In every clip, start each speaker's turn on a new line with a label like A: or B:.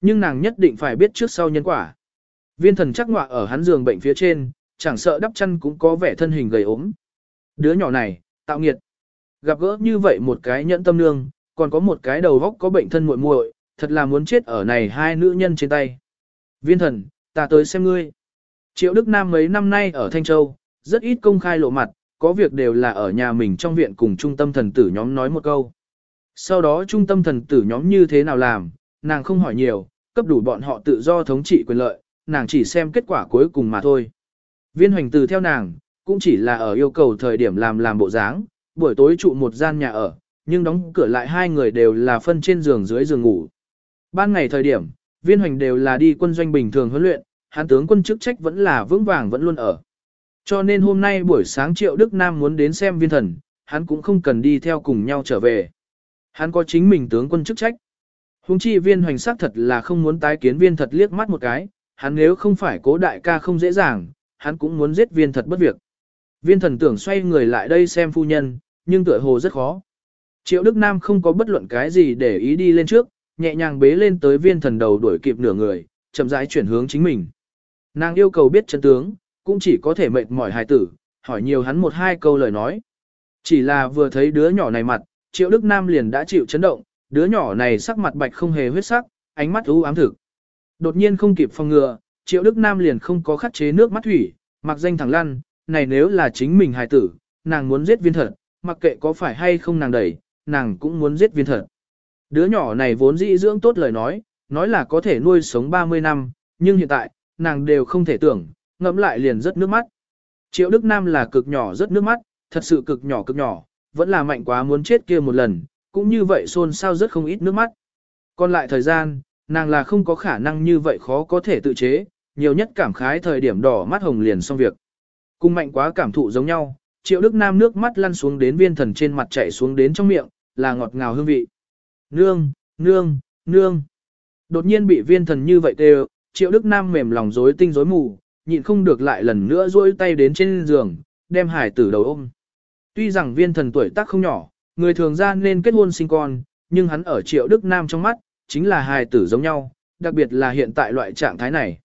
A: Nhưng nàng nhất định phải biết trước sau nhân quả. Viên thần chắc ngọa ở hắn giường bệnh phía trên, chẳng sợ đắp chăn cũng có vẻ thân hình gầy ốm. Đứa nhỏ này, tạo nghiệt. Gặp gỡ như vậy một cái nhẫn tâm nương, còn có một cái đầu góc có bệnh thân muội muội, thật là muốn chết ở này hai nữ nhân trên tay. Viên thần, ta tới xem ngươi. Triệu Đức Nam mấy năm nay ở Thanh Châu, rất ít công khai lộ mặt, có việc đều là ở nhà mình trong viện cùng trung tâm thần tử nhóm nói một câu. Sau đó trung tâm thần tử nhóm như thế nào làm, nàng không hỏi nhiều, cấp đủ bọn họ tự do thống trị quyền lợi, nàng chỉ xem kết quả cuối cùng mà thôi. Viên hoành từ theo nàng, cũng chỉ là ở yêu cầu thời điểm làm làm bộ dáng, buổi tối trụ một gian nhà ở, nhưng đóng cửa lại hai người đều là phân trên giường dưới giường ngủ. Ban ngày thời điểm, viên hoành đều là đi quân doanh bình thường huấn luyện, hán tướng quân chức trách vẫn là vững vàng vẫn luôn ở. Cho nên hôm nay buổi sáng Triệu Đức Nam muốn đến xem viên thần, hắn cũng không cần đi theo cùng nhau trở về. Hắn có chính mình tướng quân chức trách. Hùng chi viên hoành sắc thật là không muốn tái kiến viên thật liếc mắt một cái, hắn nếu không phải cố đại ca không dễ dàng, hắn cũng muốn giết viên thật bất việc. Viên thần tưởng xoay người lại đây xem phu nhân, nhưng tựa hồ rất khó. Triệu Đức Nam không có bất luận cái gì để ý đi lên trước, nhẹ nhàng bế lên tới viên thần đầu đuổi kịp nửa người, chậm rãi chuyển hướng chính mình. Nàng yêu cầu biết chân tướng, cũng chỉ có thể mệt mỏi hài tử, hỏi nhiều hắn một hai câu lời nói. Chỉ là vừa thấy đứa nhỏ này mặt, Triệu Đức Nam liền đã chịu chấn động, đứa nhỏ này sắc mặt bạch không hề huyết sắc, ánh mắt u ám thực. Đột nhiên không kịp phòng ngừa, Triệu Đức Nam liền không có khắc chế nước mắt thủy, mặc danh thẳng lăn, này nếu là chính mình hài tử, nàng muốn giết viên thật, mặc kệ có phải hay không nàng đẩy, nàng cũng muốn giết viên thật. Đứa nhỏ này vốn dĩ dưỡng tốt lời nói, nói là có thể nuôi sống 30 năm, nhưng hiện tại, nàng đều không thể tưởng, ngẫm lại liền rất nước mắt. Triệu Đức Nam là cực nhỏ rất nước mắt, thật sự cực nhỏ cực nhỏ, vẫn là mạnh quá muốn chết kia một lần, cũng như vậy xôn xao rất không ít nước mắt. Còn lại thời gian, nàng là không có khả năng như vậy khó có thể tự chế, nhiều nhất cảm khái thời điểm đỏ mắt hồng liền xong việc. Cùng mạnh quá cảm thụ giống nhau, triệu đức nam nước mắt lăn xuống đến viên thần trên mặt chảy xuống đến trong miệng, là ngọt ngào hương vị. Nương, nương, nương. Đột nhiên bị viên thần như vậy đều, triệu đức nam mềm lòng rối tinh rối mù, nhịn không được lại lần nữa duỗi tay đến trên giường, đem hải tử đầu ôm. Tuy rằng viên thần tuổi tác không nhỏ, người thường ra nên kết hôn sinh con, nhưng hắn ở triệu đức nam trong mắt, chính là hài tử giống nhau, đặc biệt là hiện tại loại trạng thái này.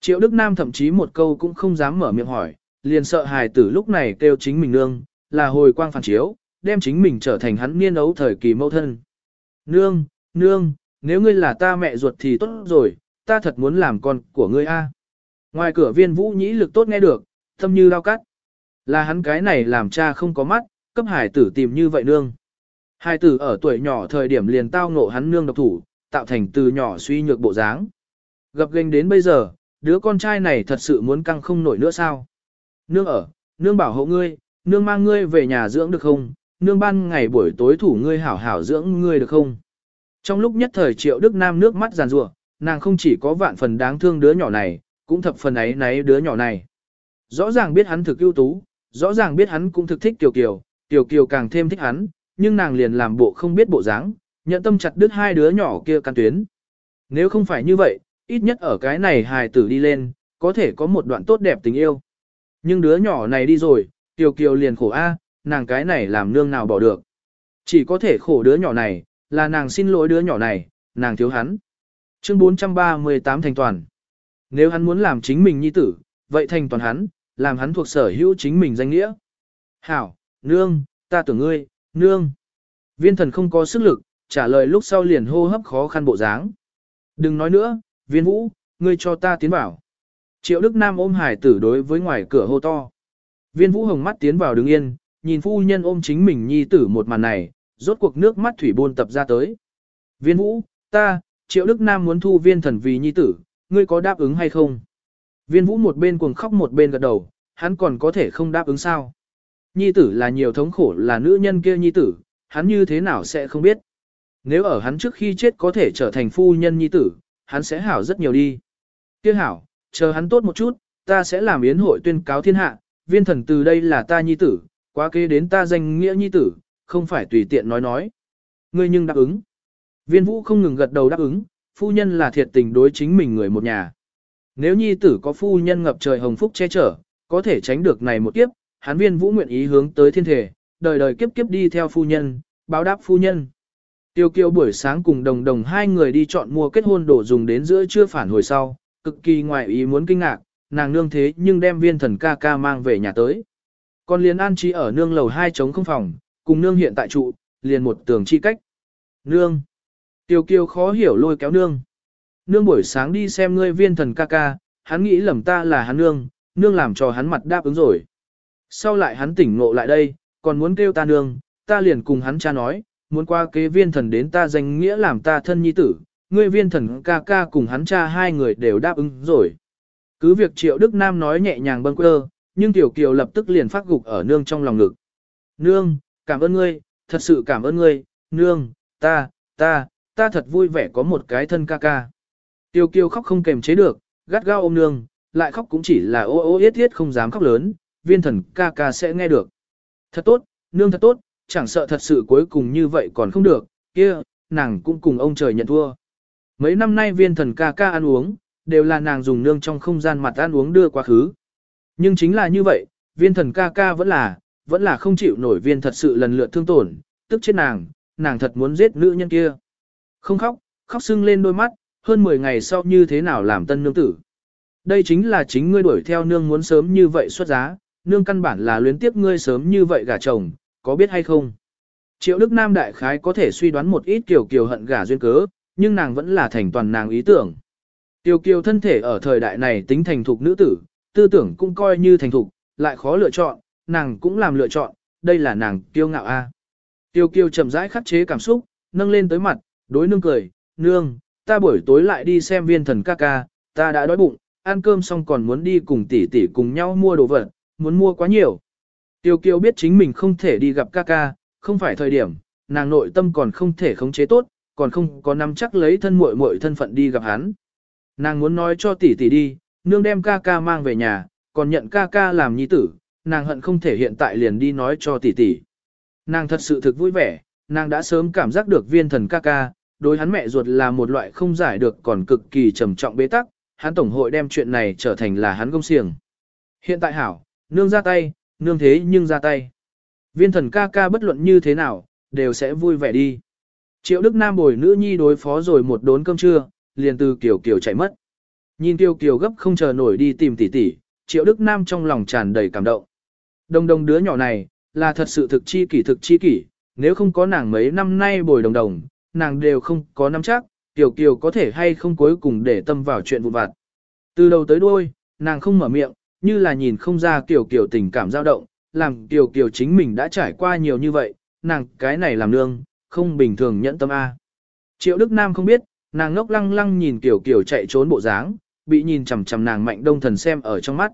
A: Triệu Đức Nam thậm chí một câu cũng không dám mở miệng hỏi, liền sợ hài tử lúc này kêu chính mình nương, là hồi quang phản chiếu, đem chính mình trở thành hắn niên ấu thời kỳ mâu thân. Nương, nương, nếu ngươi là ta mẹ ruột thì tốt rồi, ta thật muốn làm con của ngươi a. Ngoài cửa viên vũ nhĩ lực tốt nghe được, thâm như lao cắt. Là hắn cái này làm cha không có mắt, cấp hải tử tìm như vậy nương. Hải tử ở tuổi nhỏ thời điểm liền tao ngộ hắn nương độc thủ, tạo thành từ nhỏ suy nhược bộ dáng. Gặp gành đến bây giờ, đứa con trai này thật sự muốn căng không nổi nữa sao? Nương ở, nương bảo hộ ngươi, nương mang ngươi về nhà dưỡng được không? Nương ban ngày buổi tối thủ ngươi hảo hảo dưỡng ngươi được không? Trong lúc nhất thời triệu Đức Nam nước mắt giàn rủa nàng không chỉ có vạn phần đáng thương đứa nhỏ này, cũng thập phần ấy náy đứa nhỏ này. Rõ ràng biết hắn thực ưu tú, rõ ràng biết hắn cũng thực thích Kiều Kiều, Tiểu Kiều càng thêm thích hắn, nhưng nàng liền làm bộ không biết bộ dáng, nhận tâm chặt đứt hai đứa nhỏ kia căn tuyến. Nếu không phải như vậy, ít nhất ở cái này hài tử đi lên, có thể có một đoạn tốt đẹp tình yêu. Nhưng đứa nhỏ này đi rồi, Tiểu Kiều liền khổ a, nàng cái này làm nương nào bỏ được. Chỉ có thể khổ đứa nhỏ này, là nàng xin lỗi đứa nhỏ này, nàng thiếu hắn. Chương 438 thành toàn. Nếu hắn muốn làm chính mình nhi tử, vậy thành toàn hắn, làm hắn thuộc sở hữu chính mình danh nghĩa. Hảo, nương, ta tưởng ngươi, nương. Viên thần không có sức lực, trả lời lúc sau liền hô hấp khó khăn bộ dáng. Đừng nói nữa, viên vũ, ngươi cho ta tiến vào. Triệu Đức Nam ôm hải tử đối với ngoài cửa hô to. Viên vũ hồng mắt tiến vào đứng yên, nhìn phu nhân ôm chính mình nhi tử một màn này, rốt cuộc nước mắt thủy buôn tập ra tới. Viên vũ, ta, Triệu Đức Nam muốn thu viên thần vì nhi tử, ngươi có đáp ứng hay không? Viên vũ một bên cuồng khóc một bên gật đầu, hắn còn có thể không đáp ứng sao? Nhi tử là nhiều thống khổ là nữ nhân kia nhi tử, hắn như thế nào sẽ không biết? Nếu ở hắn trước khi chết có thể trở thành phu nhân nhi tử, hắn sẽ hảo rất nhiều đi. Kia hảo, chờ hắn tốt một chút, ta sẽ làm yến hội tuyên cáo thiên hạ, viên thần từ đây là ta nhi tử, quá kế đến ta danh nghĩa nhi tử, không phải tùy tiện nói nói. Ngươi nhưng đáp ứng. Viên vũ không ngừng gật đầu đáp ứng, phu nhân là thiệt tình đối chính mình người một nhà. Nếu nhi tử có phu nhân ngập trời hồng phúc che chở, có thể tránh được này một kiếp, hắn viên vũ nguyện ý hướng tới thiên thể, đời đời kiếp kiếp đi theo phu nhân, báo đáp phu nhân. Tiêu kiều buổi sáng cùng đồng đồng hai người đi chọn mua kết hôn đồ dùng đến giữa trưa phản hồi sau, cực kỳ ngoài ý muốn kinh ngạc, nàng nương thế nhưng đem viên thần ca ca mang về nhà tới. Còn liền an trí ở nương lầu hai trống không phòng, cùng nương hiện tại trụ, liền một tường chi cách. Nương. Tiêu kiều khó hiểu lôi kéo nương. Nương buổi sáng đi xem ngươi viên thần ca ca, hắn nghĩ lầm ta là hắn nương, nương làm cho hắn mặt đáp ứng rồi. Sau lại hắn tỉnh ngộ lại đây, còn muốn kêu ta nương, ta liền cùng hắn cha nói, muốn qua kế viên thần đến ta danh nghĩa làm ta thân nhi tử, ngươi viên thần ca ca cùng hắn cha hai người đều đáp ứng rồi. Cứ việc triệu Đức Nam nói nhẹ nhàng bâng quơ, nhưng Tiểu Kiều lập tức liền phát gục ở nương trong lòng ngực. Nương, cảm ơn ngươi, thật sự cảm ơn ngươi, nương, ta, ta, ta thật vui vẻ có một cái thân ca ca. Tiểu Kiều khóc không kềm chế được, gắt gao ôm nương, lại khóc cũng chỉ là ô ô yết yết không dám khóc lớn, viên thần ca ca sẽ nghe được. Thật tốt, nương thật tốt, chẳng sợ thật sự cuối cùng như vậy còn không được, kia, nàng cũng cùng ông trời nhận thua. Mấy năm nay viên thần ca ca ăn uống, đều là nàng dùng nương trong không gian mặt ăn uống đưa quá khứ. Nhưng chính là như vậy, viên thần ca ca vẫn là, vẫn là không chịu nổi viên thật sự lần lượt thương tổn, tức chết nàng, nàng thật muốn giết nữ nhân kia. Không khóc, khóc sưng lên đôi mắt, hơn 10 ngày sau như thế nào làm tân nương tử. Đây chính là chính ngươi đuổi theo nương muốn sớm như vậy xuất giá, nương căn bản là luyến tiếp ngươi sớm như vậy gả chồng, có biết hay không? Triệu Đức Nam đại khái có thể suy đoán một ít kiểu kiều hận gả duyên cớ, nhưng nàng vẫn là thành toàn nàng ý tưởng. Tiêu kiều thân thể ở thời đại này tính thành thục nữ tử, tư tưởng cũng coi như thành thục, lại khó lựa chọn, nàng cũng làm lựa chọn, đây là nàng kiêu ngạo a. Tiêu kiều chậm rãi khắc chế cảm xúc, nâng lên tới mặt, đối nương cười, nương, ta buổi tối lại đi xem viên thần ca ca, ta đã đói bụng, ăn cơm xong còn muốn đi cùng tỷ tỷ cùng nhau mua đồ vật, muốn mua quá nhiều. Tiêu kiều biết chính mình không thể đi gặp ca ca, không phải thời điểm, nàng nội tâm còn không thể khống chế tốt, còn không có nắm chắc lấy thân muội muội thân phận đi gặp hắn. Nàng muốn nói cho tỷ tỷ đi, nương đem ca ca mang về nhà, còn nhận ca ca làm nhi tử, nàng hận không thể hiện tại liền đi nói cho tỷ tỷ. Nàng thật sự thực vui vẻ, nàng đã sớm cảm giác được viên thần ca ca, đối hắn mẹ ruột là một loại không giải được còn cực kỳ trầm trọng bế tắc, hắn tổng hội đem chuyện này trở thành là hắn công xiềng. Hiện tại hảo, nương ra tay, nương thế nhưng ra tay. Viên thần ca ca bất luận như thế nào, đều sẽ vui vẻ đi. Triệu Đức Nam bồi nữ nhi đối phó rồi một đốn cơm trưa, liền từ Kiều Kiều chạy mất. Nhìn Kiều Kiều gấp không chờ nổi đi tìm tỷ tỷ, Triệu Đức Nam trong lòng tràn đầy cảm động. Đồng đồng đứa nhỏ này, là thật sự thực chi kỷ thực chi kỷ, nếu không có nàng mấy năm nay bồi đồng đồng, nàng đều không có nắm chắc, Kiều Kiều có thể hay không cuối cùng để tâm vào chuyện vụ vặt. Từ đầu tới đuôi, nàng không mở miệng, như là nhìn không ra Kiều Kiều tình cảm dao động, làm Kiều Kiều chính mình đã trải qua nhiều như vậy, nàng cái này làm nương, không bình thường nhẫn tâm A. Triệu Đức Nam không biết, nàng ngốc lăng lăng nhìn Kiều Kiều chạy trốn bộ dáng, bị nhìn chằm chằm nàng mạnh đông thần xem ở trong mắt.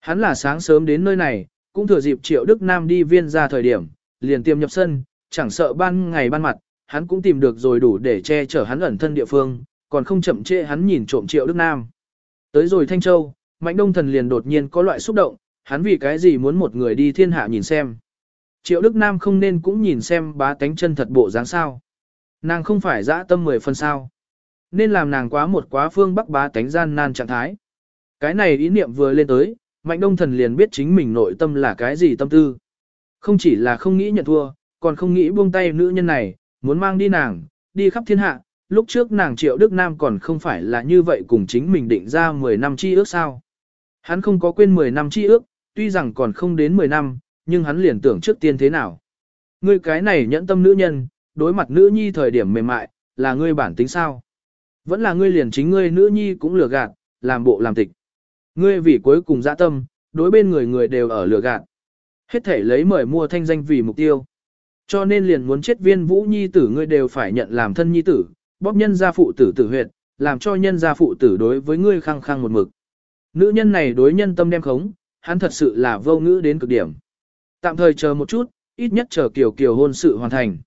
A: Hắn là sáng sớm đến nơi này, cũng thừa dịp Triệu Đức Nam đi viên ra thời điểm, liền tiêm nhập sân, chẳng sợ ban ngày ban mặt, hắn cũng tìm được rồi đủ để che chở hắn ẩn thân địa phương, còn không chậm trễ hắn nhìn trộm Triệu Đức Nam. Tới rồi Thanh Châu, Mạnh Đông Thần liền đột nhiên có loại xúc động, hắn vì cái gì muốn một người đi thiên hạ nhìn xem. Triệu Đức Nam không nên cũng nhìn xem bá tánh chân thật bộ dáng sao. Nàng không phải dã tâm mười phần sao. Nên làm nàng quá một quá phương bắc bá tánh gian nan trạng thái. Cái này ý niệm vừa lên tới, Mạnh Đông Thần liền biết chính mình nội tâm là cái gì tâm tư. Không chỉ là không nghĩ nhận thua, còn không nghĩ buông tay nữ nhân này, muốn mang đi nàng, đi khắp thiên hạ. Lúc trước nàng Triệu Đức Nam còn không phải là như vậy cùng chính mình định ra 10 năm chi ước sao. Hắn không có quên 10 năm chi ước, tuy rằng còn không đến 10 năm, nhưng hắn liền tưởng trước tiên thế nào. Ngươi cái này nhẫn tâm nữ nhân, đối mặt nữ nhi thời điểm mềm mại, là ngươi bản tính sao? Vẫn là ngươi liền chính ngươi nữ nhi cũng lừa gạt, làm bộ làm tịch. Ngươi vì cuối cùng dã tâm, đối bên người người đều ở lừa gạt. Hết thể lấy mời mua thanh danh vì mục tiêu. Cho nên liền muốn chết viên vũ nhi tử ngươi đều phải nhận làm thân nhi tử, bóp nhân gia phụ tử tử huyệt, làm cho nhân gia phụ tử đối với ngươi khăng khăng một mực. Nữ nhân này đối nhân tâm đem khống, hắn thật sự là vô ngữ đến cực điểm. Tạm thời chờ một chút, ít nhất chờ Kiều Kiều hôn sự hoàn thành.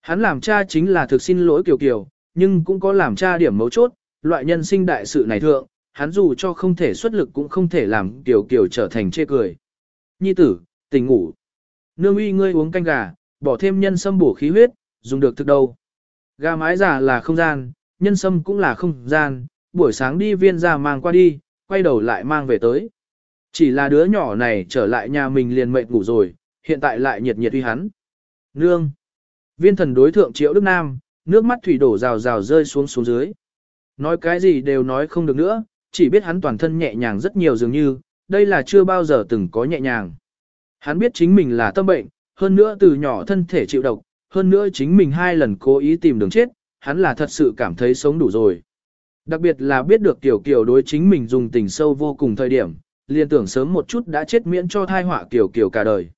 A: Hắn làm cha chính là thực xin lỗi Kiều Kiều, nhưng cũng có làm cha điểm mấu chốt, loại nhân sinh đại sự này thượng, hắn dù cho không thể xuất lực cũng không thể làm Kiều Kiều trở thành chê cười. Nhi tử, tỉnh ngủ. Nương uy ngươi uống canh gà, bỏ thêm nhân sâm bổ khí huyết, dùng được thực đâu. Gà mái giả là không gian, nhân sâm cũng là không gian, buổi sáng đi viên ra mang qua đi, quay đầu lại mang về tới. Chỉ là đứa nhỏ này trở lại nhà mình liền mệt ngủ rồi, hiện tại lại nhiệt nhiệt uy hắn. Nương. Viên thần đối thượng triệu Đức Nam, nước mắt thủy đổ rào rào rơi xuống xuống dưới. Nói cái gì đều nói không được nữa, chỉ biết hắn toàn thân nhẹ nhàng rất nhiều dường như, đây là chưa bao giờ từng có nhẹ nhàng. Hắn biết chính mình là tâm bệnh, hơn nữa từ nhỏ thân thể chịu độc, hơn nữa chính mình hai lần cố ý tìm đường chết, hắn là thật sự cảm thấy sống đủ rồi. Đặc biệt là biết được tiểu kiều đối chính mình dùng tình sâu vô cùng thời điểm, liền tưởng sớm một chút đã chết miễn cho thai họa kiều kiều cả đời.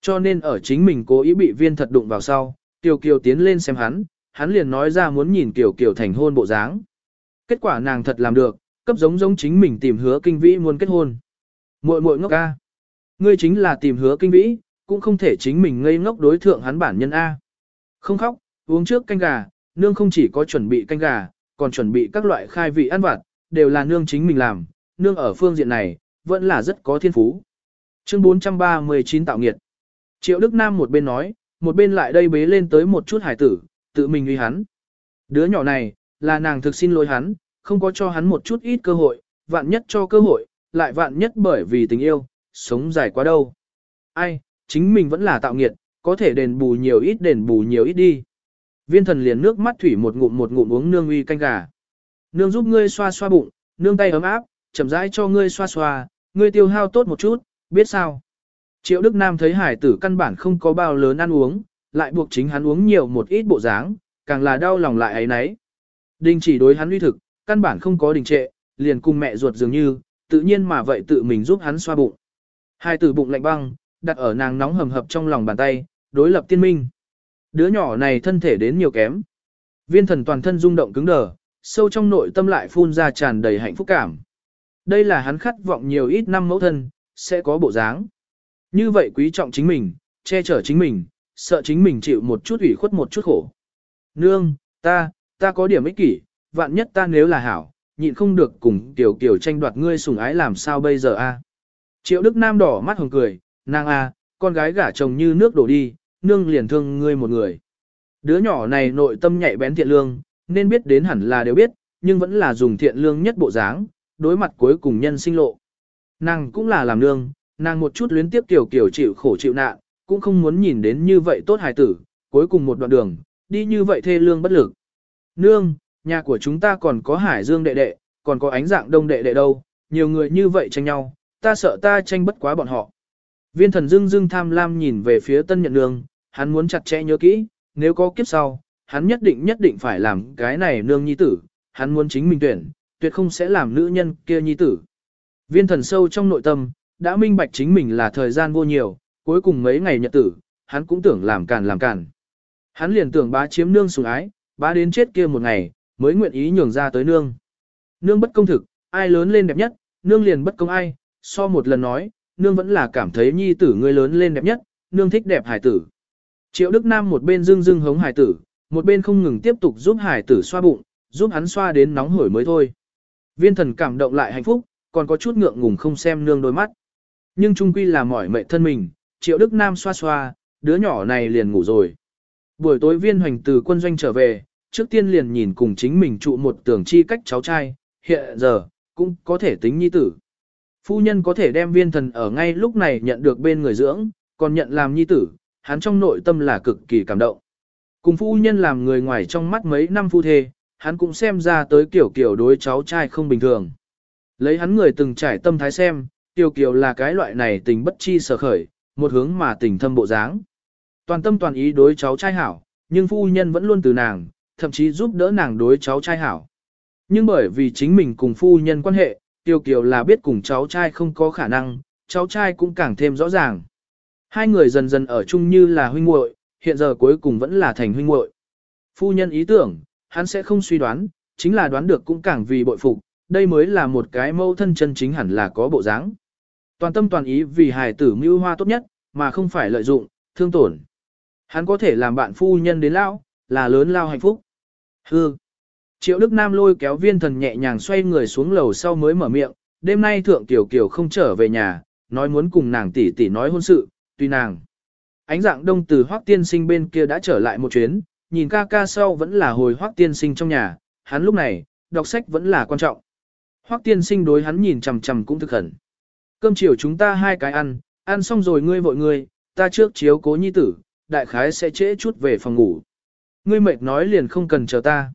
A: Cho nên ở chính mình cố ý bị viên thật đụng vào sau, tiểu kiều tiến lên xem hắn, hắn liền nói ra muốn nhìn kiều kiều thành hôn bộ dáng. Kết quả nàng thật làm được, cấp giống giống chính mình tìm hứa kinh vĩ muốn kết hôn. Muội muội ngốc ca. Ngươi chính là tìm hứa kinh vĩ, cũng không thể chính mình ngây ngốc đối thượng hắn bản nhân A. Không khóc, uống trước canh gà, nương không chỉ có chuẩn bị canh gà, còn chuẩn bị các loại khai vị ăn vặt, đều là nương chính mình làm, nương ở phương diện này, vẫn là rất có thiên phú. Chương 439 tạo nghiệt. Triệu Đức Nam một bên nói, một bên lại đây bế lên tới một chút hải tử, tự mình uy hắn. Đứa nhỏ này, là nàng thực xin lỗi hắn, không có cho hắn một chút ít cơ hội, vạn nhất cho cơ hội, lại vạn nhất bởi vì tình yêu, sống dài quá đâu. Ai, chính mình vẫn là tạo nghiệt, có thể đền bù nhiều ít đền bù nhiều ít đi. Viên thần liền nước mắt thủy một ngụm một ngụm uống nương uy canh gà. Nương giúp ngươi xoa xoa bụng, nương tay ấm áp, chậm rãi cho ngươi xoa xoa, ngươi tiêu hao tốt một chút, biết sao. Triệu Đức Nam thấy hải tử căn bản không có bao lớn ăn uống, lại buộc chính hắn uống nhiều một ít bộ dáng, càng là đau lòng lại ấy nấy. Đình chỉ đối hắn uy thực, căn bản không có đình trệ, liền cùng mẹ ruột dường như, tự nhiên mà vậy tự mình giúp hắn xoa bụng. Hai tử bụng lạnh băng, đặt ở nàng nóng hầm hập trong lòng bàn tay, đối lập tiên minh. Đứa nhỏ này thân thể đến nhiều kém. Viên thần toàn thân rung động cứng đờ, sâu trong nội tâm lại phun ra tràn đầy hạnh phúc cảm. Đây là hắn khát vọng nhiều ít năm mẫu thân, sẽ có bộ dáng. Như vậy quý trọng chính mình, che chở chính mình, sợ chính mình chịu một chút ủy khuất một chút khổ. Nương, ta, ta có điểm ích kỷ, vạn nhất ta nếu là hảo, nhịn không được cùng tiểu kiểu tranh đoạt ngươi sủng ái làm sao bây giờ a? Triệu Đức Nam đỏ mắt hồng cười, nàng a, con gái gả chồng như nước đổ đi, nương liền thương ngươi một người. Đứa nhỏ này nội tâm nhạy bén thiện lương, nên biết đến hẳn là đều biết, nhưng vẫn là dùng thiện lương nhất bộ dáng, đối mặt cuối cùng nhân sinh lộ. Nàng cũng là làm nương, nàng một chút luyến tiếp tiểu kiểu chịu khổ chịu nạn, cũng không muốn nhìn đến như vậy tốt hài tử, cuối cùng một đoạn đường, đi như vậy thê lương bất lực. Nương, nhà của chúng ta còn có hải dương đệ đệ, còn có ánh dạng đông đệ đệ đâu, nhiều người như vậy tranh nhau, ta sợ ta tranh bất quá bọn họ. Viên thần dưng dưng tham lam nhìn về phía tân nhận nương, hắn muốn chặt chẽ nhớ kỹ, nếu có kiếp sau, hắn nhất định nhất định phải làm cái này nương nhi tử, hắn muốn chính mình tuyển, tuyệt không sẽ làm nữ nhân kia nhi tử. Viên thần sâu trong nội tâm, đã minh bạch chính mình là thời gian vô nhiều, cuối cùng mấy ngày nhật tử, hắn cũng tưởng làm càn làm càn. Hắn liền tưởng bá chiếm nương sủng ái, bá đến chết kia một ngày, mới nguyện ý nhường ra tới nương. Nương bất công thực, ai lớn lên đẹp nhất, nương liền bất công ai, so một lần nói, nương vẫn là cảm thấy nhi tử người lớn lên đẹp nhất, nương thích đẹp hải tử. Triệu Đức Nam một bên dưng dưng hống hải tử, một bên không ngừng tiếp tục giúp hải tử xoa bụng, giúp hắn xoa đến nóng hổi mới thôi. Viên thần cảm động lại hạnh phúc, còn có chút ngượng ngùng không xem nương đôi mắt. Nhưng trung quy là mỏi mệt thân mình, Triệu Đức Nam xoa xoa, đứa nhỏ này liền ngủ rồi. Buổi tối viên hoành từ quân doanh trở về, trước tiên liền nhìn cùng chính mình trụ một tưởng chi cách cháu trai, hiện giờ, cũng có thể tính nhi tử. Phu nhân có thể đem viên thần ở ngay lúc này nhận được bên người dưỡng, còn nhận làm nhi tử, hắn trong nội tâm là cực kỳ cảm động. Cùng phu nhân làm người ngoài trong mắt mấy năm phu thê, hắn cũng xem ra tới kiểu kiểu đối cháu trai không bình thường. Lấy hắn người từng trải tâm thái xem, tiểu kiều là cái loại này tình bất chi sở khởi, một hướng mà tình thâm bộ dáng. Toàn tâm toàn ý đối cháu trai hảo, nhưng phu nhân vẫn luôn từ nàng, thậm chí giúp đỡ nàng đối cháu trai hảo. Nhưng bởi vì chính mình cùng phu nhân quan hệ, Tiêu Kiều là biết cùng cháu trai không có khả năng, cháu trai cũng càng thêm rõ ràng. Hai người dần dần ở chung như là huynh muội, hiện giờ cuối cùng vẫn là thành huynh muội. Phu nhân ý tưởng, hắn sẽ không suy đoán, chính là đoán được cũng càng vì bội phục, đây mới là một cái mâu thân chân chính hẳn là có bộ dáng. Toàn tâm toàn ý vì hài tử mưu hoa tốt nhất, mà không phải lợi dụng, thương tổn. Hắn có thể làm bạn phu nhân đến lão, là lớn lao hạnh phúc. Hư. Triệu Đức Nam lôi kéo viên thần nhẹ nhàng xoay người xuống lầu sau mới mở miệng, đêm nay thượng tiểu kiều không trở về nhà, nói muốn cùng nàng tỷ tỷ nói hôn sự, tùy nàng. Ánh dạng đông từ hoác tiên sinh bên kia đã trở lại một chuyến, nhìn ca ca sau vẫn là hồi hoác tiên sinh trong nhà, hắn lúc này, đọc sách vẫn là quan trọng. Hoác tiên sinh đối hắn nhìn chằm chằm cũng thực khẩn. Cơm chiều chúng ta hai cái ăn, ăn xong rồi ngươi vội ngươi, ta trước chiếu cố nhi tử, đại khái sẽ trễ chút về phòng ngủ. Ngươi mệt nói liền không cần chờ ta.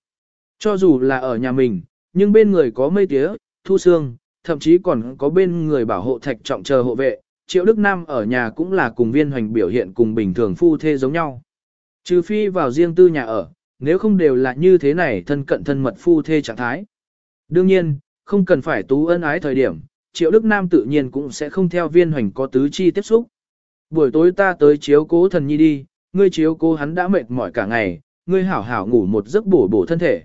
A: Cho dù là ở nhà mình, nhưng bên người có mây tía, thu xương, thậm chí còn có bên người bảo hộ thạch trọng chờ hộ vệ, Triệu Đức Nam ở nhà cũng là cùng viên hoành biểu hiện cùng bình thường phu thê giống nhau. Trừ phi vào riêng tư nhà ở, nếu không đều là như thế này thân cận thân mật phu thê trạng thái. Đương nhiên, không cần phải tú ân ái thời điểm, Triệu Đức Nam tự nhiên cũng sẽ không theo viên hoành có tứ chi tiếp xúc. Buổi tối ta tới chiếu cố thần nhi đi, ngươi chiếu cố hắn đã mệt mỏi cả ngày, ngươi hảo hảo ngủ một giấc bổ bổ thân thể.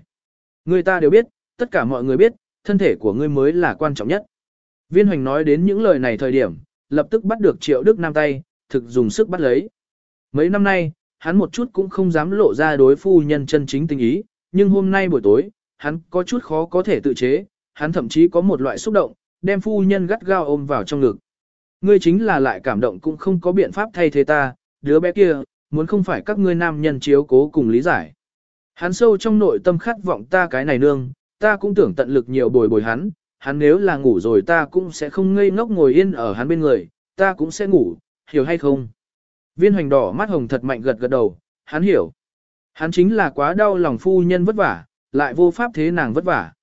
A: Người ta đều biết, tất cả mọi người biết, thân thể của ngươi mới là quan trọng nhất. Viên hoành nói đến những lời này thời điểm, lập tức bắt được triệu đức nam tay, thực dùng sức bắt lấy. Mấy năm nay, hắn một chút cũng không dám lộ ra đối phu nhân chân chính tình ý, nhưng hôm nay buổi tối, hắn có chút khó có thể tự chế, hắn thậm chí có một loại xúc động, đem phu nhân gắt gao ôm vào trong ngực. Ngươi chính là lại cảm động cũng không có biện pháp thay thế ta, đứa bé kia, muốn không phải các ngươi nam nhân chiếu cố cùng lý giải. Hắn sâu trong nội tâm khát vọng ta cái này nương, ta cũng tưởng tận lực nhiều bồi bồi hắn, hắn nếu là ngủ rồi ta cũng sẽ không ngây ngốc ngồi yên ở hắn bên người, ta cũng sẽ ngủ, hiểu hay không? Viên hoành đỏ mắt hồng thật mạnh gật gật đầu, hắn hiểu. Hắn chính là quá đau lòng phu nhân vất vả, lại vô pháp thế nàng vất vả.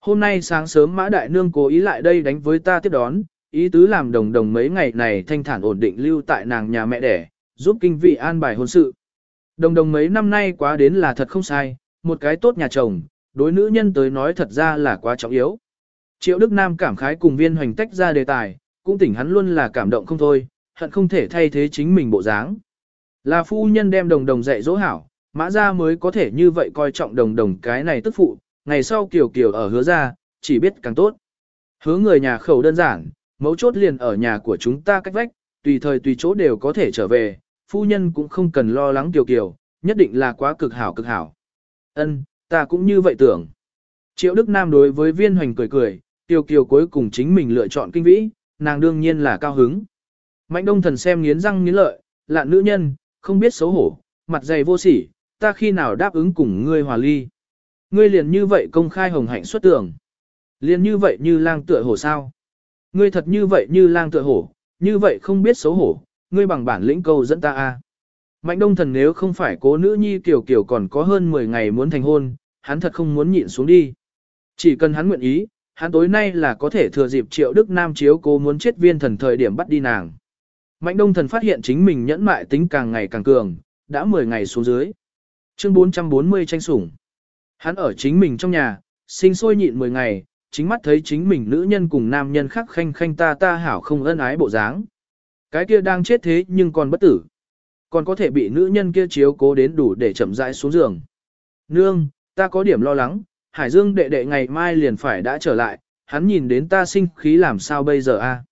A: Hôm nay sáng sớm mã đại nương cố ý lại đây đánh với ta tiếp đón, ý tứ làm đồng đồng mấy ngày này thanh thản ổn định lưu tại nàng nhà mẹ đẻ, giúp kinh vị an bài hôn sự. Đồng đồng mấy năm nay quá đến là thật không sai, một cái tốt nhà chồng, đối nữ nhân tới nói thật ra là quá trọng yếu. Triệu Đức Nam cảm khái cùng viên hoành tách ra đề tài, cũng tỉnh hắn luôn là cảm động không thôi, hận không thể thay thế chính mình bộ dáng. Là phu nhân đem đồng đồng dạy dỗ hảo, mã ra mới có thể như vậy coi trọng đồng đồng cái này tức phụ, ngày sau kiều kiều ở hứa ra, chỉ biết càng tốt. Hứa người nhà khẩu đơn giản, mấu chốt liền ở nhà của chúng ta cách vách, tùy thời tùy chỗ đều có thể trở về, phu nhân cũng không cần lo lắng kiều kiều, nhất định là quá cực hảo cực hảo. Ân, ta cũng như vậy tưởng. Triệu Đức Nam đối với viên hoành cười cười, Tiêu Kiều cuối cùng chính mình lựa chọn kinh vĩ, nàng đương nhiên là cao hứng. Mạnh đông thần xem nghiến răng nghiến lợi, lạn nữ nhân, không biết xấu hổ, mặt dày vô sỉ, ta khi nào đáp ứng cùng ngươi hòa ly. Ngươi liền như vậy công khai hồng hạnh xuất tưởng. Liền như vậy như lang tựa hổ sao. Ngươi thật như vậy như lang tựa hổ, như vậy không biết xấu hổ, ngươi bằng bản lĩnh câu dẫn ta a. Mạnh đông thần nếu không phải cố nữ nhi kiểu kiểu còn có hơn 10 ngày muốn thành hôn, hắn thật không muốn nhịn xuống đi. Chỉ cần hắn nguyện ý, hắn tối nay là có thể thừa dịp triệu Đức Nam chiếu cố muốn chết viên thần thời điểm bắt đi nàng. Mạnh đông thần phát hiện chính mình nhẫn mại tính càng ngày càng cường, đã 10 ngày xuống dưới. Chương 440 tranh sủng. Hắn ở chính mình trong nhà, sinh sôi nhịn 10 ngày, chính mắt thấy chính mình nữ nhân cùng nam nhân khác khanh khanh ta ta hảo không ân ái bộ dáng. Cái kia đang chết thế nhưng còn bất tử. Còn có thể bị nữ nhân kia chiếu cố đến đủ để chậm rãi xuống giường. Nương, ta có điểm lo lắng, Hải Dương đệ đệ ngày mai liền phải đã trở lại, hắn nhìn đến ta sinh khí làm sao bây giờ a? À?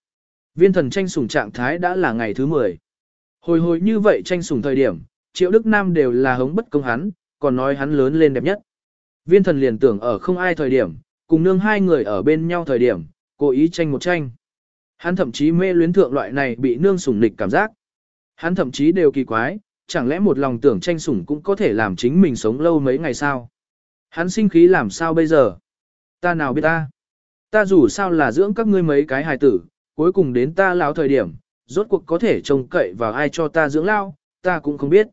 A: Viên thần tranh sủng trạng thái đã là ngày thứ 10. Hồi hồi như vậy tranh sủng thời điểm, Triệu Đức Nam đều là hống bất công hắn, còn nói hắn lớn lên đẹp nhất. Viên thần liền tưởng ở không ai thời điểm, cùng nương hai người ở bên nhau thời điểm, cố ý tranh một tranh. Hắn thậm chí mê luyến thượng loại này bị nương sủng nịch cảm giác. Hắn thậm chí đều kỳ quái, chẳng lẽ một lòng tưởng tranh sủng cũng có thể làm chính mình sống lâu mấy ngày sao? Hắn sinh khí làm sao bây giờ? Ta nào biết ta? Ta dù sao là dưỡng các ngươi mấy cái hài tử, cuối cùng đến ta lão thời điểm, rốt cuộc có thể trông cậy vào ai cho ta dưỡng lao, ta cũng không biết.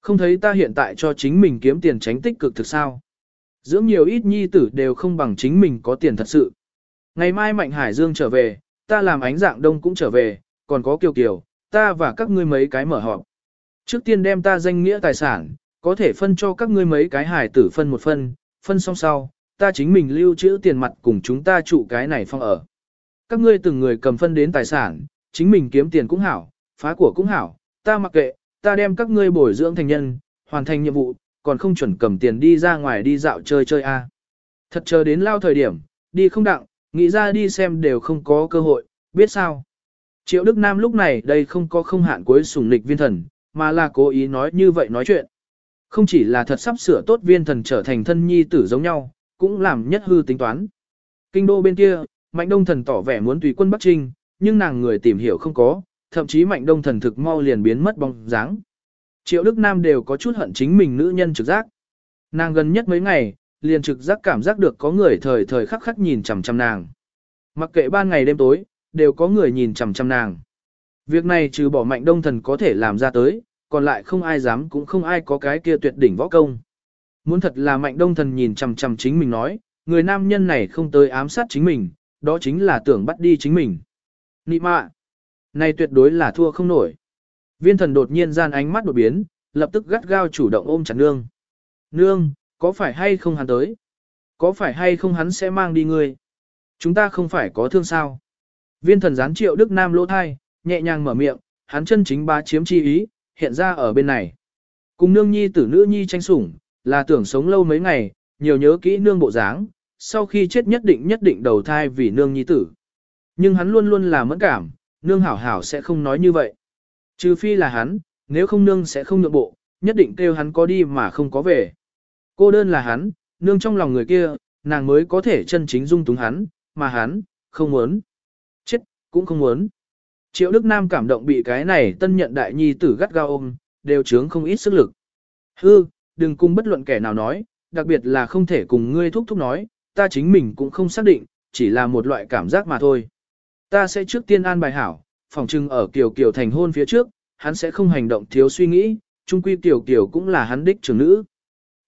A: Không thấy ta hiện tại cho chính mình kiếm tiền tránh tích cực thực sao? Dưỡng nhiều ít nhi tử đều không bằng chính mình có tiền thật sự. Ngày mai Mạnh Hải Dương trở về, ta làm ánh dạng đông cũng trở về, còn có kiều kiều, ta và các ngươi mấy cái mở họp. Trước tiên đem ta danh nghĩa tài sản, có thể phân cho các ngươi mấy cái hải tử phân một phân, phân xong sau, ta chính mình lưu trữ tiền mặt cùng chúng ta trụ cái này phong ở. Các ngươi từng người cầm phân đến tài sản, chính mình kiếm tiền cũng hảo, phá của cũng hảo, ta mặc kệ, ta đem các ngươi bồi dưỡng thành nhân, hoàn thành nhiệm vụ, còn không chuẩn cầm tiền đi ra ngoài đi dạo chơi chơi a. Thật chờ đến lao thời điểm, đi không đặng, nghĩ ra đi xem đều không có cơ hội, biết sao. Triệu Đức Nam lúc này đây không có không hạn cuối sủng lịch viên thần, mà là cố ý nói như vậy nói chuyện. Không chỉ là thật sắp sửa tốt viên thần trở thành thân nhi tử giống nhau, cũng làm nhất hư tính toán. Kinh đô bên kia, Mạnh Đông Thần tỏ vẻ muốn tùy quân Bắc Trinh, nhưng nàng người tìm hiểu không có, thậm chí Mạnh Đông Thần thực mau liền biến mất bóng dáng. Triệu Đức Nam đều có chút hận chính mình nữ nhân trực giác. Nàng gần nhất mấy ngày, liền trực giác cảm giác được có người thời thời khắc khắc nhìn chằm chằm nàng. Mặc kệ ban ngày đêm tối, đều có người nhìn chằm chằm nàng. Việc này trừ bỏ Mạnh Đông Thần có thể làm ra tới, còn lại không ai dám cũng không ai có cái kia tuyệt đỉnh võ công. Muốn thật là mạnh đông thần nhìn chằm chằm chính mình nói, người nam nhân này không tới ám sát chính mình, đó chính là tưởng bắt đi chính mình. Nị mạ, này tuyệt đối là thua không nổi. Viên thần đột nhiên gian ánh mắt đột biến, lập tức gắt gao chủ động ôm chặt nương. Nương, có phải hay không hắn tới? Có phải hay không hắn sẽ mang đi ngươi? Chúng ta không phải có thương sao? Viên thần gián triệu Đức Nam lỗ thai, nhẹ nhàng mở miệng, hắn chân chính ba chiếm chi ý, hiện ra ở bên này. Cùng nương nhi tử nữ nhi tranh sủng, là tưởng sống lâu mấy ngày, nhiều nhớ kỹ nương bộ dáng, sau khi chết nhất định nhất định đầu thai vì nương nhi tử. Nhưng hắn luôn luôn là mẫn cảm, nương hảo hảo sẽ không nói như vậy. Trừ phi là hắn, nếu không nương sẽ không nhượng bộ, nhất định kêu hắn có đi mà không có về. Cô đơn là hắn, nương trong lòng người kia, nàng mới có thể chân chính dung túng hắn, mà hắn, không muốn. Chết, cũng không muốn. Triệu Đức Nam cảm động bị cái này tân nhận đại nhi tử gắt gao ôm, đều chướng không ít sức lực. Hư, đừng cùng bất luận kẻ nào nói, đặc biệt là không thể cùng ngươi thúc thúc nói, ta chính mình cũng không xác định, chỉ là một loại cảm giác mà thôi. Ta sẽ trước tiên an bài hảo, phòng trưng ở Kiều Kiều thành hôn phía trước, hắn sẽ không hành động thiếu suy nghĩ, chung quy Kiều Kiều cũng là hắn đích trưởng nữ.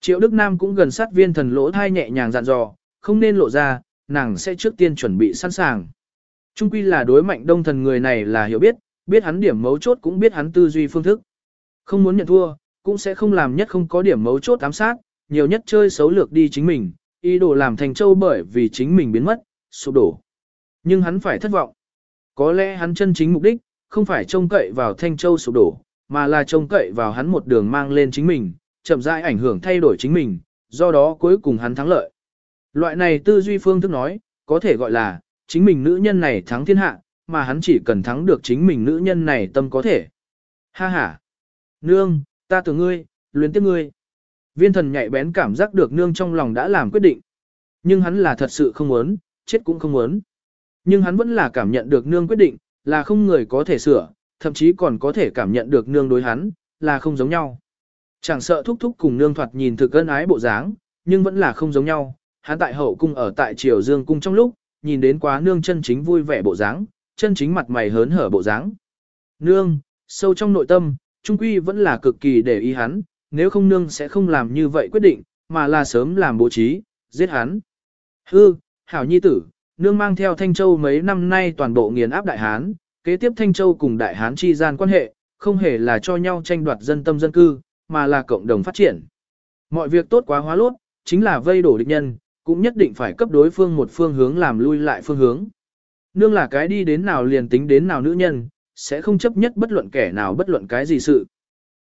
A: Triệu Đức Nam cũng gần sát viên thần lỗ thai nhẹ nhàng dặn dò, không nên lộ ra, nàng sẽ trước tiên chuẩn bị sẵn sàng. Trung quy là đối mạnh đông thần người này là hiểu biết, biết hắn điểm mấu chốt cũng biết hắn tư duy phương thức. Không muốn nhận thua, cũng sẽ không làm nhất không có điểm mấu chốt ám sát, nhiều nhất chơi xấu lược đi chính mình, ý đồ làm thành châu bởi vì chính mình biến mất, sụp đổ. Nhưng hắn phải thất vọng. Có lẽ hắn chân chính mục đích, không phải trông cậy vào Thanh Châu sụp đổ, mà là trông cậy vào hắn một đường mang lên chính mình, chậm rãi ảnh hưởng thay đổi chính mình, do đó cuối cùng hắn thắng lợi. Loại này tư duy phương thức nói, có thể gọi là, chính mình nữ nhân này thắng thiên hạ, mà hắn chỉ cần thắng được chính mình nữ nhân này tâm có thể. Ha ha! Nương, ta tưởng ngươi, luyến tiếc ngươi. Viên thần nhạy bén cảm giác được nương trong lòng đã làm quyết định. Nhưng hắn là thật sự không muốn, chết cũng không muốn. Nhưng hắn vẫn là cảm nhận được nương quyết định, là không người có thể sửa, thậm chí còn có thể cảm nhận được nương đối hắn, là không giống nhau. Chẳng sợ thúc thúc cùng nương thoạt nhìn thực ân ái bộ dáng, nhưng vẫn là không giống nhau. Hắn tại hậu cung ở tại triều dương cung trong lúc, nhìn đến quá nương chân chính vui vẻ bộ dáng, chân chính mặt mày hớn hở bộ dáng. Nương, sâu trong nội tâm, trung quy vẫn là cực kỳ để ý hắn, nếu không nương sẽ không làm như vậy quyết định, mà là sớm làm bố trí, giết hắn. Hư, hảo nhi tử, nương mang theo Thanh Châu mấy năm nay toàn bộ nghiền áp Đại Hán, kế tiếp Thanh Châu cùng Đại Hán chi gian quan hệ, không hề là cho nhau tranh đoạt dân tâm dân cư, mà là cộng đồng phát triển. Mọi việc tốt quá hóa lốt, chính là vây đổ địch nhân, cũng nhất định phải cấp đối phương một phương hướng làm lui lại phương hướng. Nương là cái đi đến nào liền tính đến nào nữ nhân, sẽ không chấp nhất bất luận kẻ nào bất luận cái gì sự.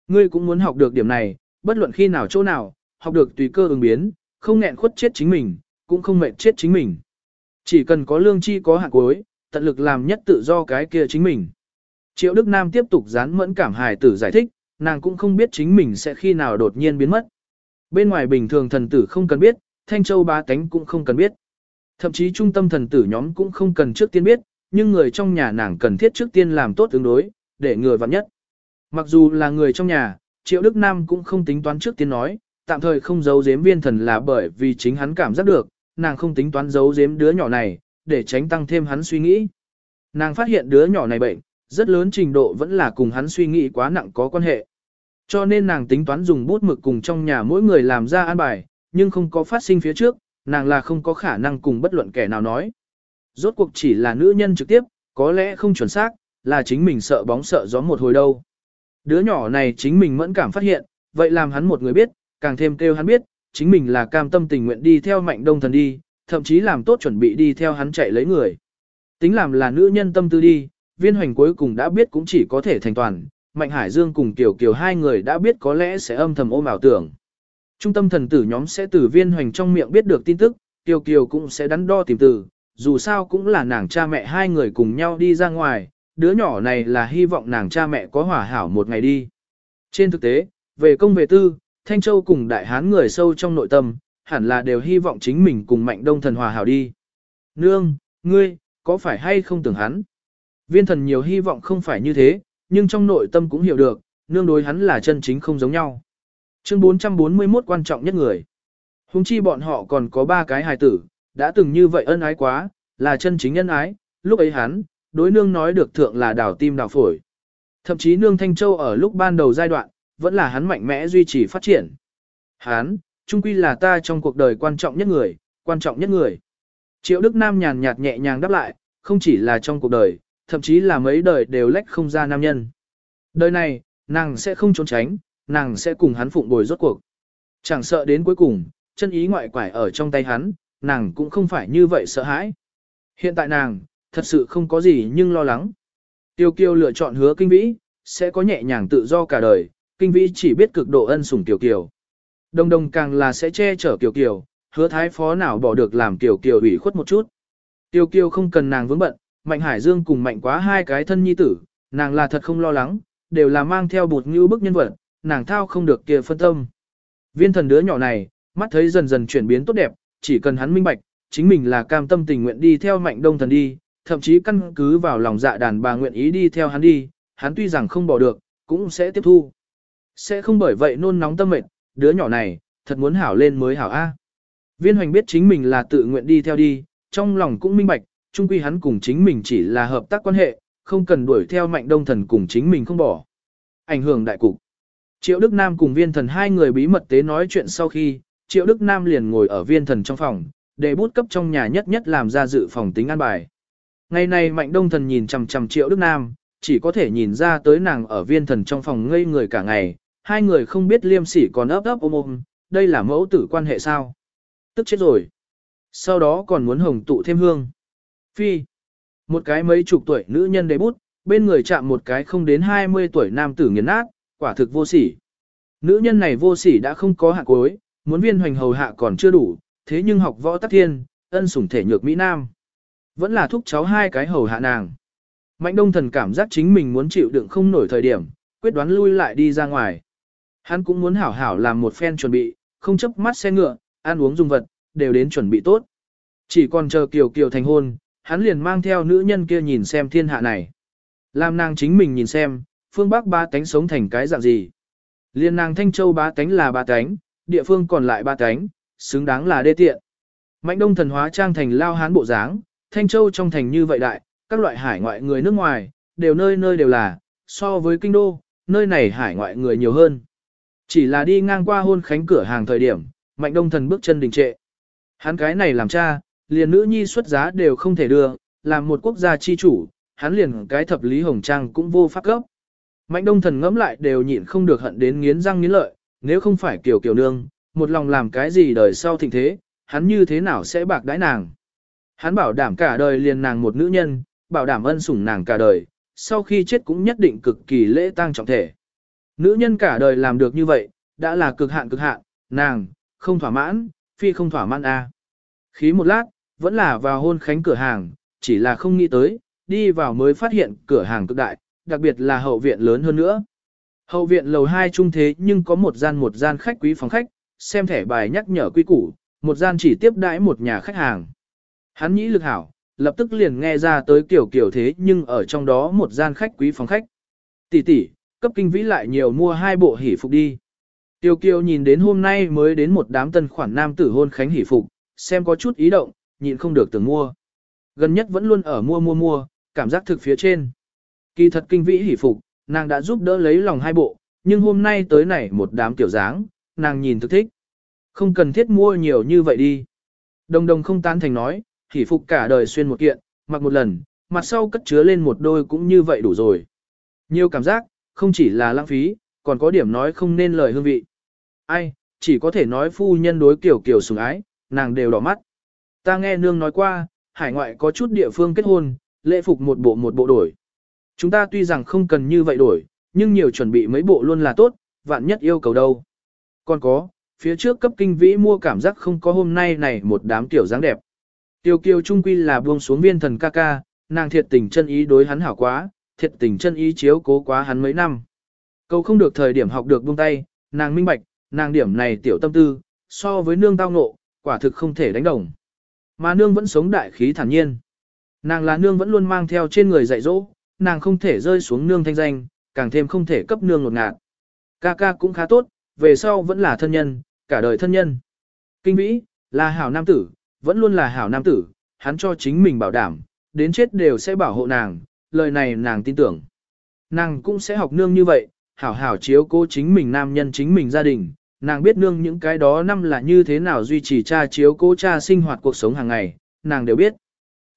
A: Ngươi cũng muốn học được điểm này, bất luận khi nào chỗ nào, học được tùy cơ ứng biến, không nghẹn khuất chết chính mình, cũng không mệt chết chính mình. Chỉ cần có lương chi có hạng cuối, tận lực làm nhất tự do cái kia chính mình. Triệu Đức Nam tiếp tục dán mẫn cảm hài tử giải thích, nàng cũng không biết chính mình sẽ khi nào đột nhiên biến mất. Bên ngoài bình thường thần tử không cần biết, Thanh Châu ba tánh cũng không cần biết. Thậm chí trung tâm thần tử nhóm cũng không cần trước tiên biết, nhưng người trong nhà nàng cần thiết trước tiên làm tốt tương đối, để người vặn nhất. Mặc dù là người trong nhà, Triệu Đức Nam cũng không tính toán trước tiên nói, tạm thời không giấu giếm viên thần là bởi vì chính hắn cảm giác được, nàng không tính toán giấu giếm đứa nhỏ này, để tránh tăng thêm hắn suy nghĩ. Nàng phát hiện đứa nhỏ này bệnh, rất lớn trình độ vẫn là cùng hắn suy nghĩ quá nặng có quan hệ. Cho nên nàng tính toán dùng bút mực cùng trong nhà mỗi người làm ra an bài, nhưng không có phát sinh phía trước, nàng là không có khả năng cùng bất luận kẻ nào nói. Rốt cuộc chỉ là nữ nhân trực tiếp, có lẽ không chuẩn xác, là chính mình sợ bóng sợ gió một hồi đâu. Đứa nhỏ này chính mình mẫn cảm phát hiện, vậy làm hắn một người biết, càng thêm kêu hắn biết, chính mình là cam tâm tình nguyện đi theo mạnh đông thần đi, thậm chí làm tốt chuẩn bị đi theo hắn chạy lấy người. Tính làm là nữ nhân tâm tư đi, viên hoành cuối cùng đã biết cũng chỉ có thể thành toàn, Mạnh Hải Dương cùng tiểu Kiều hai người đã biết có lẽ sẽ âm thầm ôm ảo tưởng. Trung tâm thần tử nhóm sẽ từ viên hoành trong miệng biết được tin tức, Tiêu Kiều cũng sẽ đắn đo tìm từ, dù sao cũng là nàng cha mẹ hai người cùng nhau đi ra ngoài, đứa nhỏ này là hy vọng nàng cha mẹ có hòa hảo một ngày đi. Trên thực tế, về công về tư, Thanh Châu cùng Đại Hán người sâu trong nội tâm, hẳn là đều hy vọng chính mình cùng Mạnh Đông thần hòa hảo đi. Nương, ngươi, có phải hay không tưởng hắn? Viên thần nhiều hy vọng không phải như thế, nhưng trong nội tâm cũng hiểu được, nương đối hắn là chân chính không giống nhau. Chương 441 quan trọng nhất người. Hùng chi bọn họ còn có ba cái hài tử, đã từng như vậy ân ái quá, là chân chính ân ái, lúc ấy hắn, đối nương nói được thượng là đảo tim đảo phổi. Thậm chí nương Thanh Châu ở lúc ban đầu giai đoạn, vẫn là hắn mạnh mẽ duy trì phát triển. Hắn, trung quy là ta trong cuộc đời quan trọng nhất người, quan trọng nhất người. Triệu Đức Nam nhàn nhạt nhẹ nhàng đáp lại, không chỉ là trong cuộc đời, thậm chí là mấy đời đều lách không ra nam nhân. Đời này, nàng sẽ không trốn tránh, nàng sẽ cùng hắn phụng bồi rốt cuộc. Chẳng sợ đến cuối cùng, chân ý ngoại quải ở trong tay hắn, nàng cũng không phải như vậy sợ hãi. Hiện tại nàng, thật sự không có gì nhưng lo lắng. Tiêu kiêu lựa chọn hứa kinh vĩ, sẽ có nhẹ nhàng tự do cả đời, kinh vĩ chỉ biết cực độ ân sủng tiểu kiều. Đồng đồng càng là sẽ che chở kiều kiều, hứa thái phó nào bỏ được làm tiểu kiều ủy khuất một chút. Tiêu kiều không cần nàng vướng bận, mạnh hải dương cùng mạnh quá hai cái thân nhi tử, nàng là thật không lo lắng, đều là mang theo bụt như bức nhân vật, nàng thao không được kia phân tâm. Viên thần đứa nhỏ này, mắt thấy dần dần chuyển biến tốt đẹp, chỉ cần hắn minh bạch, chính mình là cam tâm tình nguyện đi theo mạnh đông thần đi, thậm chí căn cứ vào lòng dạ đàn bà nguyện ý đi theo hắn đi, hắn tuy rằng không bỏ được, cũng sẽ tiếp thu. Sẽ không bởi vậy nôn nóng tâm mệt, đứa nhỏ này, thật muốn hảo lên mới hảo A. Viên hoành biết chính mình là tự nguyện đi theo đi, trong lòng cũng minh bạch, chung quy hắn cùng chính mình chỉ là hợp tác quan hệ, không cần đuổi theo mạnh đông thần cùng chính mình không bỏ. Ảnh hưởng đại cục. Triệu Đức Nam cùng viên thần hai người bí mật tế nói chuyện sau khi, Triệu Đức Nam liền ngồi ở viên thần trong phòng, để bút cấp trong nhà nhất nhất làm ra dự phòng tính an bài. Ngày này Mạnh Đông Thần nhìn chằm chằm Triệu Đức Nam, chỉ có thể nhìn ra tới nàng ở viên thần trong phòng ngây người cả ngày, hai người không biết liêm sỉ còn ấp ấp ôm ôm, đây là mẫu tử quan hệ sao. Tức chết rồi. Sau đó còn muốn hồng tụ thêm hương. Phi. Một cái mấy chục tuổi nữ nhân đầy bút, bên người chạm một cái không đến 20 tuổi nam tử nghiền nát, quả thực vô sỉ. Nữ nhân này vô sỉ đã không có hạ cuối, muốn viên hoành hầu hạ còn chưa đủ, thế nhưng học võ tắc thiên, ân sủng thể nhược Mỹ Nam. Vẫn là thúc cháu hai cái hầu hạ nàng. Mạnh đông thần cảm giác chính mình muốn chịu đựng không nổi thời điểm, quyết đoán lui lại đi ra ngoài. Hắn cũng muốn hảo hảo làm một phen chuẩn bị, không chấp mắt xe ngựa, ăn uống dùng vật, đều đến chuẩn bị tốt. Chỉ còn chờ Kiều Kiều thành hôn, hắn liền mang theo nữ nhân kia nhìn xem thiên hạ này. Làm nàng chính mình nhìn xem, phương Bắc ba tánh sống thành cái dạng gì. Liên nàng Thanh Châu ba tánh là ba tánh, địa phương còn lại ba tánh, xứng đáng là đê tiện. Mạnh đông thần hóa trang thành lao hán bộ dáng, Thanh Châu trong thành như vậy đại, các loại hải ngoại người nước ngoài, đều nơi nơi đều là, so với kinh đô, nơi này hải ngoại người nhiều hơn. Chỉ là đi ngang qua hôn khánh cửa hàng thời điểm, mạnh đông thần bước chân đình trệ. Hắn cái này làm cha, liền nữ nhi xuất giá đều không thể đưa, làm một quốc gia chi chủ, hắn liền cái thập lý hồng trang cũng vô pháp gốc. Mạnh đông thần ngẫm lại đều nhịn không được hận đến nghiến răng nghiến lợi, nếu không phải kiểu kiểu nương, một lòng làm cái gì đời sau thịnh thế, hắn như thế nào sẽ bạc đãi nàng. Hắn bảo đảm cả đời liền nàng một nữ nhân, bảo đảm ân sủng nàng cả đời, sau khi chết cũng nhất định cực kỳ lễ tang trọng thể. Nữ nhân cả đời làm được như vậy, đã là cực hạn cực hạn, nàng, không thỏa mãn, phi không thỏa mãn a. Khí một lát, vẫn là vào hôn khánh cửa hàng, chỉ là không nghĩ tới, đi vào mới phát hiện cửa hàng cực đại, đặc biệt là hậu viện lớn hơn nữa. Hậu viện lầu 2 trung thế nhưng có một gian một gian khách quý phòng khách, xem thẻ bài nhắc nhở quy củ, một gian chỉ tiếp đãi một nhà khách hàng. Hắn nhĩ lực hảo, lập tức liền nghe ra tới kiểu kiểu thế nhưng ở trong đó một gian khách quý phòng khách. Tỷ tỷ, cấp kinh vĩ lại nhiều mua hai bộ hỷ phục đi. Tiêu kiều nhìn đến hôm nay mới đến một đám tân khoản nam tử hôn khánh hỷ phục, xem có chút ý động, nhịn không được tưởng mua. Gần nhất vẫn luôn ở mua mua mua, cảm giác thực phía trên. Kỳ thật kinh vĩ hỉ phục, nàng đã giúp đỡ lấy lòng hai bộ, nhưng hôm nay tới này một đám tiểu dáng, nàng nhìn thực thích. Không cần thiết mua nhiều như vậy đi. Đồng đồng không tán thành nói, hỉ phục cả đời xuyên một kiện, mặc một lần, mặt sau cất chứa lên một đôi cũng như vậy đủ rồi. Nhiều cảm giác, không chỉ là lãng phí, còn có điểm nói không nên lời hương vị. Ai, chỉ có thể nói phu nhân đối kiểu kiểu sủng ái, nàng đều đỏ mắt. Ta nghe nương nói qua, hải ngoại có chút địa phương kết hôn, lễ phục một bộ một bộ đổi. Chúng ta tuy rằng không cần như vậy đổi, nhưng nhiều chuẩn bị mấy bộ luôn là tốt, vạn nhất yêu cầu đâu. Còn có, phía trước cấp kinh vĩ mua cảm giác không có hôm nay này một đám tiểu dáng đẹp. Tiêu kiều trung quy là buông xuống viên thần ca ca, nàng thiệt tình chân ý đối hắn hảo quá, thiệt tình chân ý chiếu cố quá hắn mấy năm. Câu không được thời điểm học được buông tay, nàng minh bạch, nàng điểm này tiểu tâm tư, so với nương tao ngộ, quả thực không thể đánh đồng. Mà nương vẫn sống đại khí thản nhiên. Nàng là nương vẫn luôn mang theo trên người dạy dỗ, nàng không thể rơi xuống nương thanh danh, càng thêm không thể cấp nương ngột ngạt. Ca ca cũng khá tốt, về sau vẫn là thân nhân, cả đời thân nhân. Kinh vĩ, là hảo nam tử, vẫn luôn là hảo nam tử, hắn cho chính mình bảo đảm, đến chết đều sẽ bảo hộ nàng, lời này nàng tin tưởng. nàng cũng sẽ học nương như vậy, hảo hảo chiếu cố chính mình nam nhân chính mình gia đình, nàng biết nương những cái đó năm là như thế nào duy trì cha chiếu cố cha sinh hoạt cuộc sống hàng ngày, nàng đều biết.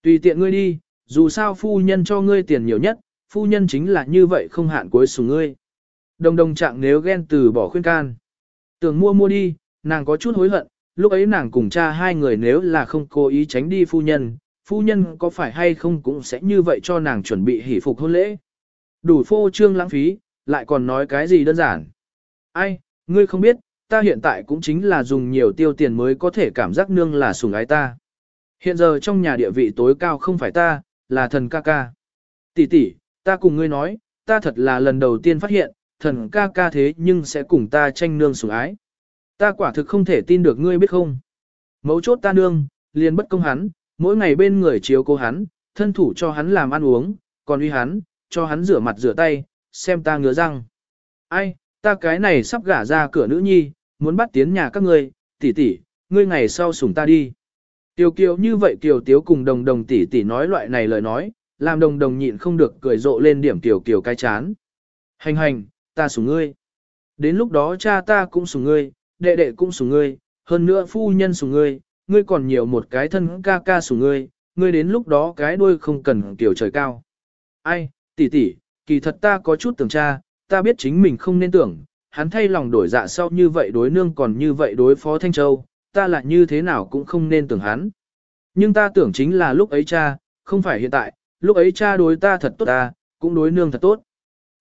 A: Tùy tiện ngươi đi, dù sao phu nhân cho ngươi tiền nhiều nhất, phu nhân chính là như vậy không hạn cuối sủng ngươi. Đồng đồng trạng nếu ghen từ bỏ khuyên can. Tưởng mua mua đi, nàng có chút hối hận, lúc ấy nàng cùng cha hai người nếu là không cố ý tránh đi phu nhân, phu nhân có phải hay không cũng sẽ như vậy cho nàng chuẩn bị hỷ phục hôn lễ. Đủ phô trương lãng phí, lại còn nói cái gì đơn giản. Ai, ngươi không biết, ta hiện tại cũng chính là dùng nhiều tiêu tiền mới có thể cảm giác nương là sủng ái ta. Hiện giờ trong nhà địa vị tối cao không phải ta, là thần ca ca. Tỷ tỷ, ta cùng ngươi nói, ta thật là lần đầu tiên phát hiện, thần ca ca thế nhưng sẽ cùng ta tranh nương sủng ái. Ta quả thực không thể tin được ngươi biết không. Mấu chốt ta nương, liền bất công hắn, mỗi ngày bên người chiếu cố hắn, thân thủ cho hắn làm ăn uống, còn uy hắn, cho hắn rửa mặt rửa tay, xem ta ngứa răng. Ai, ta cái này sắp gả ra cửa nữ nhi, muốn bắt tiến nhà các ngươi, tỷ tỷ, ngươi ngày sau sủng ta đi. Tiêu kiều như vậy kiều tiếu cùng đồng đồng tỷ tỷ nói loại này lời nói, làm đồng đồng nhịn không được cười rộ lên điểm Tiểu kiều cái chán. Hành hành, ta sủng ngươi. Đến lúc đó cha ta cũng sủng ngươi, đệ đệ cũng sủng ngươi, hơn nữa phu nhân sủng ngươi, ngươi còn nhiều một cái thân ca ca sủng ngươi, ngươi đến lúc đó cái đuôi không cần tiểu trời cao. Ai, tỷ tỷ, kỳ thật ta có chút tưởng cha, ta biết chính mình không nên tưởng, hắn thay lòng đổi dạ sau như vậy đối nương còn như vậy đối phó Thanh Châu, ta lại như thế nào cũng không nên tưởng hắn. Nhưng ta tưởng chính là lúc ấy cha, không phải hiện tại, lúc ấy cha đối ta thật tốt ta, cũng đối nương thật tốt.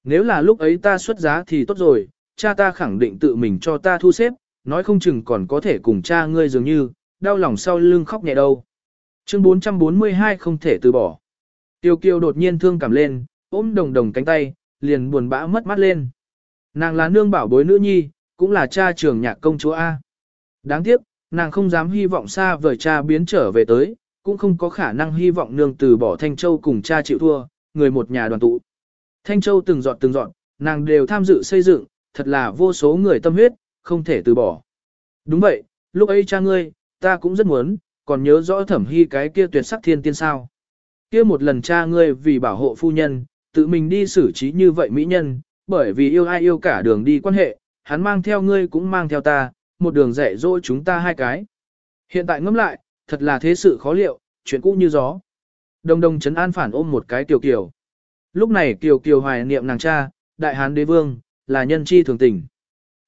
A: Nếu là lúc ấy ta xuất giá thì tốt rồi, cha ta khẳng định tự mình cho ta thu xếp, nói không chừng còn có thể cùng cha ngươi dường như, đau lòng sau lưng khóc nhẹ đâu. Chương 442 không thể từ bỏ. Tiêu kiều đột nhiên thương cảm lên, ôm đồng đồng cánh tay, liền buồn bã mất mắt lên. Nàng là nương bảo bối nữ nhi, cũng là cha trưởng nhạc công chúa A. Đáng tiếc, nàng không dám hy vọng xa vời cha biến trở về tới, cũng không có khả năng hy vọng nương từ bỏ Thanh Châu cùng cha chịu thua, người một nhà đoàn tụ. Thanh Châu từng dọn từng dọn, nàng đều tham dự xây dựng, thật là vô số người tâm huyết, không thể từ bỏ. Đúng vậy, lúc ấy cha ngươi, ta cũng rất muốn, còn nhớ rõ thẩm hy cái kia tuyệt sắc thiên tiên sao. Kia một lần cha ngươi vì bảo hộ phu nhân, tự mình đi xử trí như vậy mỹ nhân, bởi vì yêu ai yêu cả đường đi quan hệ, hắn mang theo ngươi cũng mang theo ta, một đường dạy dỗ chúng ta hai cái. Hiện tại ngẫm lại, thật là thế sự khó liệu, chuyện cũ như gió. Đồng đồng chấn an phản ôm một cái tiểu kiều. Lúc này tiểu kiều hoài niệm nàng cha, đại hán đế vương, là nhân chi thường tình.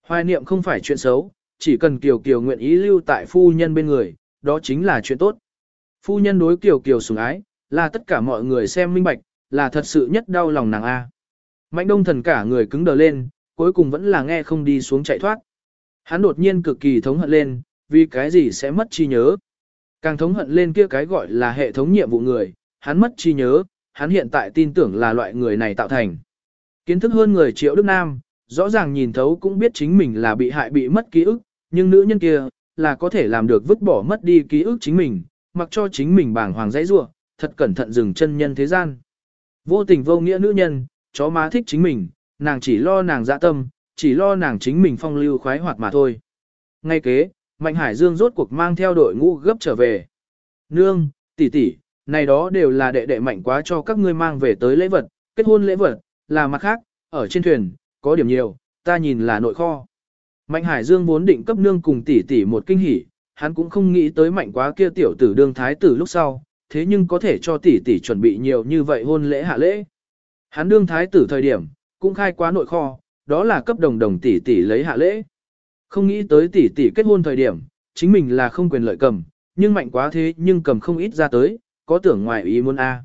A: Hoài niệm không phải chuyện xấu, chỉ cần tiểu kiều nguyện ý lưu tại phu nhân bên người, đó chính là chuyện tốt. Phu nhân đối tiểu kiều sủng ái, là tất cả mọi người xem minh bạch, là thật sự nhất đau lòng nàng A. Mạnh đông thần cả người cứng đờ lên, cuối cùng vẫn là nghe không đi xuống chạy thoát. Hắn đột nhiên cực kỳ thống hận lên, vì cái gì sẽ mất trí nhớ. Càng thống hận lên kia cái gọi là hệ thống nhiệm vụ người, hắn mất trí nhớ, hắn hiện tại tin tưởng là loại người này tạo thành. Kiến thức hơn người triệu Đức Nam, rõ ràng nhìn thấu cũng biết chính mình là bị hại bị mất ký ức, nhưng nữ nhân kia, là có thể làm được vứt bỏ mất đi ký ức chính mình, mặc cho chính mình bàng hoàng dãy rua, thật cẩn thận dừng chân nhân thế gian. Vô tình vô nghĩa nữ nhân, chó má thích chính mình, nàng chỉ lo nàng dạ tâm, chỉ lo nàng chính mình phong lưu khoái hoạt mà thôi. Ngay kế, Mạnh Hải Dương rốt cuộc mang theo đội ngũ gấp trở về. Nương, tỷ tỷ, này đó đều là đệ đệ mạnh quá cho các ngươi mang về tới lễ vật, kết hôn lễ vật, là mặt khác, ở trên thuyền, có điểm nhiều, ta nhìn là nội kho. Mạnh Hải Dương vốn định cấp nương cùng tỷ tỷ một kinh hỉ, hắn cũng không nghĩ tới mạnh quá kia tiểu tử đương thái tử lúc sau, thế nhưng có thể cho tỷ tỷ chuẩn bị nhiều như vậy hôn lễ hạ lễ. Hắn đương thái tử thời điểm, cũng khai quá nội kho, đó là cấp đồng đồng tỷ tỷ lấy hạ lễ. Không nghĩ tới tỷ tỷ kết hôn thời điểm, chính mình là không quyền lợi cầm, nhưng mạnh quá thế nhưng cầm không ít ra tới, có tưởng ngoài ý muốn A.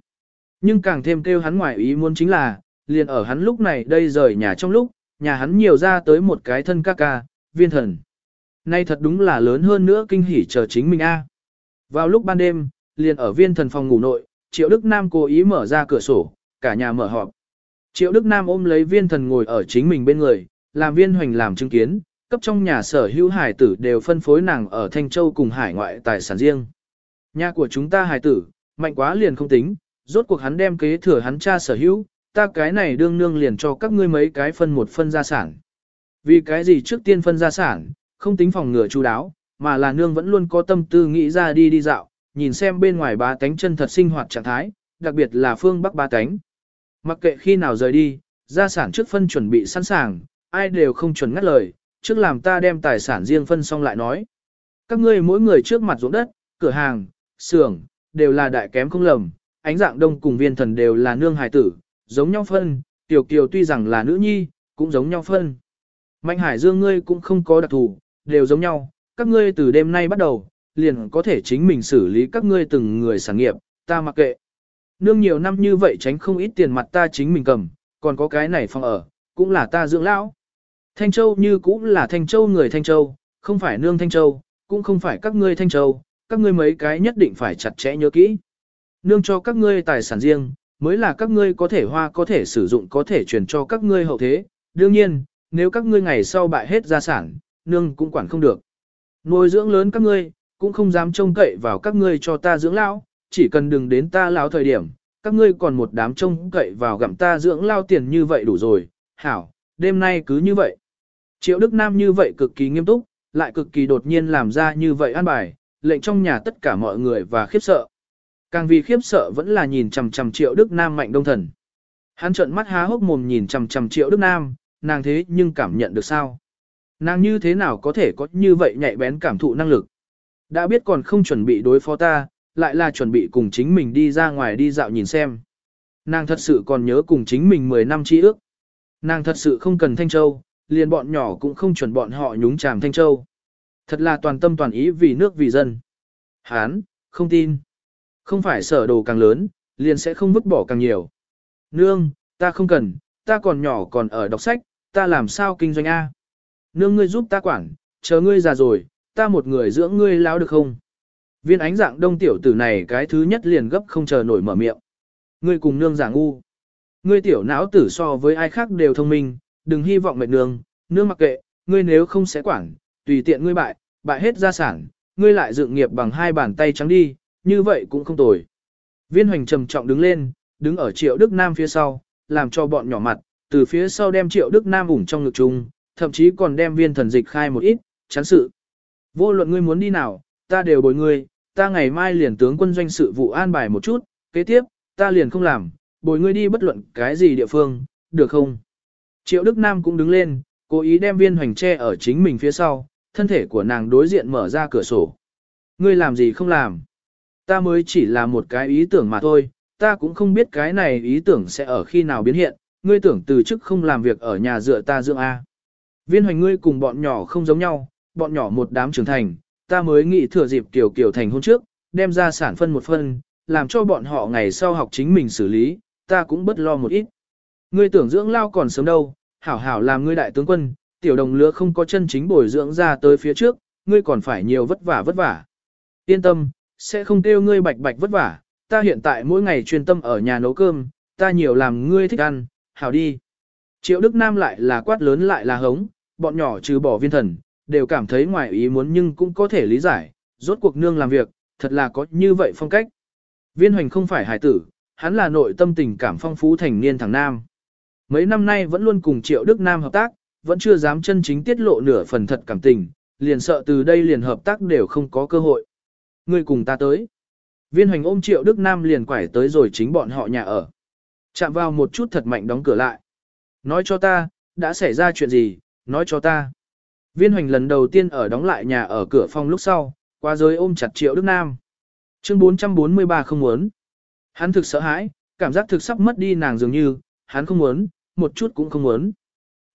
A: Nhưng càng thêm kêu hắn ngoài ý muốn chính là, liền ở hắn lúc này đây rời nhà trong lúc, nhà hắn nhiều ra tới một cái thân ca ca, viên thần. Nay thật đúng là lớn hơn nữa kinh hỉ chờ chính mình A. Vào lúc ban đêm, liền ở viên thần phòng ngủ nội, Triệu Đức Nam cố ý mở ra cửa sổ, cả nhà mở họp. Triệu Đức Nam ôm lấy viên thần ngồi ở chính mình bên người, làm viên hoành làm chứng kiến, cấp trong nhà sở hữu hải tử đều phân phối nàng ở Thanh Châu cùng hải ngoại tài sản riêng. Nhà của chúng ta hải tử, mạnh quá liền không tính, rốt cuộc hắn đem kế thừa hắn cha sở hữu, ta cái này đương nương liền cho các ngươi mấy cái phân một phân gia sản. Vì cái gì trước tiên phân gia sản, không tính phòng ngừa chú đáo, mà là nương vẫn luôn có tâm tư nghĩ ra đi đi dạo, nhìn xem bên ngoài ba tánh chân thật sinh hoạt trạng thái, đặc biệt là phương Bắc ba tánh. Mặc kệ khi nào rời đi, gia sản trước phân chuẩn bị sẵn sàng, ai đều không chuẩn ngắt lời, trước làm ta đem tài sản riêng phân xong lại nói. Các ngươi mỗi người trước mặt ruộng đất, cửa hàng, xưởng, đều là đại kém không lầm, ánh dạng đông cùng viên thần đều là nương hài tử, giống nhau phân, tiểu kiều tuy rằng là nữ nhi, cũng giống nhau phân. Mạnh hải dương ngươi cũng không có đặc thù, đều giống nhau, các ngươi từ đêm nay bắt đầu, liền có thể chính mình xử lý các ngươi từng người sản nghiệp, ta mặc kệ. Nương nhiều năm như vậy tránh không ít tiền mặt ta chính mình cầm, còn có cái này phòng ở, cũng là ta dưỡng lão. Thanh Châu như cũng là Thanh Châu người Thanh Châu, không phải nương Thanh Châu, cũng không phải các ngươi Thanh Châu, các ngươi mấy cái nhất định phải chặt chẽ nhớ kỹ. Nương cho các ngươi tài sản riêng, mới là các ngươi có thể hoa có thể sử dụng có thể truyền cho các ngươi hậu thế. Đương nhiên, nếu các ngươi ngày sau bại hết gia sản, nương cũng quản không được. Nuôi dưỡng lớn các ngươi, cũng không dám trông cậy vào các ngươi cho ta dưỡng lão, chỉ cần đừng đến ta lão thời điểm, các ngươi còn một đám trông cậy vào gặm ta dưỡng lao tiền như vậy đủ rồi. Hảo, đêm nay cứ như vậy. Triệu Đức Nam như vậy cực kỳ nghiêm túc, lại cực kỳ đột nhiên làm ra như vậy an bài, lệnh trong nhà tất cả mọi người và khiếp sợ. Càng vì khiếp sợ vẫn là nhìn chằm chằm Triệu Đức Nam mạnh đông thần. Hắn trợn mắt há hốc mồm nhìn chằm chằm Triệu Đức Nam, nàng thế nhưng cảm nhận được sao? Nàng như thế nào có thể có như vậy nhạy bén cảm thụ năng lực? Đã biết còn không chuẩn bị đối phó ta, lại là chuẩn bị cùng chính mình đi ra ngoài đi dạo nhìn xem. Nàng thật sự còn nhớ cùng chính mình 10 năm chi ước. Nàng thật sự không cần Thanh Châu, liền bọn nhỏ cũng không chuẩn bọn họ nhúng chàm Thanh Châu. Thật là toàn tâm toàn ý vì nước vì dân. Hán, không tin. Không phải sở đồ càng lớn, liền sẽ không vứt bỏ càng nhiều. Nương, ta không cần, ta còn nhỏ còn ở đọc sách, ta làm sao kinh doanh A. Nương ngươi giúp ta quản, chờ ngươi già rồi, ta một người dưỡng ngươi láo được không? Viên ánh dạng đông tiểu tử này cái thứ nhất liền gấp không chờ nổi mở miệng. Ngươi cùng nương giả ngu. Ngươi tiểu não tử so với ai khác đều thông minh, đừng hy vọng mệt nương, nương mặc kệ, ngươi nếu không sẽ quản, tùy tiện ngươi bại, bại hết gia sản, ngươi lại dựng nghiệp bằng hai bàn tay trắng đi, như vậy cũng không tồi. Viên hoành trầm trọng đứng lên, đứng ở triệu Đức Nam phía sau, làm cho bọn nhỏ mặt, từ phía sau đem triệu Đức Nam ủng trong ngực chung, thậm chí còn đem viên thần dịch khai một ít, chán sự. Vô luận ngươi muốn đi nào, ta đều bồi ngươi, ta ngày mai liền tướng quân doanh sự vụ an bài một chút, kế tiếp, ta liền không làm, bồi ngươi đi bất luận cái gì địa phương, được không? Triệu Đức Nam cũng đứng lên, cố ý đem viên hoành tre ở chính mình phía sau, thân thể của nàng đối diện mở ra cửa sổ. Ngươi làm gì không làm? Ta mới chỉ là một cái ý tưởng mà thôi, ta cũng không biết cái này ý tưởng sẽ ở khi nào biến hiện, ngươi tưởng từ chức không làm việc ở nhà dựa ta dưỡng A. Viên hoành ngươi cùng bọn nhỏ không giống nhau, bọn nhỏ một đám trưởng thành, ta mới nghĩ thừa dịp tiểu kiểu thành hôn trước, đem ra sản phân một phân, làm cho bọn họ ngày sau học chính mình xử lý, ta cũng bất lo một ít. Ngươi tưởng dưỡng lao còn sớm đâu, hảo hảo làm ngươi đại tướng quân, tiểu đồng lứa không có chân chính bồi dưỡng ra tới phía trước, ngươi còn phải nhiều vất vả vất vả. Yên tâm, sẽ không kêu ngươi bạch bạch vất vả, ta hiện tại mỗi ngày chuyên tâm ở nhà nấu cơm, ta nhiều làm ngươi thích ăn, hảo đi. Triệu Đức Nam lại là quát lớn lại là hống, bọn nhỏ trừ bỏ viên thần, đều cảm thấy ngoài ý muốn nhưng cũng có thể lý giải, rốt cuộc nương làm việc, thật là có như vậy phong cách. Viên hoành không phải hải tử, hắn là nội tâm tình cảm phong phú thành niên thằng Nam. Mấy năm nay vẫn luôn cùng Triệu Đức Nam hợp tác, vẫn chưa dám chân chính tiết lộ nửa phần thật cảm tình, liền sợ từ đây liền hợp tác đều không có cơ hội. Ngươi cùng ta tới. Viên hoành ôm Triệu Đức Nam liền quải tới rồi chính bọn họ nhà ở. Chạm vào một chút thật mạnh đóng cửa lại. Nói cho ta, đã xảy ra chuyện gì, nói cho ta. Viên hoành lần đầu tiên ở đóng lại nhà ở cửa phòng lúc sau, qua giới ôm chặt Triệu Đức Nam. Chương 443 không muốn. Hắn thực sợ hãi, cảm giác thực sắp mất đi nàng dường như, hắn không muốn, một chút cũng không muốn.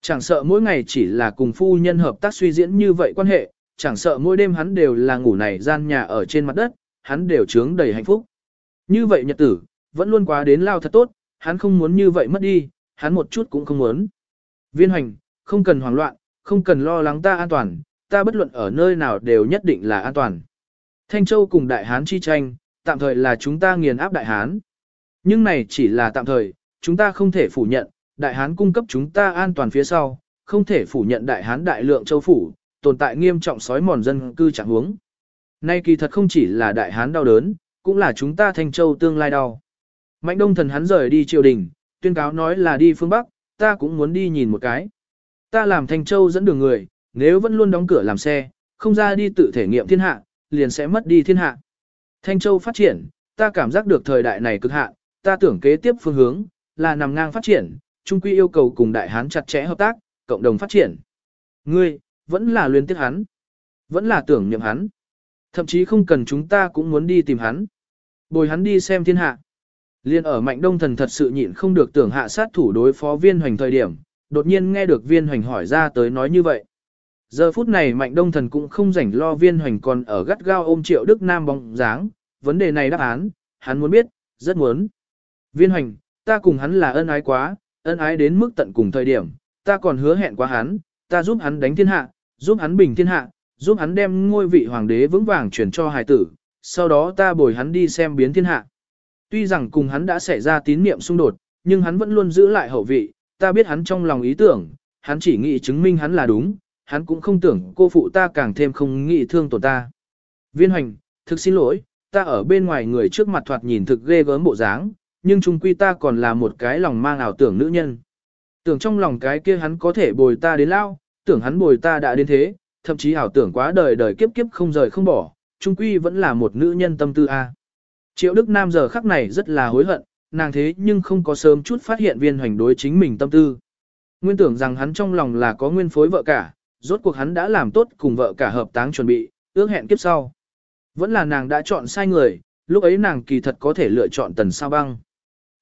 A: Chẳng sợ mỗi ngày chỉ là cùng phu nhân hợp tác suy diễn như vậy quan hệ, chẳng sợ mỗi đêm hắn đều là ngủ này gian nhà ở trên mặt đất, hắn đều trướng đầy hạnh phúc. Như vậy nhật tử, vẫn luôn quá đến lao thật tốt, hắn không muốn như vậy mất đi, hắn một chút cũng không muốn. Viên hoành, không cần hoảng loạn, không cần lo lắng ta an toàn, ta bất luận ở nơi nào đều nhất định là an toàn. Thanh Châu cùng Đại Hán chi tranh, tạm thời là chúng ta nghiền áp Đại Hán. Nhưng này chỉ là tạm thời, chúng ta không thể phủ nhận, Đại Hán cung cấp chúng ta an toàn phía sau, không thể phủ nhận Đại Hán đại lượng châu phủ, tồn tại nghiêm trọng sói mòn dân cư trạng huống. Nay kỳ thật không chỉ là Đại Hán đau đớn, cũng là chúng ta Thanh Châu tương lai đau. Mạnh đông thần hắn rời đi triều đình, tuyên cáo nói là đi phương Bắc, ta cũng muốn đi nhìn một cái. Ta làm Thanh Châu dẫn đường người, nếu vẫn luôn đóng cửa làm xe, không ra đi tự thể nghiệm thiên hạ, liền sẽ mất đi thiên hạ. Thanh Châu phát triển, ta cảm giác được thời đại này cực hạn, ta tưởng kế tiếp phương hướng, là nằm ngang phát triển, trung quy yêu cầu cùng đại hán chặt chẽ hợp tác, cộng đồng phát triển. Ngươi, vẫn là luyến tiếc hắn, vẫn là tưởng niệm hắn. Thậm chí không cần chúng ta cũng muốn đi tìm hắn. Bồi hắn đi xem thiên hạ. Liên ở mạnh đông thần thật sự nhịn không được tưởng hạ sát thủ đối phó viên hoành thời điểm, đột nhiên nghe được viên hoành hỏi ra tới nói như vậy. Giờ phút này mạnh đông thần cũng không rảnh lo viên hoành còn ở gắt gao ôm triệu Đức Nam bóng dáng, vấn đề này đáp án, hắn muốn biết, rất muốn. Viên hoành, ta cùng hắn là ân ái quá, ân ái đến mức tận cùng thời điểm, ta còn hứa hẹn quá hắn, ta giúp hắn đánh thiên hạ, giúp hắn bình thiên hạ, giúp hắn đem ngôi vị hoàng đế vững vàng chuyển cho hài tử, sau đó ta bồi hắn đi xem biến thiên hạ. Tuy rằng cùng hắn đã xảy ra tín niệm xung đột, nhưng hắn vẫn luôn giữ lại hậu vị, ta biết hắn trong lòng ý tưởng, hắn chỉ nghĩ chứng minh hắn là đúng, hắn cũng không tưởng cô phụ ta càng thêm không nghĩ thương tổn ta. Viên hoành, thực xin lỗi, ta ở bên ngoài người trước mặt thoạt nhìn thực ghê gớm bộ dáng, nhưng chung quy ta còn là một cái lòng mang ảo tưởng nữ nhân. Tưởng trong lòng cái kia hắn có thể bồi ta đến lao, tưởng hắn bồi ta đã đến thế, thậm chí ảo tưởng quá đời đời kiếp kiếp không rời không bỏ, chung quy vẫn là một nữ nhân tâm tư a. Triệu Đức Nam giờ khắc này rất là hối hận, nàng thế nhưng không có sớm chút phát hiện viên hoành đối chính mình tâm tư. Nguyên tưởng rằng hắn trong lòng là có nguyên phối vợ cả, rốt cuộc hắn đã làm tốt cùng vợ cả hợp táng chuẩn bị, ước hẹn kiếp sau. Vẫn là nàng đã chọn sai người, lúc ấy nàng kỳ thật có thể lựa chọn tần sao băng.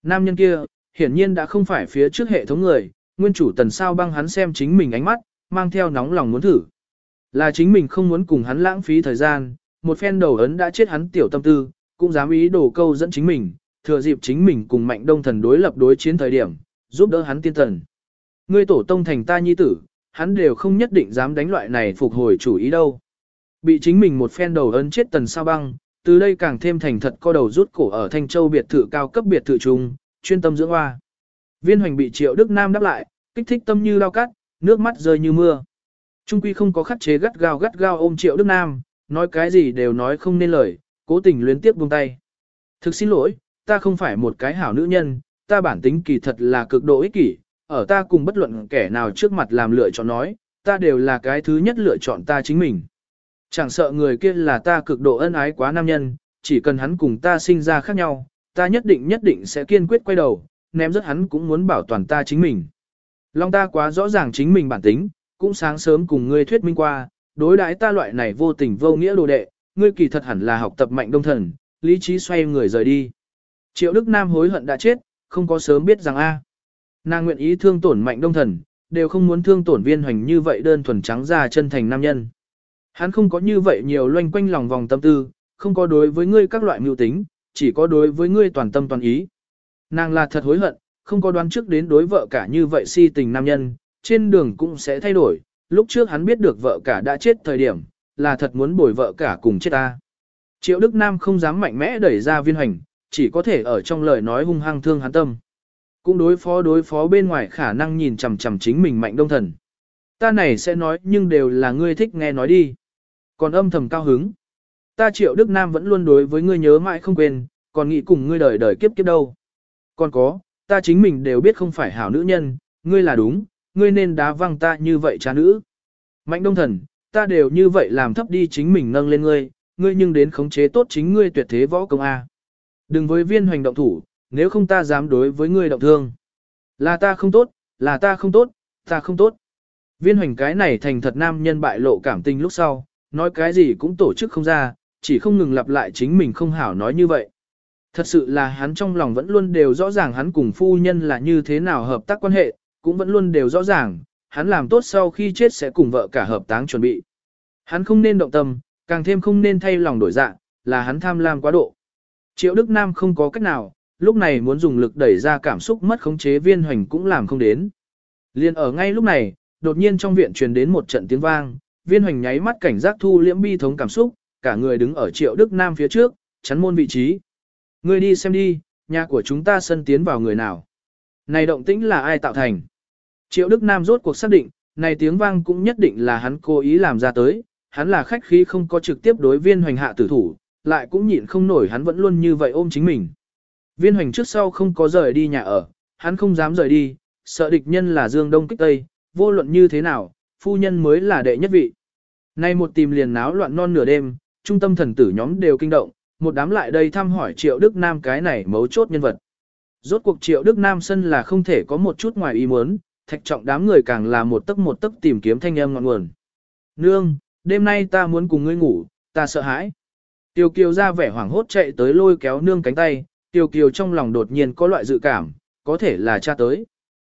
A: Nam nhân kia, hiển nhiên đã không phải phía trước hệ thống người, nguyên chủ tần sao băng hắn xem chính mình ánh mắt, mang theo nóng lòng muốn thử. Là chính mình không muốn cùng hắn lãng phí thời gian, một phen đầu ấn đã chết hắn tiểu tâm tư, cũng dám ý đồ câu dẫn chính mình, thừa dịp chính mình cùng mạnh đông thần đối lập đối chiến thời điểm, giúp đỡ hắn tiên thần. Ngươi tổ tông thành ta nhi tử, hắn đều không nhất định dám đánh loại này phục hồi chủ ý đâu. Bị chính mình một phen đầu ấn chết tần sao băng, từ đây càng thêm thành thật co đầu rút cổ ở Thanh Châu biệt thự cao cấp biệt thự trung, chuyên tâm dưỡng hoa. Viên hoành bị triệu Đức Nam đáp lại, kích thích tâm như lao cắt, nước mắt rơi như mưa. Trung quy không có khắc chế gắt gao gắt gao ôm triệu Đức Nam, nói cái gì đều nói không nên lời, cố tình luyến tiếp buông tay. Thực xin lỗi, ta không phải một cái hảo nữ nhân, ta bản tính kỳ thật là cực độ ích kỷ, ở ta cùng bất luận kẻ nào trước mặt làm lựa chọn nói, ta đều là cái thứ nhất lựa chọn ta chính mình. Chẳng sợ người kia là ta cực độ ân ái quá nam nhân, chỉ cần hắn cùng ta sinh ra khác nhau, ta nhất định nhất định sẽ kiên quyết quay đầu, ném rất hắn cũng muốn bảo toàn ta chính mình. Long ta quá rõ ràng chính mình bản tính, cũng sáng sớm cùng ngươi thuyết minh qua, đối đãi ta loại này vô tình vô nghĩa đồ đệ, ngươi kỳ thật hẳn là học tập mạnh đông thần, lý trí xoay người rời đi. Triệu Đức Nam hối hận đã chết, không có sớm biết rằng a. Nàng nguyện ý thương tổn mạnh đông thần, đều không muốn thương tổn viên hoành như vậy đơn thuần trắng ra chân thành nam nhân. Hắn không có như vậy nhiều loanh quanh lòng vòng tâm tư, không có đối với ngươi các loại mưu tính, chỉ có đối với ngươi toàn tâm toàn ý. Nàng là thật hối hận, không có đoán trước đến đối vợ cả như vậy si tình nam nhân, trên đường cũng sẽ thay đổi, lúc trước hắn biết được vợ cả đã chết thời điểm, là thật muốn bồi vợ cả cùng chết ta. Triệu Đức Nam không dám mạnh mẽ đẩy ra viên hành, chỉ có thể ở trong lời nói hung hăng thương hắn tâm. Cũng đối phó đối phó bên ngoài khả năng nhìn chằm chằm chính mình mạnh đông thần. Ta này sẽ nói nhưng đều là ngươi thích nghe nói đi. Còn âm thầm cao hứng. Ta triệu Đức Nam vẫn luôn đối với ngươi nhớ mãi không quên, còn nghĩ cùng ngươi đời đời kiếp kiếp đâu. Còn có, ta chính mình đều biết không phải hảo nữ nhân, ngươi là đúng, ngươi nên đá văng ta như vậy cha nữ. Mạnh đông thần, ta đều như vậy làm thấp đi chính mình nâng lên ngươi, ngươi nhưng đến khống chế tốt chính ngươi tuyệt thế võ công A. Đừng với viên hoành động thủ, nếu không ta dám đối với ngươi động thương. Là ta không tốt, là ta không tốt, ta không tốt. Viên hoành cái này thành thật nam nhân bại lộ cảm tình lúc sau, nói cái gì cũng tổ chức không ra, chỉ không ngừng lặp lại chính mình không hảo nói như vậy. Thật sự là hắn trong lòng vẫn luôn đều rõ ràng hắn cùng phu nhân là như thế nào hợp tác quan hệ, cũng vẫn luôn đều rõ ràng, hắn làm tốt sau khi chết sẽ cùng vợ cả hợp táng chuẩn bị. Hắn không nên động tâm, càng thêm không nên thay lòng đổi dạng, là hắn tham lam quá độ. Triệu Đức Nam không có cách nào, lúc này muốn dùng lực đẩy ra cảm xúc mất khống chế viên hoành cũng làm không đến. Liên ở ngay lúc này, đột nhiên trong viện truyền đến một trận tiếng vang, viên hoành nháy mắt cảnh giác thu liễm bi thống cảm xúc, cả người đứng ở triệu Đức Nam phía trước, chắn môn vị trí. Người đi xem đi, nhà của chúng ta sân tiến vào người nào. Này động tĩnh là ai tạo thành? Triệu Đức Nam rốt cuộc xác định, này tiếng vang cũng nhất định là hắn cố ý làm ra tới, hắn là khách khí không có trực tiếp đối viên hoành hạ tử thủ, lại cũng nhịn không nổi hắn vẫn luôn như vậy ôm chính mình. Viên hoành trước sau không có rời đi nhà ở, hắn không dám rời đi, sợ địch nhân là Dương Đông kích Tây, vô luận như thế nào, phu nhân mới là đệ nhất vị. Nay một tìm liền náo loạn non nửa đêm, trung tâm thần tử nhóm đều kinh động, một đám lại đây thăm hỏi Triệu Đức Nam cái này mấu chốt nhân vật. rốt cuộc triệu Đức Nam sân là không thể có một chút ngoài ý muốn, thạch trọng đám người càng là một tấc một tấc tìm kiếm thanh âm ngọn nguồn. Nương, đêm nay ta muốn cùng ngươi ngủ, ta sợ hãi. Tiêu kiều ra vẻ hoảng hốt chạy tới lôi kéo nương cánh tay, tiêu kiều trong lòng đột nhiên có loại dự cảm, có thể là cha tới.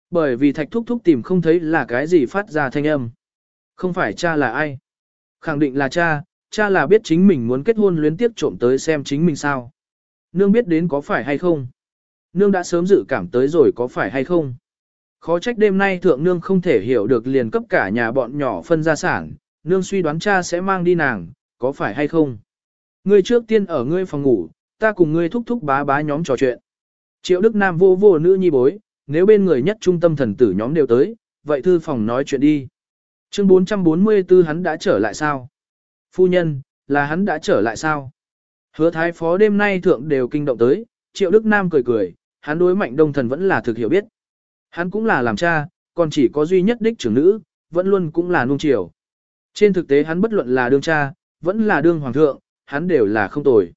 A: Bởi vì thạch thúc thúc tìm không thấy là cái gì phát ra thanh âm. Không phải cha là ai. Khẳng định là cha, cha là biết chính mình muốn kết hôn luyến tiếp trộm tới xem chính mình sao. Nương biết đến có phải hay không. Nương đã sớm dự cảm tới rồi có phải hay không. Khó trách đêm nay thượng nương không thể hiểu được liền cấp cả nhà bọn nhỏ phân gia sản, nương suy đoán cha sẽ mang đi nàng, có phải hay không. Ngươi trước tiên ở ngươi phòng ngủ, ta cùng ngươi thúc thúc bá bá nhóm trò chuyện. Triệu Đức Nam vô vô nữ nhi bối, nếu bên người nhất trung tâm thần tử nhóm đều tới, vậy thư phòng nói chuyện đi. Chương 444 hắn đã trở lại sao? Phu nhân, là hắn đã trở lại sao? Hứa thái phó đêm nay thượng đều kinh động tới, Triệu Đức Nam cười cười, hắn đối mạnh đông thần vẫn là thực hiểu biết. Hắn cũng là làm cha, còn chỉ có duy nhất đích trưởng nữ, vẫn luôn cũng là nung chiều. Trên thực tế hắn bất luận là đương cha, vẫn là đương hoàng thượng, hắn đều là không tồi.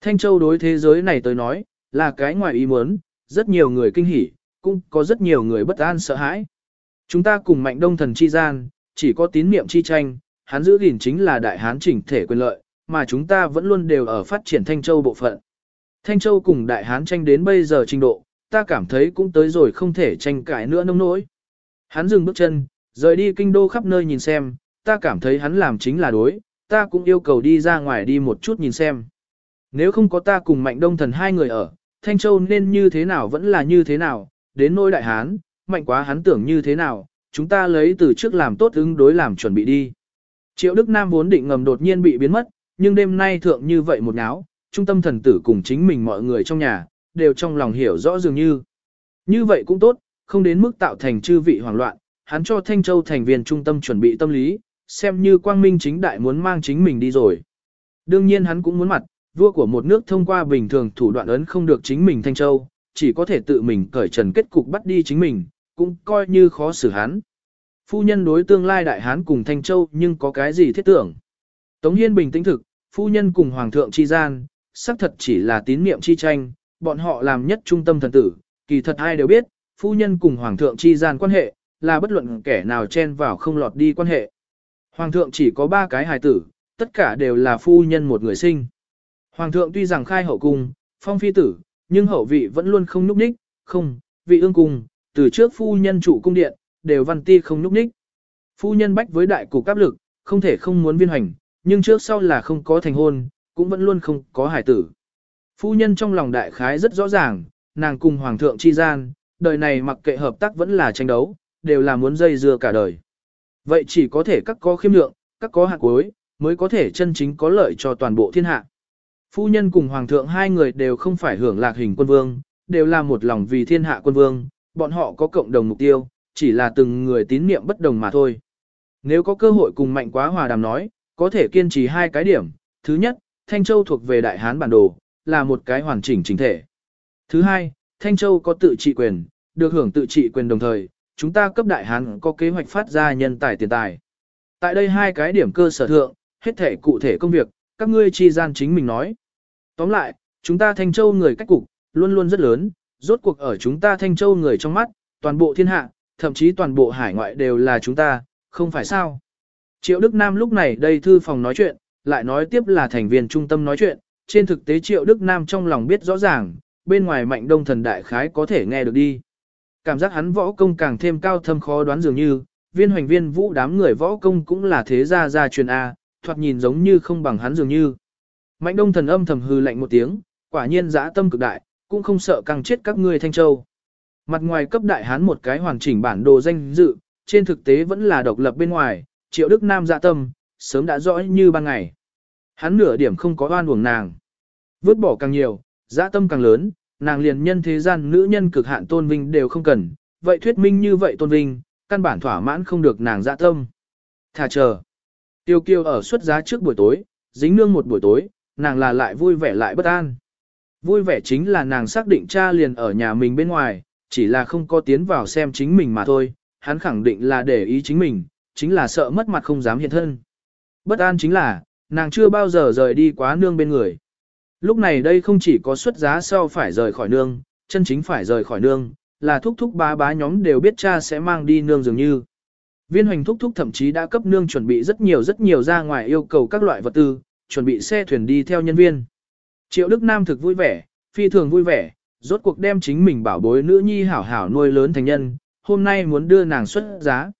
A: Thanh Châu đối thế giới này tới nói, là cái ngoài ý muốn, rất nhiều người kinh hỉ, cũng có rất nhiều người bất an sợ hãi. Chúng ta cùng mạnh đông thần chi gian, chỉ có tín niệm chi tranh, hắn giữ gìn chính là đại hán chỉnh thể quyền lợi, mà chúng ta vẫn luôn đều ở phát triển Thanh Châu bộ phận. Thanh Châu cùng đại hán tranh đến bây giờ trình độ, ta cảm thấy cũng tới rồi không thể tranh cãi nữa nông nỗi. Hắn dừng bước chân, rời đi kinh đô khắp nơi nhìn xem, ta cảm thấy hắn làm chính là đối, ta cũng yêu cầu đi ra ngoài đi một chút nhìn xem. Nếu không có ta cùng mạnh đông thần hai người ở, Thanh Châu nên như thế nào vẫn là như thế nào, đến nỗi đại hán, mạnh quá hắn tưởng như thế nào, chúng ta lấy từ trước làm tốt ứng đối làm chuẩn bị đi. Triệu Đức Nam vốn định ngầm đột nhiên bị biến mất, nhưng đêm nay thượng như vậy một náo, trung tâm thần tử cùng chính mình mọi người trong nhà, đều trong lòng hiểu rõ dường như. Như vậy cũng tốt, không đến mức tạo thành chư vị hoảng loạn, hắn cho Thanh Châu thành viên trung tâm chuẩn bị tâm lý, xem như quang minh chính đại muốn mang chính mình đi rồi. Đương nhiên hắn cũng muốn mặt, vua của một nước thông qua bình thường thủ đoạn ấn không được chính mình Thanh Châu, chỉ có thể tự mình cởi trần kết cục bắt đi chính mình, cũng coi như khó xử hắn. Phu nhân đối tương lai đại hán cùng Thanh Châu nhưng có cái gì thiết tưởng. Tống Hiên bình tĩnh thực, phu nhân cùng Hoàng thượng chi gian, xác thật chỉ là tín niệm chi tranh, bọn họ làm nhất trung tâm thần tử, kỳ thật ai đều biết, phu nhân cùng Hoàng thượng chi gian quan hệ, là bất luận kẻ nào chen vào không lọt đi quan hệ. Hoàng thượng chỉ có ba cái hài tử, tất cả đều là phu nhân một người sinh. Hoàng thượng tuy rằng khai hậu cung, phong phi tử, nhưng hậu vị vẫn luôn không nhúc ních, không, vị ương cung, từ trước phu nhân trụ cung điện, đều văn ti không nhúc ních. Phu nhân bách với đại cục áp lực, không thể không muốn viên hành, nhưng trước sau là không có thành hôn, cũng vẫn luôn không có hài tử. Phu nhân trong lòng đại khái rất rõ ràng, nàng cùng hoàng thượng chi gian, đời này mặc kệ hợp tác vẫn là tranh đấu, đều là muốn dây dưa cả đời. Vậy chỉ có thể các có khiêm lượng, các có hạt cuối, mới có thể chân chính có lợi cho toàn bộ thiên hạ. Phu nhân cùng hoàng thượng hai người đều không phải hưởng lạc hình quân vương, đều là một lòng vì thiên hạ quân vương, bọn họ có cộng đồng mục tiêu, chỉ là từng người tín niệm bất đồng mà thôi. Nếu có cơ hội cùng mạnh quá hòa đàm nói, có thể kiên trì hai cái điểm. Thứ nhất, Thanh Châu thuộc về Đại Hán bản đồ, là một cái hoàn chỉnh chính thể. Thứ hai, Thanh Châu có tự trị quyền, được hưởng tự trị quyền đồng thời, chúng ta cấp Đại Hán có kế hoạch phát ra nhân tài tiền tài. Tại đây hai cái điểm cơ sở thượng, hết thể cụ thể công việc, các ngươi chi gian chính mình nói. Tóm lại, chúng ta Thanh Châu người cách cục, luôn luôn rất lớn, rốt cuộc ở chúng ta Thanh Châu người trong mắt, toàn bộ thiên hạ, thậm chí toàn bộ hải ngoại đều là chúng ta, không phải sao. Triệu Đức Nam lúc này đây thư phòng nói chuyện, lại nói tiếp là thành viên trung tâm nói chuyện, trên thực tế Triệu Đức Nam trong lòng biết rõ ràng, bên ngoài mạnh đông thần đại khái có thể nghe được đi. Cảm giác hắn võ công càng thêm cao thâm khó đoán dường như, viên hoành viên vũ đám người võ công cũng là thế gia gia truyền A, thoạt nhìn giống như không bằng hắn dường như. Mạnh đông thần âm thầm hư lạnh một tiếng, quả nhiên dã tâm cực đại, cũng không sợ càng chết các ngươi thanh châu. Mặt ngoài cấp đại hán một cái hoàn chỉnh bản đồ danh dự, trên thực tế vẫn là độc lập bên ngoài, triệu đức nam dạ tâm, sớm đã rõ như ban ngày. Hắn nửa điểm không có oan uổng nàng. Vứt bỏ càng nhiều, dạ tâm càng lớn, nàng liền nhân thế gian nữ nhân cực hạn tôn vinh đều không cần, vậy thuyết minh như vậy tôn vinh, căn bản thỏa mãn không được nàng dạ tâm. Thà chờ. Tiêu kiêu ở xuất giá trước buổi tối, dính nương một buổi tối, nàng là lại vui vẻ lại bất an. Vui vẻ chính là nàng xác định cha liền ở nhà mình bên ngoài, chỉ là không có tiến vào xem chính mình mà thôi, hắn khẳng định là để ý chính mình, chính là sợ mất mặt không dám hiện thân. Bất an chính là, nàng chưa bao giờ rời đi quá nương bên người. Lúc này đây không chỉ có xuất giá sau phải rời khỏi nương, chân chính phải rời khỏi nương, là thúc thúc bá bá nhóm đều biết cha sẽ mang đi nương dường như. Viên hoành thúc thúc thậm chí đã cấp nương chuẩn bị rất nhiều rất nhiều ra ngoài yêu cầu các loại vật tư, chuẩn bị xe thuyền đi theo nhân viên. Triệu Đức Nam thực vui vẻ, phi thường vui vẻ, rốt cuộc đem chính mình bảo bối nữ nhi hảo hảo nuôi lớn thành nhân, hôm nay muốn đưa nàng xuất giá.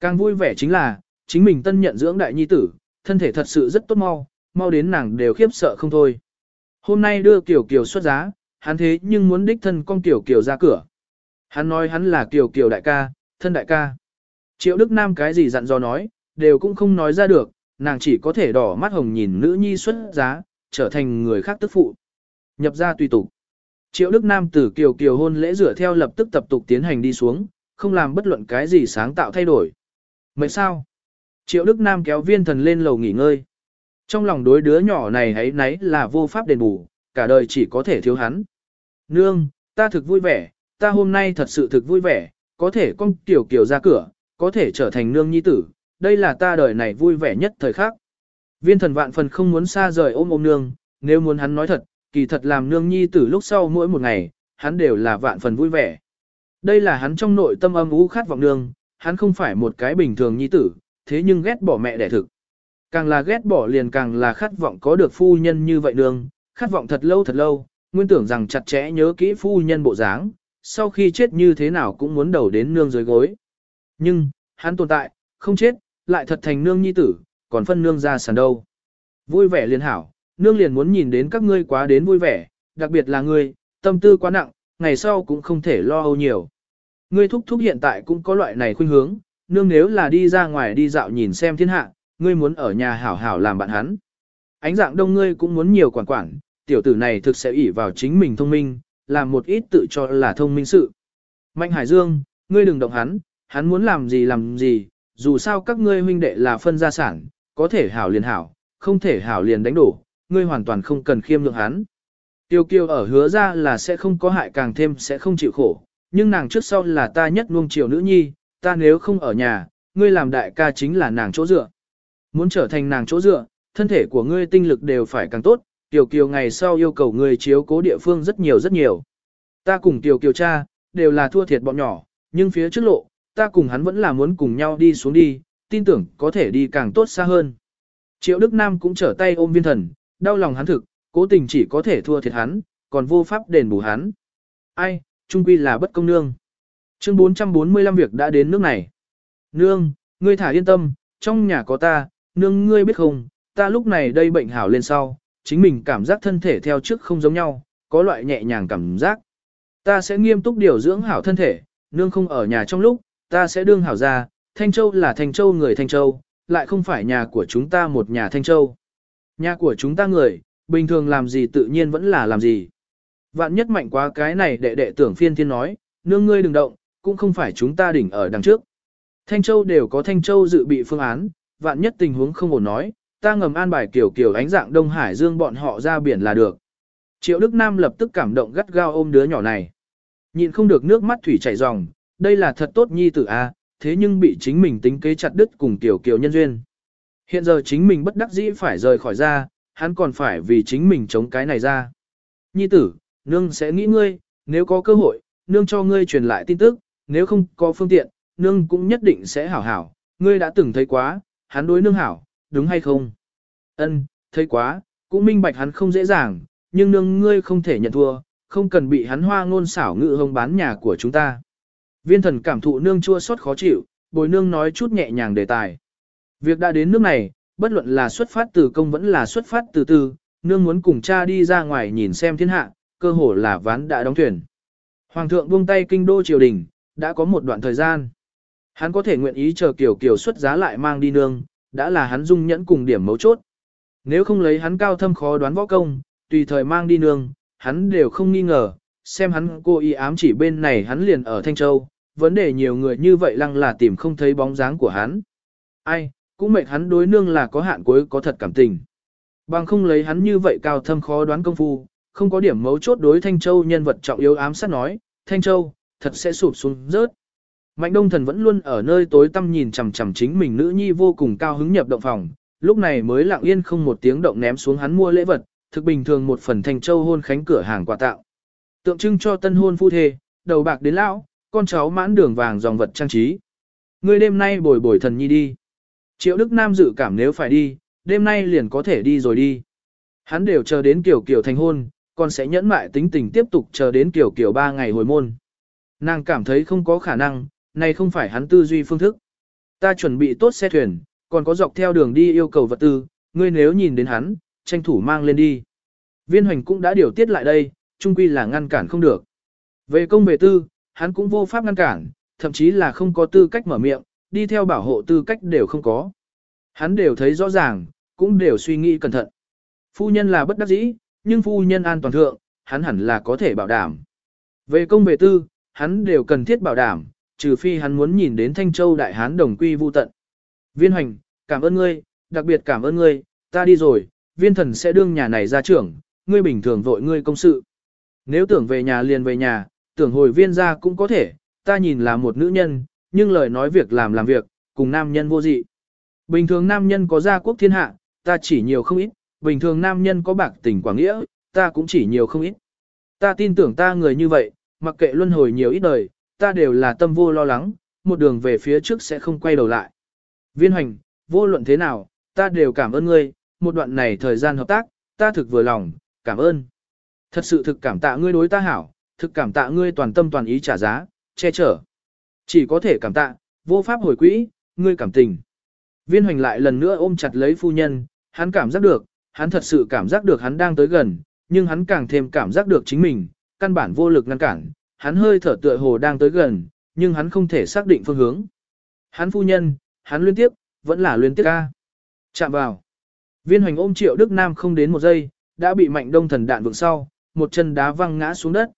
A: Càng vui vẻ chính là, chính mình tân nhận dưỡng đại nhi tử, thân thể thật sự rất tốt mau, mau đến nàng đều khiếp sợ không thôi. Hôm nay đưa Kiều Kiều xuất giá, hắn thế nhưng muốn đích thân con Kiều Kiều ra cửa. Hắn nói hắn là Kiều Kiều đại ca, thân đại ca. Triệu Đức Nam cái gì dặn dò nói, đều cũng không nói ra được, nàng chỉ có thể đỏ mắt hồng nhìn nữ nhi xuất giá, trở thành người khác tức phụ. Nhập ra tùy tục. Triệu Đức Nam từ Kiều Kiều hôn lễ rửa theo lập tức tập tục tiến hành đi xuống, không làm bất luận cái gì sáng tạo thay đổi. Mấy sao? Triệu Đức Nam kéo viên thần lên lầu nghỉ ngơi. Trong lòng đối đứa nhỏ này ấy nấy là vô pháp đền bù, cả đời chỉ có thể thiếu hắn. Nương, ta thực vui vẻ, ta hôm nay thật sự thực vui vẻ, có thể con tiểu kiều ra cửa, có thể trở thành nương nhi tử, đây là ta đời này vui vẻ nhất thời khắc. Viên thần vạn phần không muốn xa rời ôm ôm nương, nếu muốn hắn nói thật, kỳ thật làm nương nhi tử lúc sau mỗi một ngày, hắn đều là vạn phần vui vẻ. Đây là hắn trong nội tâm âm u khát vọng nương, hắn không phải một cái bình thường nhi tử, thế nhưng ghét bỏ mẹ đẻ thực. Càng là ghét bỏ liền càng là khát vọng có được phu nhân như vậy đường khát vọng thật lâu thật lâu, nguyên tưởng rằng chặt chẽ nhớ kỹ phu nhân bộ dáng, sau khi chết như thế nào cũng muốn đầu đến nương dưới gối. Nhưng, hắn tồn tại, không chết, lại thật thành nương nhi tử, còn phân nương ra sàn đâu. Vui vẻ liền hảo, nương liền muốn nhìn đến các ngươi quá đến vui vẻ, đặc biệt là ngươi, tâm tư quá nặng, ngày sau cũng không thể lo âu nhiều. Ngươi thúc thúc hiện tại cũng có loại này khuynh hướng, nương nếu là đi ra ngoài đi dạo nhìn xem thiên hạ, ngươi muốn ở nhà hảo hảo làm bạn hắn. Ánh dạng đông ngươi cũng muốn nhiều quản quản, tiểu tử này thực sẽ ỷ vào chính mình thông minh, làm một ít tự cho là thông minh sự. Mạnh Hải Dương, ngươi đừng động hắn, hắn muốn làm gì làm gì, dù sao các ngươi huynh đệ là phân gia sản, có thể hảo liền hảo, không thể hảo liền đánh đổ, ngươi hoàn toàn không cần khiêm lượng hắn. Tiêu kiêu ở hứa ra là sẽ không có hại càng thêm sẽ không chịu khổ, nhưng nàng trước sau là ta nhất nuông chiều nữ nhi, ta nếu không ở nhà, ngươi làm đại ca chính là nàng chỗ dựa. Muốn trở thành nàng chỗ dựa, thân thể của ngươi tinh lực đều phải càng tốt, Tiểu Kiều ngày sau yêu cầu ngươi chiếu cố địa phương rất nhiều rất nhiều. Ta cùng Tiểu Kiều cha, đều là thua thiệt bọn nhỏ, nhưng phía trước lộ, ta cùng hắn vẫn là muốn cùng nhau đi xuống đi, tin tưởng có thể đi càng tốt xa hơn. Triệu Đức Nam cũng trở tay ôm viên thần, đau lòng hắn thực, cố tình chỉ có thể thua thiệt hắn, còn vô pháp đền bù hắn. Ai, trung quy là bất công nương. Chương 445 việc đã đến nước này. Nương, ngươi thả yên tâm, trong nhà có ta, nương ngươi biết không, ta lúc này đây bệnh hảo lên sau, chính mình cảm giác thân thể theo trước không giống nhau, có loại nhẹ nhàng cảm giác. Ta sẽ nghiêm túc điều dưỡng hảo thân thể, nương không ở nhà trong lúc, ta sẽ đương hảo ra, Thanh Châu là Thanh Châu người Thanh Châu, lại không phải nhà của chúng ta một nhà Thanh Châu. Nhà của chúng ta người, bình thường làm gì tự nhiên vẫn là làm gì. Vạn nhất mạnh quá cái này đệ đệ tưởng phiên thiên nói, nương ngươi đừng động, cũng không phải chúng ta đỉnh ở đằng trước. Thanh Châu đều có Thanh Châu dự bị phương án, vạn nhất tình huống không ổn nói, ta ngầm an bài kiểu kiểu ánh dạng Đông Hải Dương bọn họ ra biển là được. Triệu Đức Nam lập tức cảm động gắt gao ôm đứa nhỏ này. Nhịn không được nước mắt thủy chảy ròng, đây là thật tốt nhi tử a, thế nhưng bị chính mình tính kế chặt đứt cùng tiểu kiều nhân duyên. Hiện giờ chính mình bất đắc dĩ phải rời khỏi ra, hắn còn phải vì chính mình chống cái này ra. Nhi tử, nương sẽ nghĩ ngươi, nếu có cơ hội, nương cho ngươi truyền lại tin tức, nếu không có phương tiện, nương cũng nhất định sẽ hảo hảo, ngươi đã từng thấy quá, hắn đối nương hảo, đúng hay không? Ân, thấy quá, cũng minh bạch hắn không dễ dàng, nhưng nương ngươi không thể nhận thua, không cần bị hắn hoa ngôn xảo ngự hông bán nhà của chúng ta. Viên thần cảm thụ nương chua xót khó chịu, bồi nương nói chút nhẹ nhàng đề tài. Việc đã đến nước này, bất luận là xuất phát từ công vẫn là xuất phát từ tư, nương muốn cùng cha đi ra ngoài nhìn xem thiên hạ, cơ hồ là ván đã đóng thuyền. Hoàng thượng buông tay kinh đô triều đình, đã có một đoạn thời gian. Hắn có thể nguyện ý chờ kiểu kiểu xuất giá lại mang đi nương, đã là hắn dung nhẫn cùng điểm mấu chốt. Nếu không lấy hắn cao thâm khó đoán võ công, tùy thời mang đi nương, hắn đều không nghi ngờ, xem hắn cô ý ám chỉ bên này hắn liền ở Thanh Châu, vấn đề nhiều người như vậy lăng là tìm không thấy bóng dáng của hắn. Ai, cũng mệt hắn đối nương là có hạn cuối có thật cảm tình. Bằng không lấy hắn như vậy cao thâm khó đoán công phu, không có điểm mấu chốt đối Thanh Châu nhân vật trọng yếu ám sát nói, Thanh Châu, thật sẽ sụp xuống rớt. Mạnh Đông Thần vẫn luôn ở nơi tối tăm nhìn chằm chằm chính mình nữ nhi vô cùng cao hứng nhập động phòng, lúc này mới lặng yên không một tiếng động ném xuống hắn mua lễ vật, thực bình thường một phần thành Châu hôn khánh cửa hàng quà tặng. Tượng trưng cho tân hôn phu thê, đầu bạc đến lão, con cháu mãn đường vàng dòng vật trang trí. Ngươi đêm nay bồi bồi thần nhi đi. Triệu Đức Nam dự cảm nếu phải đi, đêm nay liền có thể đi rồi đi. Hắn đều chờ đến kiểu kiểu thành hôn, còn sẽ nhẫn mại tính tình tiếp tục chờ đến kiểu kiểu ba ngày hồi môn. Nàng cảm thấy không có khả năng, này không phải hắn tư duy phương thức. Ta chuẩn bị tốt xe thuyền, còn có dọc theo đường đi yêu cầu vật tư, ngươi nếu nhìn đến hắn, tranh thủ mang lên đi. Viên hoành cũng đã điều tiết lại đây, chung quy là ngăn cản không được. Về công về tư, hắn cũng vô pháp ngăn cản, thậm chí là không có tư cách mở miệng, đi theo bảo hộ tư cách đều không có. Hắn đều thấy rõ ràng, cũng đều suy nghĩ cẩn thận. Phu nhân là bất đắc dĩ, nhưng phu nhân an toàn thượng, hắn hẳn là có thể bảo đảm. Về công về tư, hắn đều cần thiết bảo đảm, trừ phi hắn muốn nhìn đến Thanh Châu Đại Hán đồng quy vu tận. Viên hoành, cảm ơn ngươi, đặc biệt cảm ơn ngươi, ta đi rồi, viên thần sẽ đương nhà này ra trưởng, ngươi bình thường vội ngươi công sự. Nếu tưởng về nhà liền về nhà, tưởng hồi viên ra cũng có thể, ta nhìn là một nữ nhân, nhưng lời nói việc làm làm việc, cùng nam nhân vô dị. Bình thường nam nhân có gia quốc thiên hạ, ta chỉ nhiều không ít, bình thường nam nhân có bạc tình quảng nghĩa, ta cũng chỉ nhiều không ít. Ta tin tưởng ta người như vậy, mặc kệ luân hồi nhiều ít đời, ta đều là tâm vô lo lắng, một đường về phía trước sẽ không quay đầu lại. Viên hoành, vô luận thế nào, ta đều cảm ơn ngươi, một đoạn này thời gian hợp tác, ta thực vừa lòng, cảm ơn. Thật sự thực cảm tạ ngươi đối ta hảo, thực cảm tạ ngươi toàn tâm toàn ý trả giá, che chở. Chỉ có thể cảm tạ, vô pháp hồi quỹ, ngươi cảm tình. Viên hoành lại lần nữa ôm chặt lấy phu nhân, hắn cảm giác được, hắn thật sự cảm giác được hắn đang tới gần, nhưng hắn càng thêm cảm giác được chính mình, căn bản vô lực ngăn cản, hắn hơi thở tựa hồ đang tới gần, nhưng hắn không thể xác định phương hướng. Hắn phu nhân, hắn liên tiếp, vẫn là liên tiếp ca. Chạm vào. Viên hoành ôm triệu Đức Nam không đến một giây, đã bị mạnh đông thần đạn vượng sau, một chân đá văng ngã xuống đất.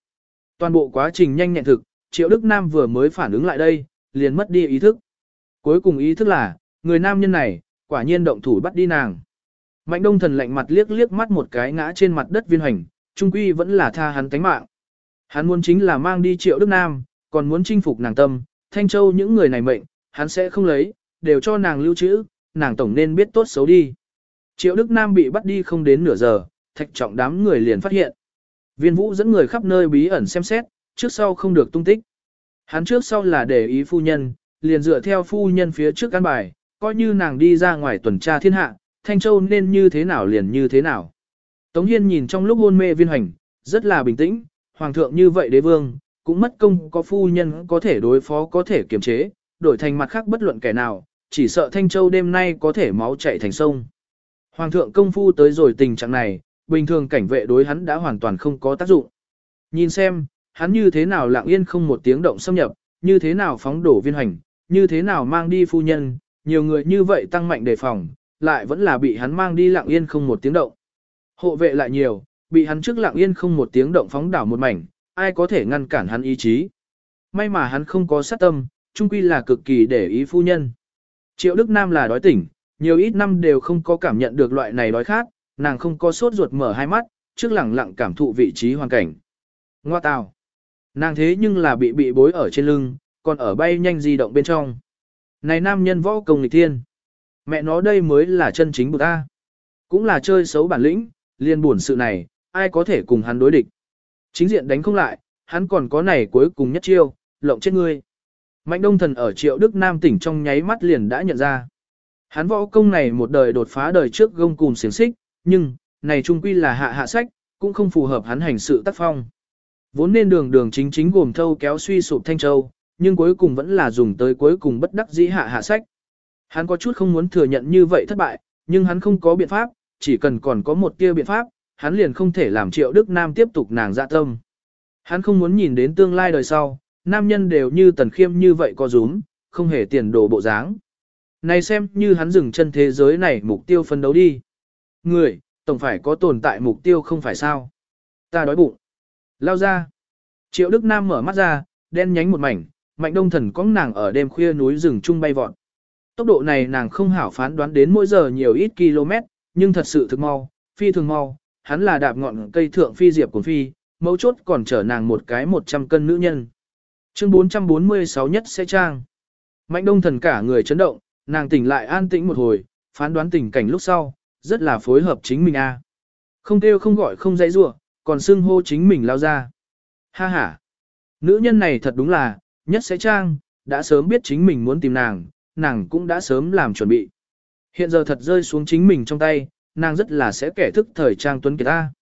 A: Toàn bộ quá trình nhanh nhẹn thực, triệu Đức Nam vừa mới phản ứng lại đây, liền mất đi ý thức. Cuối cùng ý thức là, người nam nhân này, quả nhiên động thủ bắt đi nàng. Mạnh đông thần lạnh mặt liếc liếc mắt một cái ngã trên mặt đất viên hoành, trung quy vẫn là tha hắn tánh mạng. Hắn muốn chính là mang đi triệu Đức Nam, còn muốn chinh phục nàng tâm, Thanh Châu những người này mệnh, hắn sẽ không lấy, đều cho nàng lưu trữ, nàng tổng nên biết tốt xấu đi. Triệu Đức Nam bị bắt đi không đến nửa giờ, thạch trọng đám người liền phát hiện. Viên vũ dẫn người khắp nơi bí ẩn xem xét, trước sau không được tung tích. Hắn trước sau là để ý phu nhân, liền dựa theo phu nhân phía trước căn bài, coi như nàng đi ra ngoài tuần tra thiên hạ, Thanh Châu nên như thế nào liền như thế nào. Tống Hiên nhìn trong lúc hôn mê viên hành, rất là bình tĩnh, hoàng thượng như vậy đế vương, cũng mất công có phu nhân có thể đối phó có thể kiềm chế, đổi thành mặt khác bất luận kẻ nào, chỉ sợ Thanh Châu đêm nay có thể máu chảy thành sông. Hoàng thượng công phu tới rồi tình trạng này, bình thường cảnh vệ đối hắn đã hoàn toàn không có tác dụng. Nhìn xem, hắn như thế nào lặng yên không một tiếng động xâm nhập, như thế nào phóng đổ viên hành, như thế nào mang đi phu nhân, nhiều người như vậy tăng mạnh đề phòng, lại vẫn là bị hắn mang đi lặng yên không một tiếng động. Hộ vệ lại nhiều, bị hắn trước lặng yên không một tiếng động phóng đảo một mảnh, ai có thể ngăn cản hắn ý chí. May mà hắn không có sát tâm, chung quy là cực kỳ để ý phu nhân. Triệu Đức Nam là đói tỉnh, nhiều ít năm đều không có cảm nhận được loại này đói khát, nàng không có sốt ruột mở hai mắt, trước lẳng lặng cảm thụ vị trí hoàn cảnh. Ngoa tào. Nàng thế nhưng là bị bị bối ở trên lưng, còn ở bay nhanh di động bên trong. Này nam nhân võ công nghịch thiên. Mẹ nó đây mới là chân chính bực ta. Cũng là chơi xấu bản lĩnh, liên buồn sự này, ai có thể cùng hắn đối địch. Chính diện đánh không lại, hắn còn có này cuối cùng nhất chiêu, lộng chết ngươi. Mạnh đông thần ở triệu Đức Nam tỉnh trong nháy mắt liền đã nhận ra. Hắn võ công này một đời đột phá đời trước gông cùng xiềng xích, nhưng, này trung quy là hạ hạ sách, cũng không phù hợp hắn hành sự tác phong. Vốn nên đường đường chính chính gồm thâu kéo suy sụp Thanh Châu, nhưng cuối cùng vẫn là dùng tới cuối cùng bất đắc dĩ hạ hạ sách. Hắn có chút không muốn thừa nhận như vậy thất bại, nhưng hắn không có biện pháp, chỉ cần còn có một tia biện pháp, hắn liền không thể làm triệu Đức Nam tiếp tục nàng dạ tâm. Hắn không muốn nhìn đến tương lai đời sau, nam nhân đều như tần khiêm như vậy có rúm, không hề tiền đồ bộ dáng. Này xem như hắn dừng chân thế giới này mục tiêu phân đấu đi. Người, tổng phải có tồn tại mục tiêu không phải sao. Ta đói bụng. Lao ra. Triệu Đức Nam mở mắt ra, đen nhánh một mảnh, mạnh đông thần cóng nàng ở đêm khuya núi rừng trung bay vọt. Tốc độ này nàng không hảo phán đoán đến mỗi giờ nhiều ít km, nhưng thật sự thực mau, phi thường mau, hắn là đạp ngọn cây thượng phi diệp của phi, mấu chốt còn chở nàng một cái 100 cân nữ nhân. Chương 446 nhất sẽ trang. Mạnh đông thần cả người chấn động, nàng tỉnh lại an tĩnh một hồi, phán đoán tình cảnh lúc sau, rất là phối hợp chính mình a. Không kêu không gọi không dãy rủa, còn xưng hô chính mình lao ra. Ha ha. Nữ nhân này thật đúng là, nhất sẽ trang, đã sớm biết chính mình muốn tìm nàng, nàng cũng đã sớm làm chuẩn bị. Hiện giờ thật rơi xuống chính mình trong tay, nàng rất là sẽ kẻ thức thời trang tuấn kiệt ta.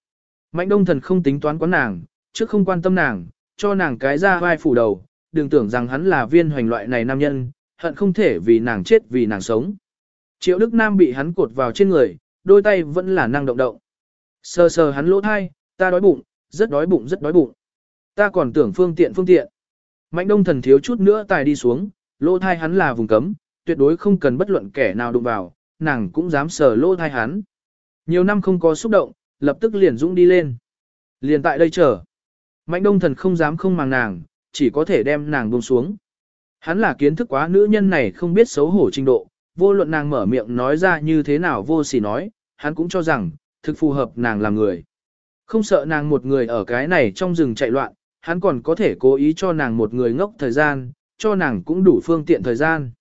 A: Mạnh đông thần không tính toán quán nàng, trước không quan tâm nàng, cho nàng cái ra vai phủ đầu, đừng tưởng rằng hắn là viên hoành loại này nam nhân, hận không thể vì nàng chết vì nàng sống. Triệu Đức Nam bị hắn cột vào trên người, đôi tay vẫn là năng động động. Sờ sờ hắn lỗ thai, ta đói bụng, rất đói bụng rất đói bụng. Ta còn tưởng phương tiện phương tiện. Mạnh đông thần thiếu chút nữa tài đi xuống, lỗ thai hắn là vùng cấm, tuyệt đối không cần bất luận kẻ nào đụng vào, nàng cũng dám sờ lỗ thai hắn. Nhiều năm không có xúc động, lập tức liền dũng đi lên. Liền tại đây chờ. Mạnh đông thần không dám không màng nàng, chỉ có thể đem nàng buông xuống. Hắn là kiến thức quá nữ nhân này không biết xấu hổ trình độ, vô luận nàng mở miệng nói ra như thế nào vô sỉ nói, hắn cũng cho rằng, thực phù hợp nàng làm người. Không sợ nàng một người ở cái này trong rừng chạy loạn, hắn còn có thể cố ý cho nàng một người ngốc thời gian, cho nàng cũng đủ phương tiện thời gian.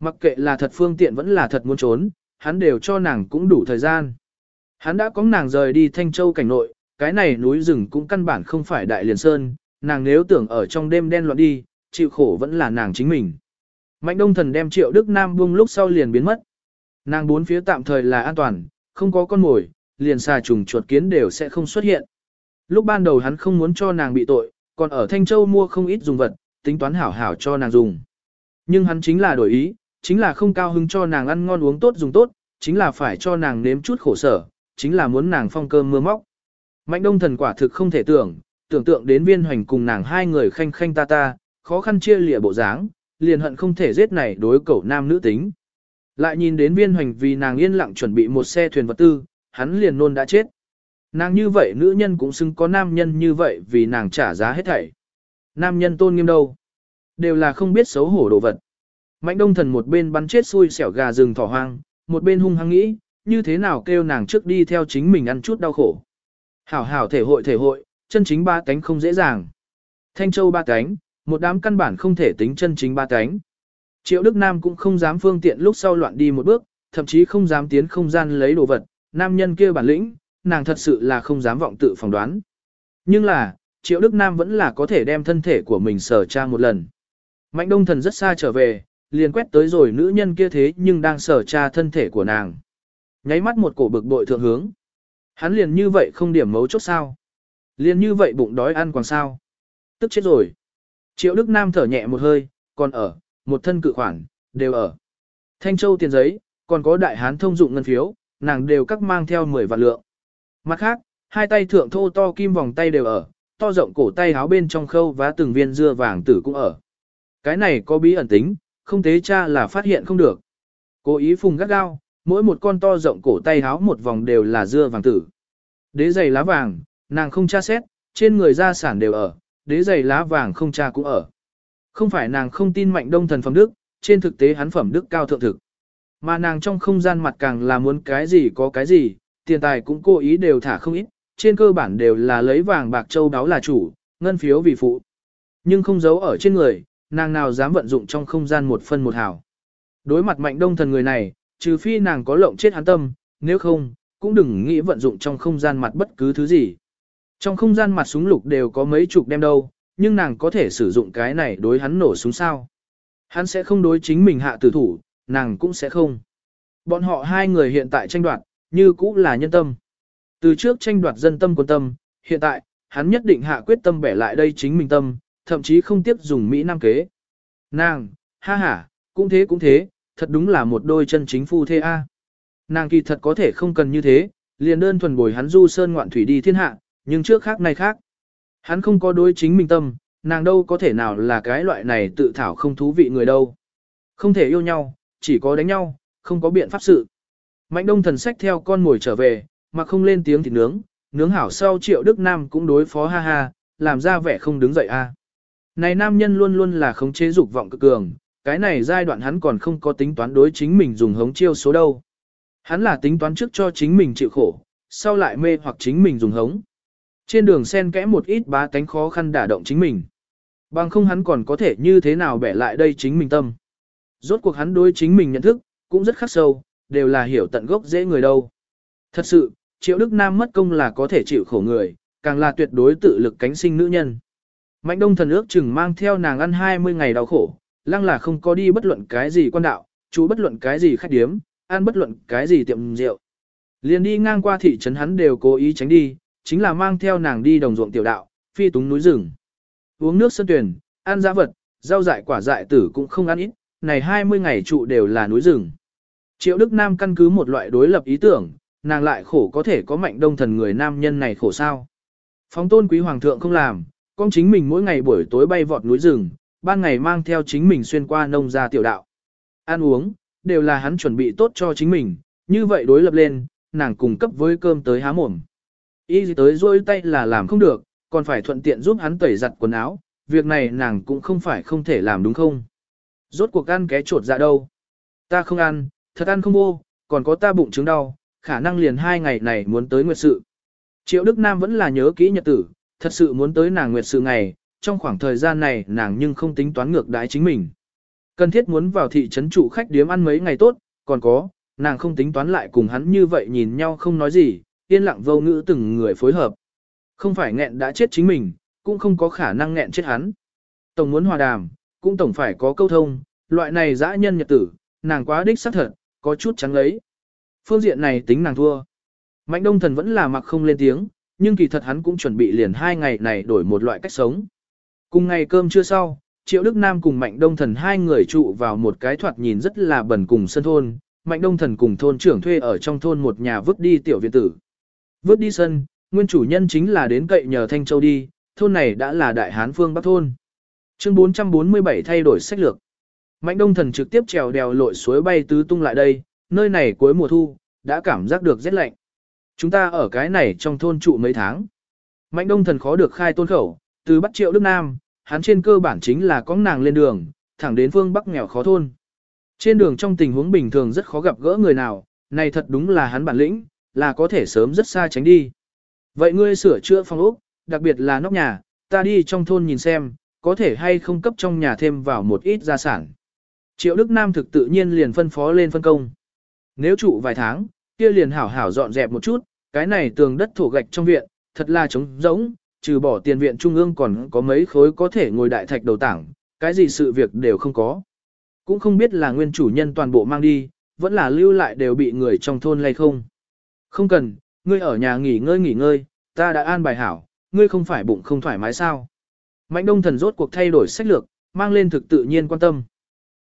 A: Mặc kệ là thật phương tiện vẫn là thật muốn trốn, hắn đều cho nàng cũng đủ thời gian. Hắn đã có nàng rời đi Thanh Châu cảnh nội, cái này núi rừng cũng căn bản không phải Đại Liền Sơn, nàng nếu tưởng ở trong đêm đen loạn đi, chịu khổ vẫn là nàng chính mình. Mạnh Đông Thần đem Triệu Đức Nam buông lúc sau liền biến mất. Nàng bốn phía tạm thời là an toàn, không có con mồi, liền xà trùng chuột kiến đều sẽ không xuất hiện. Lúc ban đầu hắn không muốn cho nàng bị tội, còn ở Thanh Châu mua không ít dùng vật, tính toán hảo hảo cho nàng dùng. Nhưng hắn chính là đổi ý, chính là không cao hứng cho nàng ăn ngon uống tốt dùng tốt, chính là phải cho nàng nếm chút khổ sở, chính là muốn nàng phong cơm mưa móc. Mạnh đông thần quả thực không thể tưởng, tưởng tượng đến viên hoành cùng nàng hai người khanh khanh ta ta, khó khăn chia lịa bộ dáng, liền hận không thể giết này đối cậu nam nữ tính. Lại nhìn đến viên hoành vì nàng yên lặng chuẩn bị một xe thuyền vật tư, hắn liền nôn đã chết. Nàng như vậy nữ nhân cũng xứng có nam nhân như vậy vì nàng trả giá hết thảy. Nam nhân tôn nghiêm đâu? Đều là không biết xấu hổ đồ vật. Mạnh đông thần một bên bắn chết xui xẻo gà rừng thỏ hoang, một bên hung hăng nghĩ, như thế nào kêu nàng trước đi theo chính mình ăn chút đau khổ. Hảo hảo thể hội thể hội, chân chính ba cánh không dễ dàng. Thanh châu ba cánh, một đám căn bản không thể tính chân chính ba cánh. Triệu Đức Nam cũng không dám phương tiện lúc sau loạn đi một bước, thậm chí không dám tiến không gian lấy đồ vật, nam nhân kia bản lĩnh, nàng thật sự là không dám vọng tự phỏng đoán. Nhưng là, Triệu Đức Nam vẫn là có thể đem thân thể của mình sở tra một lần. Mạnh đông thần rất xa trở về, liền quét tới rồi nữ nhân kia thế nhưng đang sở tra thân thể của nàng. Nháy mắt một cổ bực bội thượng hướng. Hắn liền như vậy không điểm mấu chốt sao. Liền như vậy bụng đói ăn còn sao. Tức chết rồi. Triệu Đức Nam thở nhẹ một hơi, còn ở, một thân cự khoản, đều ở. Thanh Châu tiền giấy, còn có đại hán thông dụng ngân phiếu, nàng đều các mang theo 10 vạn lượng. Mặt khác, hai tay thượng thô to kim vòng tay đều ở, to rộng cổ tay áo bên trong khâu và từng viên dưa vàng tử cũng ở. Cái này có bí ẩn tính, không tế cha là phát hiện không được. Cố ý phùng gắt gao, mỗi một con to rộng cổ tay háo một vòng đều là dưa vàng tử. Đế giày lá vàng, nàng không tra xét, trên người gia sản đều ở, đế giày lá vàng không tra cũng ở. Không phải nàng không tin mạnh đông thần phẩm đức, trên thực tế hắn phẩm đức cao thượng thực. Mà nàng trong không gian mặt càng là muốn cái gì có cái gì, tiền tài cũng cố ý đều thả không ít, trên cơ bản đều là lấy vàng bạc châu đáo là chủ, ngân phiếu vì phụ. Nhưng không giấu ở trên người, nàng nào dám vận dụng trong không gian một phân một hào. Đối mặt mạnh đông thần người này, trừ phi nàng có lộng chết hắn tâm, nếu không, cũng đừng nghĩ vận dụng trong không gian mặt bất cứ thứ gì. Trong không gian mặt súng lục đều có mấy chục đem đâu, nhưng nàng có thể sử dụng cái này đối hắn nổ súng sao. Hắn sẽ không đối chính mình hạ tử thủ, nàng cũng sẽ không. Bọn họ hai người hiện tại tranh đoạt, như cũ là nhân tâm. Từ trước tranh đoạt dân tâm quân tâm, hiện tại, hắn nhất định hạ quyết tâm bẻ lại đây chính mình tâm, thậm chí không tiếp dùng Mỹ Nam kế. Nàng, ha ha, cũng thế cũng thế, thật đúng là một đôi chân chính phu thê a. Nàng kỳ thật có thể không cần như thế, liền đơn thuần bồi hắn du sơn ngoạn thủy đi thiên hạ, nhưng trước khác này khác. Hắn không có đối chính mình tâm, nàng đâu có thể nào là cái loại này tự thảo không thú vị người đâu. Không thể yêu nhau, chỉ có đánh nhau, không có biện pháp sự. Mạnh đông thần sách theo con ngồi trở về, mà không lên tiếng thì nướng, nướng hảo sau triệu Đức Nam cũng đối phó ha ha, làm ra vẻ không đứng dậy a. Này nam nhân luôn luôn là khống chế dục vọng cực cường, cái này giai đoạn hắn còn không có tính toán đối chính mình dùng hống chiêu số đâu. Hắn là tính toán trước cho chính mình chịu khổ, sau lại mê hoặc chính mình dùng hống. Trên đường sen kẽ một ít bá tánh khó khăn đả động chính mình. Bằng không hắn còn có thể như thế nào bẻ lại đây chính mình tâm. Rốt cuộc hắn đối chính mình nhận thức, cũng rất khắc sâu, đều là hiểu tận gốc dễ người đâu. Thật sự, Triệu Đức Nam mất công là có thể chịu khổ người, càng là tuyệt đối tự lực cánh sinh nữ nhân. Mạnh đông thần ước chừng mang theo nàng ăn 20 ngày đau khổ, lăng là không có đi bất luận cái gì quan đạo, chú bất luận cái gì khách điếm, ăn bất luận cái gì tiệm rượu. Liền đi ngang qua thị trấn hắn đều cố ý tránh đi, chính là mang theo nàng đi đồng ruộng tiểu đạo, phi túng núi rừng. Uống nước sân tuyển, ăn giá vật, rau dại quả dại tử cũng không ăn ít, này 20 ngày trụ đều là núi rừng. Triệu Đức Nam căn cứ một loại đối lập ý tưởng, nàng lại khổ có thể có mạnh đông thần người nam nhân này khổ sao. Phóng tôn quý hoàng thượng không làm, con chính mình mỗi ngày buổi tối bay vọt núi rừng, ban ngày mang theo chính mình xuyên qua nông gia tiểu đạo. Ăn uống, đều là hắn chuẩn bị tốt cho chính mình, như vậy đối lập lên, nàng cung cấp với cơm tới há mồm. Y gì tới rôi tay là làm không được, còn phải thuận tiện giúp hắn tẩy giặt quần áo, việc này nàng cũng không phải không thể làm đúng không. Rốt cuộc ăn ké trột dạ đâu. Ta không ăn, thật ăn không ô, còn có ta bụng trứng đau, khả năng liền hai ngày này muốn tới nguyệt sự. Triệu Đức Nam vẫn là nhớ kỹ nhật tử, thật sự muốn tới nàng nguyệt sự ngày, trong khoảng thời gian này nàng nhưng không tính toán ngược đái chính mình. Cần thiết muốn vào thị trấn trụ khách điếm ăn mấy ngày tốt, còn có, nàng không tính toán lại cùng hắn như vậy nhìn nhau không nói gì, yên lặng vô ngữ từng người phối hợp. Không phải nghẹn đã chết chính mình, cũng không có khả năng nghẹn chết hắn. Tổng muốn hòa đàm, cũng tổng phải có câu thông, loại này dã nhân nhật tử, nàng quá đích xác thật, có chút trắng lấy. Phương diện này tính nàng thua. Mạnh đông thần vẫn là mặc không lên tiếng, nhưng kỳ thật hắn cũng chuẩn bị liền hai ngày này đổi một loại cách sống. Cùng ngày cơm trưa sau, Triệu Đức Nam cùng Mạnh Đông Thần hai người trụ vào một cái thoạt nhìn rất là bẩn cùng sân thôn. Mạnh Đông Thần cùng thôn trưởng thuê ở trong thôn một nhà vứt đi tiểu viện tử. Vứt đi sân, nguyên chủ nhân chính là đến cậy nhờ Thanh Châu đi, thôn này đã là đại hán phương Bắc thôn. Chương 447 thay đổi sách lược. Mạnh Đông Thần trực tiếp trèo đèo lội suối bay tứ tung lại đây, nơi này cuối mùa thu, đã cảm giác được rét lạnh. Chúng ta ở cái này trong thôn trụ mấy tháng. Mạnh Đông Thần khó được khai tôn khẩu, từ bắt Triệu Đức Nam, hắn trên cơ bản chính là có nàng lên đường, thẳng đến phương Bắc nghèo khó thôn. Trên đường trong tình huống bình thường rất khó gặp gỡ người nào, này thật đúng là hắn bản lĩnh, là có thể sớm rất xa tránh đi. Vậy ngươi sửa chữa phòng ốc, đặc biệt là nóc nhà, ta đi trong thôn nhìn xem, có thể hay không cấp trong nhà thêm vào một ít gia sản. Triệu Đức Nam thực tự nhiên liền phân phó lên phân công. Nếu trụ vài tháng, kia liền hảo hảo dọn dẹp một chút, cái này tường đất thổ gạch trong viện, thật là trống rỗng, trừ bỏ tiền viện trung ương còn có mấy khối có thể ngồi đại thạch đầu tảng, cái gì sự việc đều không có. Cũng không biết là nguyên chủ nhân toàn bộ mang đi, vẫn là lưu lại đều bị người trong thôn lay không. Không cần, ngươi ở nhà nghỉ ngơi nghỉ ngơi, ta đã an bài hảo, ngươi không phải bụng không thoải mái sao. Mạnh đông thần rốt cuộc thay đổi sách lược, mang lên thực tự nhiên quan tâm.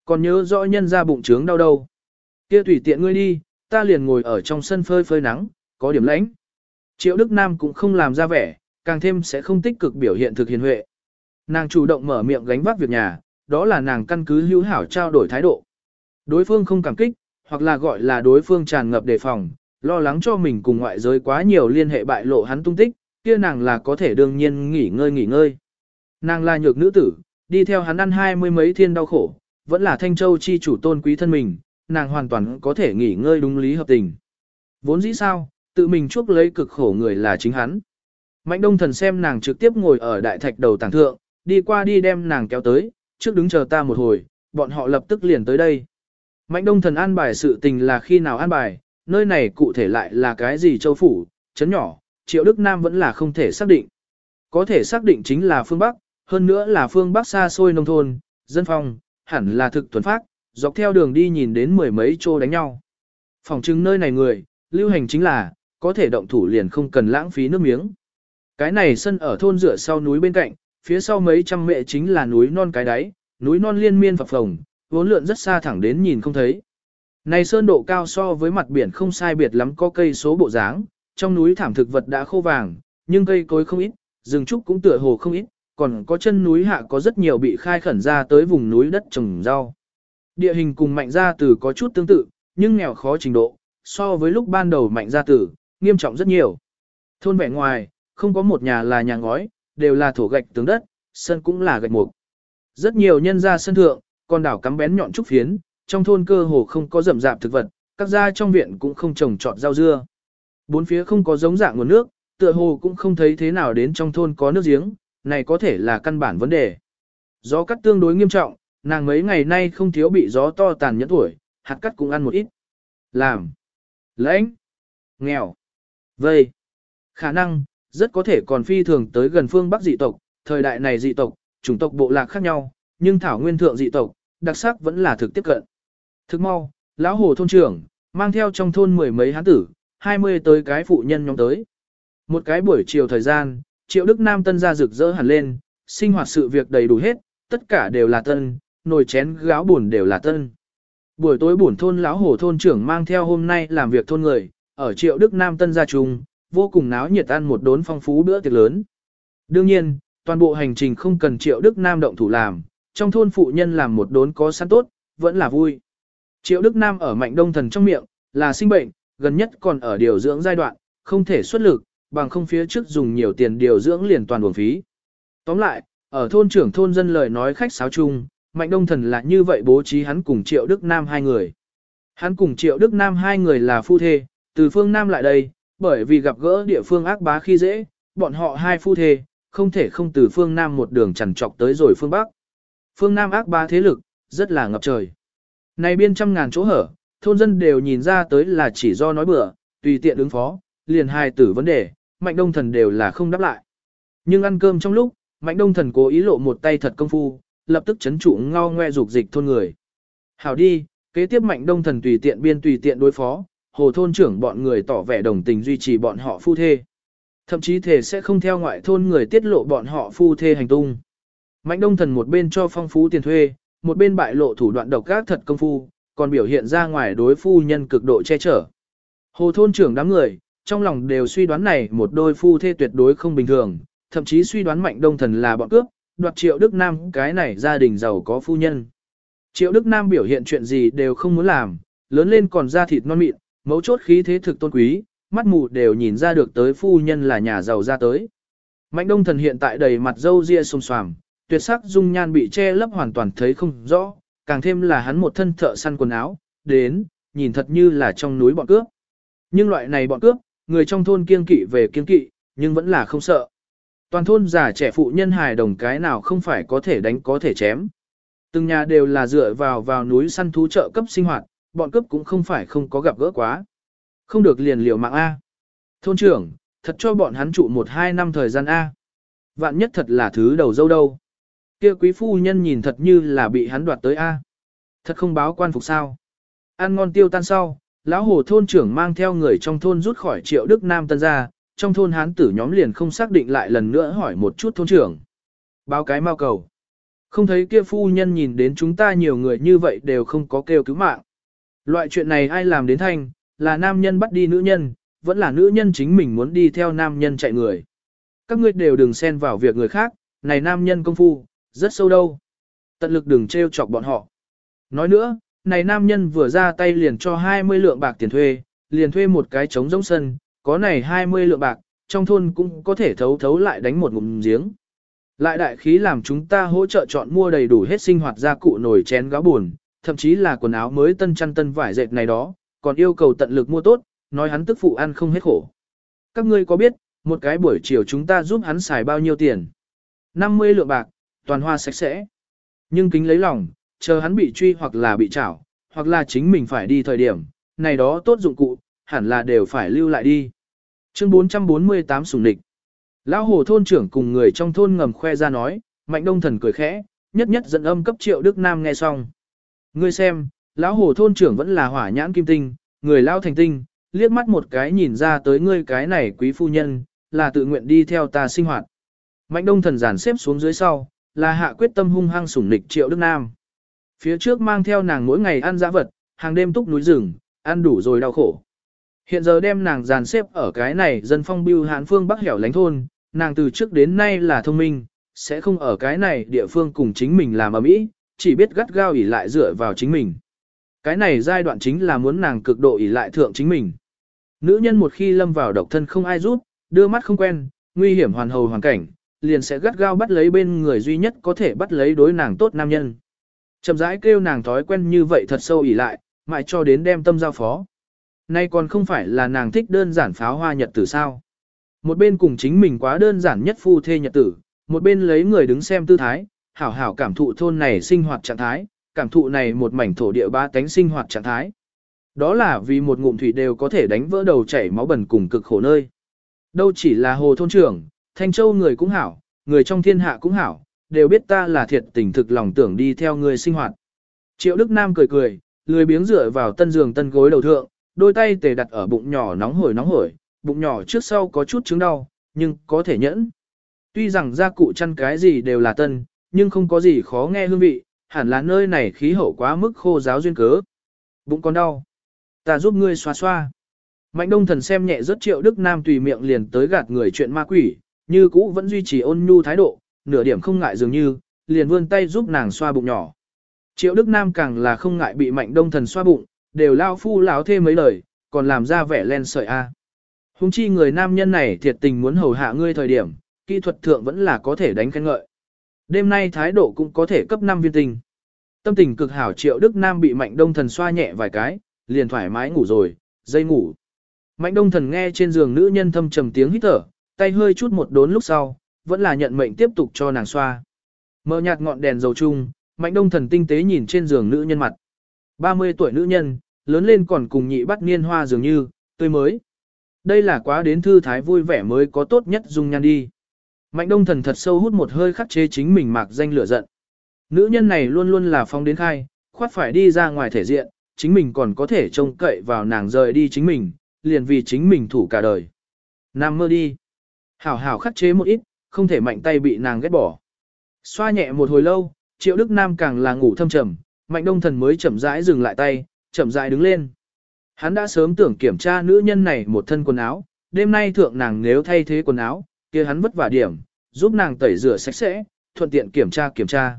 A: Còn nhớ rõ nhân ra bụng trướng đau đâu. Kia tùy tiện ngươi đi, ta liền ngồi ở trong sân phơi phơi nắng, có điểm lãnh. Triệu Đức Nam cũng không làm ra vẻ, càng thêm sẽ không tích cực biểu hiện thực hiền huệ. Nàng chủ động mở miệng gánh vác việc nhà, đó là nàng căn cứ hữu hảo trao đổi thái độ. Đối phương không cảm kích, hoặc là gọi là đối phương tràn ngập đề phòng, lo lắng cho mình cùng ngoại giới quá nhiều liên hệ bại lộ hắn tung tích, kia nàng là có thể đương nhiên nghỉ ngơi nghỉ ngơi. Nàng là nhược nữ tử, đi theo hắn ăn hai mươi mấy thiên đau khổ, vẫn là Thanh Châu chi chủ tôn quý thân mình, nàng hoàn toàn có thể nghỉ ngơi đúng lý hợp tình. Vốn dĩ sao, tự mình chuốc lấy cực khổ người là chính hắn. Mạnh đông thần xem nàng trực tiếp ngồi ở đại thạch đầu tàng thượng, đi qua đi đem nàng kéo tới, trước đứng chờ ta một hồi, bọn họ lập tức liền tới đây. Mạnh đông thần an bài sự tình là khi nào an bài, nơi này cụ thể lại là cái gì châu phủ, chấn nhỏ, triệu Đức Nam vẫn là không thể xác định. Có thể xác định chính là phương Bắc, hơn nữa là phương Bắc xa xôi nông thôn, dân phong, hẳn là thực thuần phát, dọc theo đường đi nhìn đến mười mấy chỗ đánh nhau. Phòng chứng nơi này người, lưu hành chính là, có thể động thủ liền không cần lãng phí nước miếng. Cái này sân ở thôn rửa sau núi bên cạnh, phía sau mấy trăm mẹ chính là núi non cái đáy, núi non liên miên phập phồng, vốn lượn rất xa thẳng đến nhìn không thấy. Này sơn độ cao so với mặt biển không sai biệt lắm có cây số bộ dáng, trong núi thảm thực vật đã khô vàng, nhưng cây cối không ít, rừng trúc cũng tựa hồ không ít, còn có chân núi hạ có rất nhiều bị khai khẩn ra tới vùng núi đất trồng rau. Địa hình cùng mạnh gia tử có chút tương tự, nhưng nghèo khó trình độ, so với lúc ban đầu mạnh gia tử, nghiêm trọng rất nhiều. Thôn vẻ ngoài, không có một nhà là nhà ngói, đều là thổ gạch tướng đất, sân cũng là gạch mục. Rất nhiều nhân gia sân thượng, con đảo cắm bén nhọn trúc phiến, trong thôn cơ hồ không có rậm rạp thực vật, các gia trong viện cũng không trồng trọt rau dưa. Bốn phía không có giống dạng nguồn nước, tựa hồ cũng không thấy thế nào đến trong thôn có nước giếng, này có thể là căn bản vấn đề. Gió cắt tương đối nghiêm trọng, nàng mấy ngày nay không thiếu bị gió to tàn nhẫn tuổi, hạt cắt cũng ăn một ít. Làm. Lãnh. Nghèo. Vây. Khả năng, rất có thể còn phi thường tới gần phương Bắc dị tộc, thời đại này dị tộc, chủng tộc bộ lạc khác nhau, nhưng thảo nguyên thượng dị tộc, đặc sắc vẫn là thực tiếp cận. Thực mau, lão hồ thôn trưởng, mang theo trong thôn mười mấy hán tử, hai mươi tới cái phụ nhân nhóm tới. Một cái buổi chiều thời gian, triệu đức nam tân ra rực rỡ hẳn lên, sinh hoạt sự việc đầy đủ hết, tất cả đều là tân, nồi chén gáo buồn đều là tân. Buổi tối buồn thôn lão hồ thôn trưởng mang theo hôm nay làm việc thôn người, ở triệu đức nam tân gia trung, vô cùng náo nhiệt ăn một đốn phong phú bữa tiệc lớn. Đương nhiên, toàn bộ hành trình không cần triệu đức nam động thủ làm, trong thôn phụ nhân làm một đốn có sẵn tốt, vẫn là vui. Triệu Đức Nam ở mạnh đông thần trong miệng, là sinh bệnh, gần nhất còn ở điều dưỡng giai đoạn, không thể xuất lực, bằng không phía trước dùng nhiều tiền điều dưỡng liền toàn buồn phí. Tóm lại, ở thôn trưởng thôn dân lời nói khách sáo chung, mạnh đông thần là như vậy bố trí hắn cùng Triệu Đức Nam hai người. Hắn cùng Triệu Đức Nam hai người là phu thê, từ phương Nam lại đây, bởi vì gặp gỡ địa phương ác bá khi dễ, bọn họ hai phu thề không thể không từ phương Nam một đường chằn trọc tới rồi phương Bắc. Phương Nam ác bá thế lực, rất là ngập trời. Này biên trăm ngàn chỗ hở, thôn dân đều nhìn ra tới là chỉ do nói bừa, tùy tiện ứng phó, liền hai tử vấn đề, mạnh đông thần đều là không đáp lại. Nhưng ăn cơm trong lúc, mạnh đông thần cố ý lộ một tay thật công phu, lập tức chấn trụ ngao ngoe dục dịch thôn người. Hảo đi, kế tiếp mạnh đông thần tùy tiện biên tùy tiện đối phó, hồ thôn trưởng bọn người tỏ vẻ đồng tình duy trì bọn họ phu thê. Thậm chí thể sẽ không theo ngoại thôn người tiết lộ bọn họ phu thê hành tung. Mạnh đông thần một bên cho phong phú tiền thuê, một bên bại lộ thủ đoạn độc ác thật công phu, còn biểu hiện ra ngoài đối phu nhân cực độ che chở. Hồ thôn trưởng đám người, trong lòng đều suy đoán này một đôi phu thê tuyệt đối không bình thường, thậm chí suy đoán mạnh đông thần là bọn cướp, đoạt triệu Đức Nam cái này gia đình giàu có phu nhân. Triệu Đức Nam biểu hiện chuyện gì đều không muốn làm, lớn lên còn da thịt non mịn, mấu chốt khí thế thực tôn quý, mắt mù đều nhìn ra được tới phu nhân là nhà giàu ra tới. Mạnh đông thần hiện tại đầy mặt râu ria xồm xoàm, tuyệt sắc dung nhan bị che lấp hoàn toàn thấy không rõ, càng thêm là hắn một thân thợ săn quần áo, đến, nhìn thật như là trong núi bọn cướp. Nhưng loại này bọn cướp, người trong thôn kiên kỵ về kiên kỵ, nhưng vẫn là không sợ. Toàn thôn già trẻ phụ nhân hài đồng cái nào không phải có thể đánh có thể chém. Từng nhà đều là dựa vào vào núi săn thú trợ cấp sinh hoạt, bọn cướp cũng không phải không có gặp gỡ quá. Không được liền liều mạng A. Thôn trưởng, thật cho bọn hắn trụ một hai năm thời gian A. Vạn nhất thật là thứ đầu dâu đâu. Kia quý phu nhân nhìn thật như là bị hắn đoạt tới A. Thật không báo quan phục sao. Ăn ngon tiêu tan sau, lão hồ thôn trưởng mang theo người trong thôn rút khỏi triệu Đức Nam Tân ra, trong thôn hán tử nhóm liền không xác định lại lần nữa hỏi một chút thôn trưởng. Báo cái mau cầu. Không thấy kia phu nhân nhìn đến chúng ta nhiều người như vậy đều không có kêu cứu mạng. Loại chuyện này ai làm đến thanh, là nam nhân bắt đi nữ nhân, vẫn là nữ nhân chính mình muốn đi theo nam nhân chạy người. Các ngươi đều đừng xen vào việc người khác, này nam nhân công phu, rất sâu đâu. Tận lực đừng trêu chọc bọn họ. Nói nữa, này nam nhân vừa ra tay liền cho 20 lượng bạc tiền thuê, liền thuê một cái trống rỗng sân, có này 20 lượng bạc, trong thôn cũng có thể thấu thấu lại đánh một ngụm giếng. Lại đại khí làm chúng ta hỗ trợ chọn mua đầy đủ hết sinh hoạt gia cụ nồi chén gáo buồn, thậm chí là quần áo mới tân chăn tân vải dệt này đó, còn yêu cầu tận lực mua tốt, nói hắn tức phụ ăn không hết khổ. Các ngươi có biết, một cái buổi chiều chúng ta giúp hắn xài bao nhiêu tiền? 50 lượng bạc, toàn hoa sạch sẽ. Nhưng kính lấy lòng, chờ hắn bị truy hoặc là bị trảo, hoặc là chính mình phải đi thời điểm, này đó tốt dụng cụ, hẳn là đều phải lưu lại đi. Chương 448 sùng địch. Lão hồ thôn trưởng cùng người trong thôn ngầm khoe ra nói, mạnh đông thần cười khẽ, nhất nhất dẫn âm cấp triệu Đức Nam nghe xong. Ngươi xem, lão hồ thôn trưởng vẫn là hỏa nhãn kim tinh, người lao thành tinh, liếc mắt một cái nhìn ra tới ngươi cái này quý phu nhân, là tự nguyện đi theo ta sinh hoạt. Mạnh đông thần giản xếp xuống dưới sau, là hạ quyết tâm hung hăng sủng nịch triệu Đức Nam. Phía trước mang theo nàng mỗi ngày ăn dã vật, hàng đêm túc núi rừng, ăn đủ rồi đau khổ. Hiện giờ đem nàng dàn xếp ở cái này dân phong biêu hán phương bắc hẻo lánh thôn, nàng từ trước đến nay là thông minh, sẽ không ở cái này địa phương cùng chính mình làm ở mỹ, chỉ biết gắt gao ỉ lại dựa vào chính mình. Cái này giai đoạn chính là muốn nàng cực độ ỉ lại thượng chính mình. Nữ nhân một khi lâm vào độc thân không ai giúp, đưa mắt không quen, nguy hiểm hoàn hầu hoàn cảnh, liền sẽ gắt gao bắt lấy bên người duy nhất có thể bắt lấy đối nàng tốt nam nhân. Chậm rãi kêu nàng thói quen như vậy thật sâu ỉ lại, mãi cho đến đem tâm giao phó. Nay còn không phải là nàng thích đơn giản pháo hoa nhật tử sao. Một bên cùng chính mình quá đơn giản nhất phu thê nhật tử, một bên lấy người đứng xem tư thái, hảo hảo cảm thụ thôn này sinh hoạt trạng thái, cảm thụ này một mảnh thổ địa ba tánh sinh hoạt trạng thái. Đó là vì một ngụm thủy đều có thể đánh vỡ đầu chảy máu bẩn cùng cực khổ nơi. Đâu chỉ là hồ thôn trưởng, Thanh Châu người cũng hảo, người trong thiên hạ cũng hảo, đều biết ta là thiệt tình thực lòng tưởng đi theo người sinh hoạt. Triệu Đức Nam cười cười, lười biếng dựa vào tân giường tân gối đầu thượng, đôi tay tề đặt ở bụng nhỏ nóng hổi nóng hổi, bụng nhỏ trước sau có chút chứng đau, nhưng có thể nhẫn. Tuy rằng gia cụ chăn cái gì đều là tân, nhưng không có gì khó nghe hương vị, hẳn là nơi này khí hậu quá mức khô giáo duyên cớ. Bụng còn đau. Ta giúp ngươi xoa xoa. Mạnh đông thần xem nhẹ rất triệu Đức Nam tùy miệng liền tới gạt người chuyện ma quỷ, như cũ vẫn duy trì ôn nhu thái độ, nửa điểm không ngại dường như, liền vươn tay giúp nàng xoa bụng nhỏ. Triệu Đức Nam càng là không ngại bị mạnh đông thần xoa bụng, đều lao phu láo thêm mấy lời, còn làm ra vẻ len sợi A. Hùng chi người nam nhân này thiệt tình muốn hầu hạ ngươi thời điểm, kỹ thuật thượng vẫn là có thể đánh khen ngợi. Đêm nay thái độ cũng có thể cấp 5 viên tình. Tâm tình cực hảo triệu Đức Nam bị mạnh đông thần xoa nhẹ vài cái, liền thoải mái ngủ rồi, dây ngủ. Mạnh đông thần nghe trên giường nữ nhân thâm trầm tiếng hít thở, tay hơi chút một đốn lúc sau, vẫn là nhận mệnh tiếp tục cho nàng xoa. Mở nhạt ngọn đèn dầu chung, mạnh đông thần tinh tế nhìn trên giường nữ nhân mặt. 30 tuổi nữ nhân, lớn lên còn cùng nhị bắt niên hoa dường như, tươi mới. Đây là quá đến thư thái vui vẻ mới có tốt nhất dung nhan đi. Mạnh đông thần thật sâu hút một hơi khắc chế chính mình mạc danh lửa giận. Nữ nhân này luôn luôn là phong đến khai, khoát phải đi ra ngoài thể diện, chính mình còn có thể trông cậy vào nàng rời đi chính mình, liền vì chính mình thủ cả đời. Nam mơ đi. Hảo hảo khắc chế một ít, không thể mạnh tay bị nàng ghét bỏ. Xoa nhẹ một hồi lâu, triệu đức nam càng là ngủ thâm trầm, mạnh đông thần mới chậm rãi dừng lại tay, chậm rãi đứng lên. Hắn đã sớm tưởng kiểm tra nữ nhân này một thân quần áo, đêm nay thượng nàng nếu thay thế quần áo, kia hắn vất vả điểm, giúp nàng tẩy rửa sạch sẽ, thuận tiện kiểm tra kiểm tra.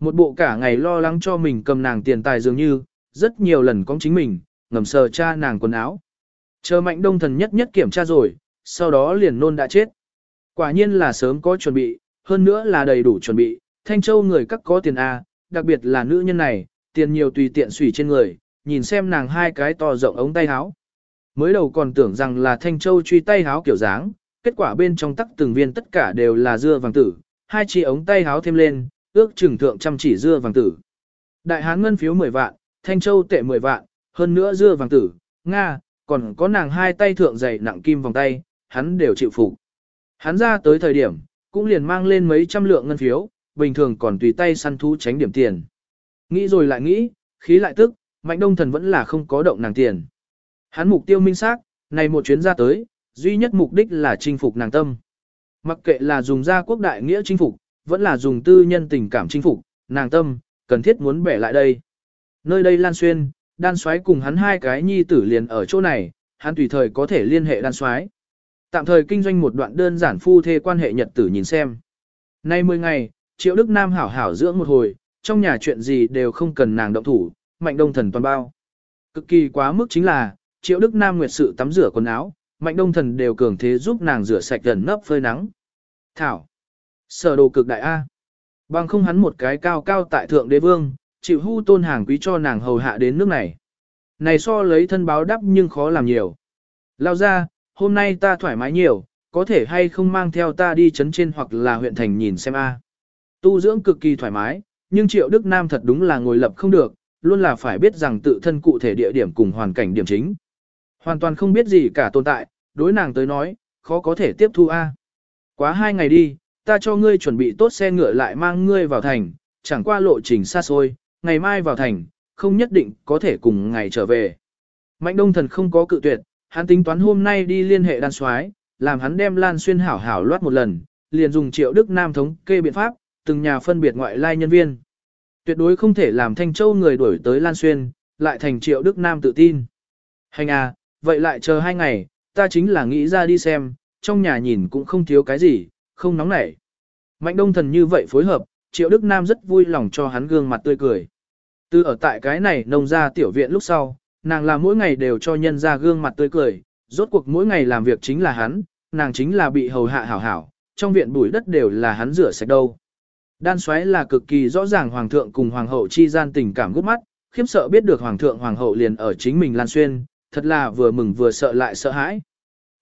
A: Một bộ cả ngày lo lắng cho mình cầm nàng tiền tài dường như, rất nhiều lần có chính mình, ngầm sờ cha nàng quần áo. Chờ mạnh đông thần nhất nhất kiểm tra rồi, sau đó liền nôn đã chết. Quả nhiên là sớm có chuẩn bị, hơn nữa là đầy đủ chuẩn bị, Thanh Châu người các có tiền A, đặc biệt là nữ nhân này, tiền nhiều tùy tiện xủy trên người, nhìn xem nàng hai cái to rộng ống tay áo. Mới đầu còn tưởng rằng là Thanh Châu truy tay áo kiểu dáng, kết quả bên trong tắc từng viên tất cả đều là dưa vàng tử, hai chi ống tay háo thêm lên, ước chừng thượng trăm chỉ dưa vàng tử. Đại hán ngân phiếu 10 vạn, Thanh Châu tệ 10 vạn, hơn nữa dưa vàng tử, Nga, còn có nàng hai tay thượng dày nặng kim vòng tay, hắn đều chịu phục. Hắn ra tới thời điểm, cũng liền mang lên mấy trăm lượng ngân phiếu, bình thường còn tùy tay săn thú tránh điểm tiền. Nghĩ rồi lại nghĩ, khí lại tức, mạnh đông thần vẫn là không có động nàng tiền. Hắn mục tiêu minh xác, này một chuyến ra tới, duy nhất mục đích là chinh phục nàng tâm. Mặc kệ là dùng gia quốc đại nghĩa chinh phục, vẫn là dùng tư nhân tình cảm chinh phục, nàng tâm, cần thiết muốn bẻ lại đây. Nơi đây Lan Xuyên, đan xoáy cùng hắn hai cái nhi tử liền ở chỗ này, hắn tùy thời có thể liên hệ đan xoáy Tạm thời kinh doanh một đoạn đơn giản phu thê quan hệ nhật tử nhìn xem. Nay 10 ngày, Triệu Đức Nam hảo hảo dưỡng một hồi, trong nhà chuyện gì đều không cần nàng động thủ, mạnh đông thần toàn bao. Cực kỳ quá mức chính là, Triệu Đức Nam nguyệt sự tắm rửa quần áo, mạnh đông thần đều cường thế giúp nàng rửa sạch gần nấp phơi nắng. Thảo. Sở đồ cực đại A. Bằng không hắn một cái cao cao tại thượng đế vương, chịu hưu tôn hàng quý cho nàng hầu hạ đến nước này. Này so lấy thân báo đắp nhưng khó làm nhiều. Lao ra, hôm nay ta thoải mái nhiều, có thể hay không mang theo ta đi chấn trên hoặc là huyện thành nhìn xem a. Tu dưỡng cực kỳ thoải mái, nhưng Triệu Đức Nam thật đúng là ngồi lập không được, luôn là phải biết rằng tự thân cụ thể địa điểm cùng hoàn cảnh điểm chính. Hoàn toàn không biết gì cả tồn tại, đối nàng tới nói, khó có thể tiếp thu a. Quá hai ngày đi, ta cho ngươi chuẩn bị tốt xe ngựa lại mang ngươi vào thành, chẳng qua lộ trình xa xôi, ngày mai vào thành, không nhất định có thể cùng ngày trở về. Mạnh đông thần không có cự tuyệt, hắn tính toán hôm nay đi liên hệ đan soái, làm hắn đem Lan Xuyên hảo hảo loát một lần, liền dùng triệu đức nam thống kê biện pháp, từng nhà phân biệt ngoại lai nhân viên. Tuyệt đối không thể làm Thanh Châu người đuổi tới Lan Xuyên, lại thành triệu đức nam tự tin. Hành à, vậy lại chờ hai ngày, ta chính là nghĩ ra đi xem, trong nhà nhìn cũng không thiếu cái gì, không nóng nảy. Mạnh đông thần như vậy phối hợp, triệu đức nam rất vui lòng cho hắn gương mặt tươi cười. Từ ở tại cái này nông ra tiểu viện lúc sau, nàng là mỗi ngày đều cho nhân ra gương mặt tươi cười, rốt cuộc mỗi ngày làm việc chính là hắn, nàng chính là bị hầu hạ hảo hảo, trong viện bụi đất đều là hắn rửa sạch đâu. Đan xoáy là cực kỳ rõ ràng hoàng thượng cùng hoàng hậu chi gian tình cảm gút mắt, khiếp sợ biết được hoàng thượng hoàng hậu liền ở chính mình lan xuyên, thật là vừa mừng vừa sợ lại sợ hãi.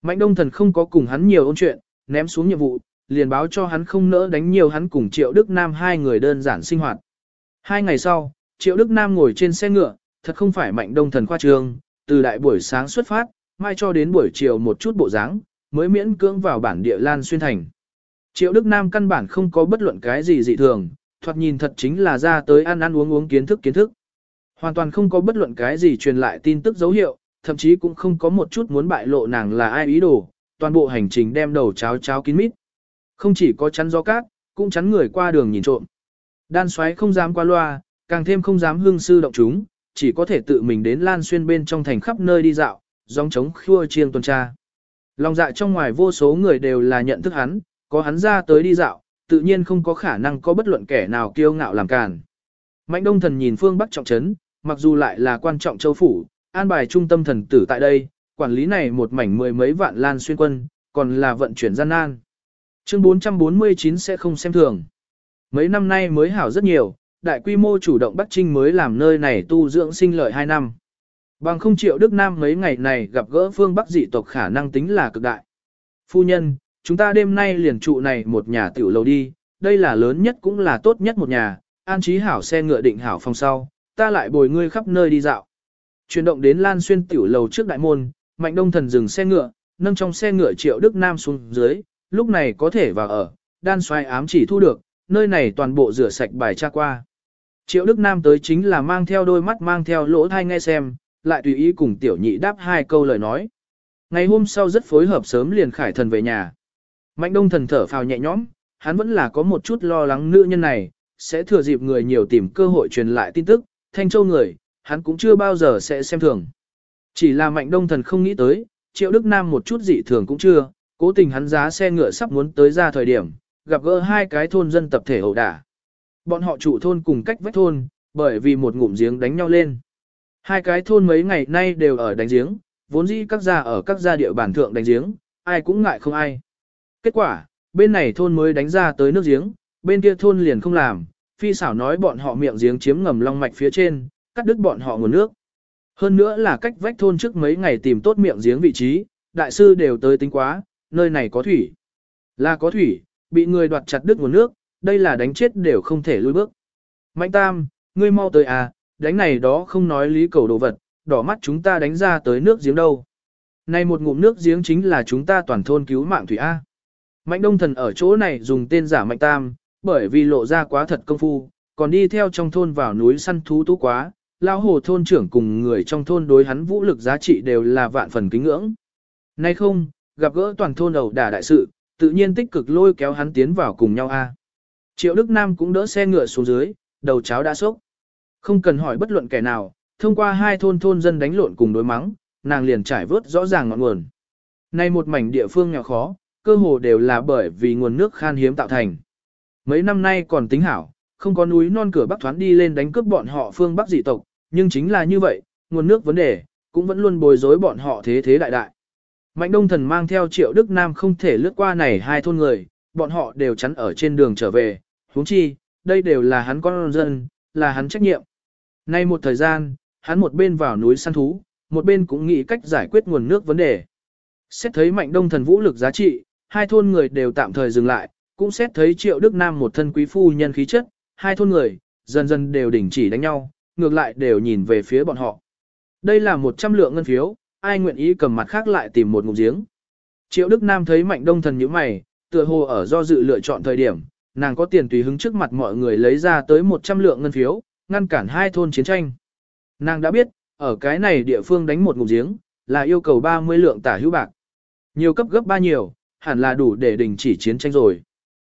A: Mạnh đông thần không có cùng hắn nhiều ôn chuyện, ném xuống nhiệm vụ, liền báo cho hắn không nỡ đánh nhiều hắn cùng triệu đức nam hai người đơn giản sinh hoạt. Hai ngày sau, triệu đức nam ngồi trên xe ngựa, thật không phải mạnh đông thần khoa trường, từ đại buổi sáng xuất phát, mai cho đến buổi chiều một chút bộ dáng, mới miễn cưỡng vào bản địa Lan Xuyên Thành. Triệu Đức Nam căn bản không có bất luận cái gì dị thường, thoạt nhìn thật chính là ra tới ăn ăn uống uống kiến thức kiến thức. Hoàn toàn không có bất luận cái gì truyền lại tin tức dấu hiệu, thậm chí cũng không có một chút muốn bại lộ nàng là ai ý đồ, toàn bộ hành trình đem đầu cháo cháo kín mít. Không chỉ có chắn gió cát, cũng chắn người qua đường nhìn trộm. Đan xoáy không dám qua loa, càng thêm không dám hương sư động chúng, chỉ có thể tự mình đến lan xuyên bên trong thành khắp nơi đi dạo, dòng trống khua chiêng tuần tra. Lòng dạ trong ngoài vô số người đều là nhận thức hắn, có hắn ra tới đi dạo, tự nhiên không có khả năng có bất luận kẻ nào kiêu ngạo làm cản. Mạnh đông thần nhìn phương Bắc trọng trấn, mặc dù lại là quan trọng châu phủ, an bài trung tâm thần tử tại đây, quản lý này một mảnh mười mấy vạn lan xuyên quân, còn là vận chuyển gian nan. Chương 449 sẽ không xem thường. Mấy năm nay mới hảo rất nhiều, đại quy mô chủ động Bắc Trinh mới làm nơi này tu dưỡng sinh lợi 2 năm. Bằng không triệu Đức Nam mấy ngày này gặp gỡ phương Bắc dị tộc khả năng tính là cực đại. Phu nhân, chúng ta đêm nay liền trụ này một nhà tiểu lầu đi, đây là lớn nhất cũng là tốt nhất một nhà, an trí hảo xe ngựa định hảo phòng sau, ta lại bồi ngươi khắp nơi đi dạo. Chuyển động đến Lan Xuyên tiểu lầu trước đại môn, Mạnh Đông Thần dừng xe ngựa, nâng trong xe ngựa Triệu Đức Nam xuống dưới, lúc này có thể vào ở, đan xoay ám chỉ thu được, nơi này toàn bộ rửa sạch bài tra qua. Triệu Đức Nam tới chính là mang theo đôi mắt mang theo lỗ thai nghe xem, lại tùy ý cùng tiểu nhị đáp hai câu lời nói. Ngày hôm sau rất phối hợp sớm liền khải thần về nhà. Mạnh đông thần thở phào nhẹ nhõm, hắn vẫn là có một chút lo lắng nữ nhân này, sẽ thừa dịp người nhiều tìm cơ hội truyền lại tin tức, thanh châu người, hắn cũng chưa bao giờ sẽ xem thường. Chỉ là mạnh đông thần không nghĩ tới, triệu đức nam một chút dị thường cũng chưa, cố tình hắn giá xe ngựa sắp muốn tới ra thời điểm, gặp gỡ hai cái thôn dân tập thể ẩu đả. Bọn họ trụ thôn cùng cách vách thôn, bởi vì một ngụm giếng đánh nhau lên. Hai cái thôn mấy ngày nay đều ở đánh giếng, vốn dĩ các gia ở các gia địa bản thượng đánh giếng, ai cũng ngại không ai. Kết quả, bên này thôn mới đánh ra tới nước giếng, bên kia thôn liền không làm, phi xảo nói bọn họ miệng giếng chiếm ngầm long mạch phía trên, cắt đứt bọn họ nguồn nước. Hơn nữa là cách vách thôn trước mấy ngày tìm tốt miệng giếng vị trí, đại sư đều tới tính quá, nơi này có thủy. Là có thủy, bị người đoạt chặt đứt nguồn nước, đây là đánh chết đều không thể lùi bước. Mạnh tam, ngươi mau tới à, đánh này đó không nói lý cầu đồ vật, đỏ mắt chúng ta đánh ra tới nước giếng đâu. Này một ngụm nước giếng chính là chúng ta toàn thôn cứu mạng thủy A. Mạnh đông thần ở chỗ này dùng tên giả mạnh tam, bởi vì lộ ra quá thật công phu, còn đi theo trong thôn vào núi săn thú tú quá, lao hồ thôn trưởng cùng người trong thôn đối hắn vũ lực giá trị đều là vạn phần kính ngưỡng. Nay không, gặp gỡ toàn thôn đầu đả đại sự, tự nhiên tích cực lôi kéo hắn tiến vào cùng nhau a. Triệu Đức Nam cũng đỡ xe ngựa xuống dưới, đầu cháo đã sốc. Không cần hỏi bất luận kẻ nào, thông qua hai thôn thôn dân đánh lộn cùng đối mắng, nàng liền trải vớt rõ ràng ngọn nguồn. Nay một mảnh địa phương nghèo khó, cơ hồ đều là bởi vì nguồn nước khan hiếm tạo thành. Mấy năm nay còn tính hảo, không có núi non cửa bắc thoán đi lên đánh cướp bọn họ phương bắc dị tộc, nhưng chính là như vậy, nguồn nước vấn đề, cũng vẫn luôn bồi rối bọn họ thế thế đại đại. Mạnh đông thần mang theo triệu Đức Nam không thể lướt qua này hai thôn người, bọn họ đều chắn ở trên đường trở về, huống chi, đây đều là hắn con dân, là hắn trách nhiệm. Nay một thời gian, hắn một bên vào núi săn thú, một bên cũng nghĩ cách giải quyết nguồn nước vấn đề. Xét thấy mạnh đông thần vũ lực giá trị, hai thôn người đều tạm thời dừng lại, cũng xét thấy triệu Đức Nam một thân quý phu nhân khí chất, hai thôn người, dần dần đều đình chỉ đánh nhau, ngược lại đều nhìn về phía bọn họ. Đây là một trăm lượng ngân phiếu, ai nguyện ý cầm mặt khác lại tìm một ngụm giếng. Triệu Đức Nam thấy mạnh đông thần như mày, tựa hồ ở do dự lựa chọn thời điểm, nàng có tiền tùy hứng trước mặt mọi người lấy ra tới 100 lượng ngân phiếu, ngăn cản hai thôn chiến tranh. Nàng đã biết, ở cái này địa phương đánh một ngụm giếng, là yêu cầu 30 lượng tả hữu bạc. Nhiều cấp gấp ba nhiều, hẳn là đủ để đình chỉ chiến tranh rồi.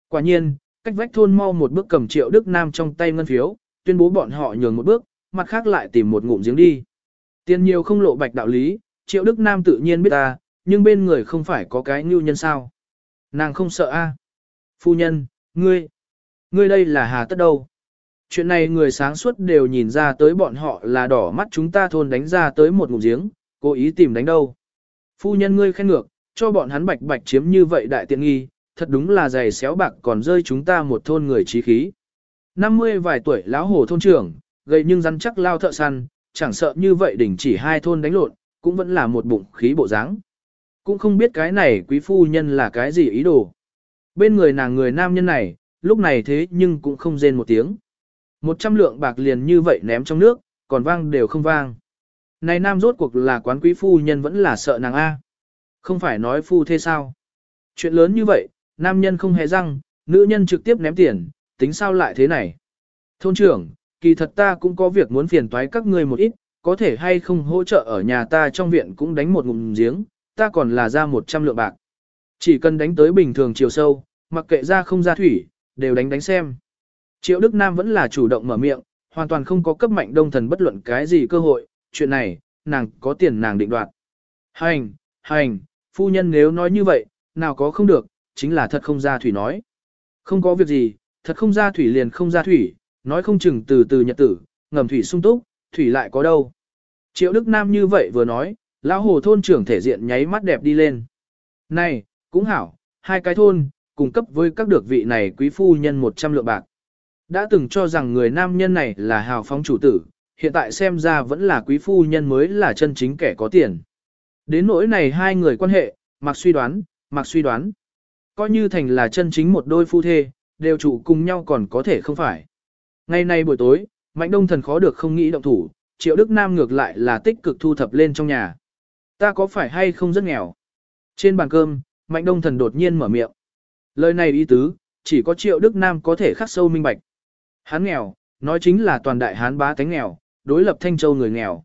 A: Quả nhiên, cách vách thôn mau một bước cầm triệu Đức Nam trong tay ngân phiếu, tuyên bố bọn họ nhường một bước, mặt khác lại tìm một ngụm giếng đi. Tiền nhiều không lộ bạch đạo lý, triệu Đức Nam tự nhiên biết ta, nhưng bên người không phải có cái ngưu nhân sao. Nàng không sợ a à? Phu nhân, ngươi, ngươi đây là hà tất đâu. Chuyện này người sáng suốt đều nhìn ra tới bọn họ là đỏ mắt chúng ta thôn đánh ra tới một ngụm giếng, cố ý tìm đánh đâu. Phu nhân ngươi khen ngược, cho bọn hắn bạch bạch chiếm như vậy đại tiện nghi, thật đúng là giày xéo bạc còn rơi chúng ta một thôn người trí khí. 50 vài tuổi lão hồ thôn trưởng, gầy nhưng rắn chắc lao thợ săn, chẳng sợ như vậy đỉnh chỉ hai thôn đánh lộn, cũng vẫn là một bụng khí bộ dáng. Cũng không biết cái này quý phu nhân là cái gì ý đồ. Bên người nàng người nam nhân này, lúc này thế nhưng cũng không rên một tiếng. Một trăm lượng bạc liền như vậy ném trong nước, còn vang đều không vang. Này nam rốt cuộc là quán quý phu nhân vẫn là sợ nàng A. Không phải nói phu thế sao. Chuyện lớn như vậy, Nam nhân không hề răng, nữ nhân trực tiếp ném tiền, tính sao lại thế này. Thôn trưởng, kỳ thật ta cũng có việc muốn phiền toái các ngươi một ít, có thể hay không hỗ trợ ở nhà ta trong viện cũng đánh một ngụm giếng, ta còn là ra 100 lượng bạc. Chỉ cần đánh tới bình thường chiều sâu, mặc kệ ra không ra thủy, đều đánh đánh xem. Triệu Đức Nam vẫn là chủ động mở miệng, hoàn toàn không có cấp mạnh đông thần bất luận cái gì cơ hội, chuyện này, nàng có tiền nàng định đoạt. Hành, hành, phu nhân nếu nói như vậy, nào có không được, chính là thật không ra thủy nói. Không có việc gì, thật không ra thủy liền không ra thủy, nói không chừng từ từ nhật tử, ngầm thủy sung túc, thủy lại có đâu. Triệu Đức Nam như vậy vừa nói, lão hồ thôn trưởng thể diện nháy mắt đẹp đi lên. Này, cũng hảo, hai cái thôn, cung cấp với các được vị này quý phu nhân 100 lượng bạc. Đã từng cho rằng người nam nhân này là hào phóng chủ tử, hiện tại xem ra vẫn là quý phu nhân mới là chân chính kẻ có tiền. Đến nỗi này hai người quan hệ, mặc suy đoán, mặc suy đoán. Coi như thành là chân chính một đôi phu thê, đều trụ cùng nhau còn có thể không phải. Ngày nay buổi tối, Mạnh Đông Thần khó được không nghĩ động thủ, Triệu Đức Nam ngược lại là tích cực thu thập lên trong nhà. Ta có phải hay không rất nghèo? Trên bàn cơm, Mạnh Đông Thần đột nhiên mở miệng. Lời này ý tứ, chỉ có Triệu Đức Nam có thể khắc sâu minh bạch. Hán nghèo, nói chính là toàn đại hán bá tánh nghèo, đối lập Thanh Châu người nghèo.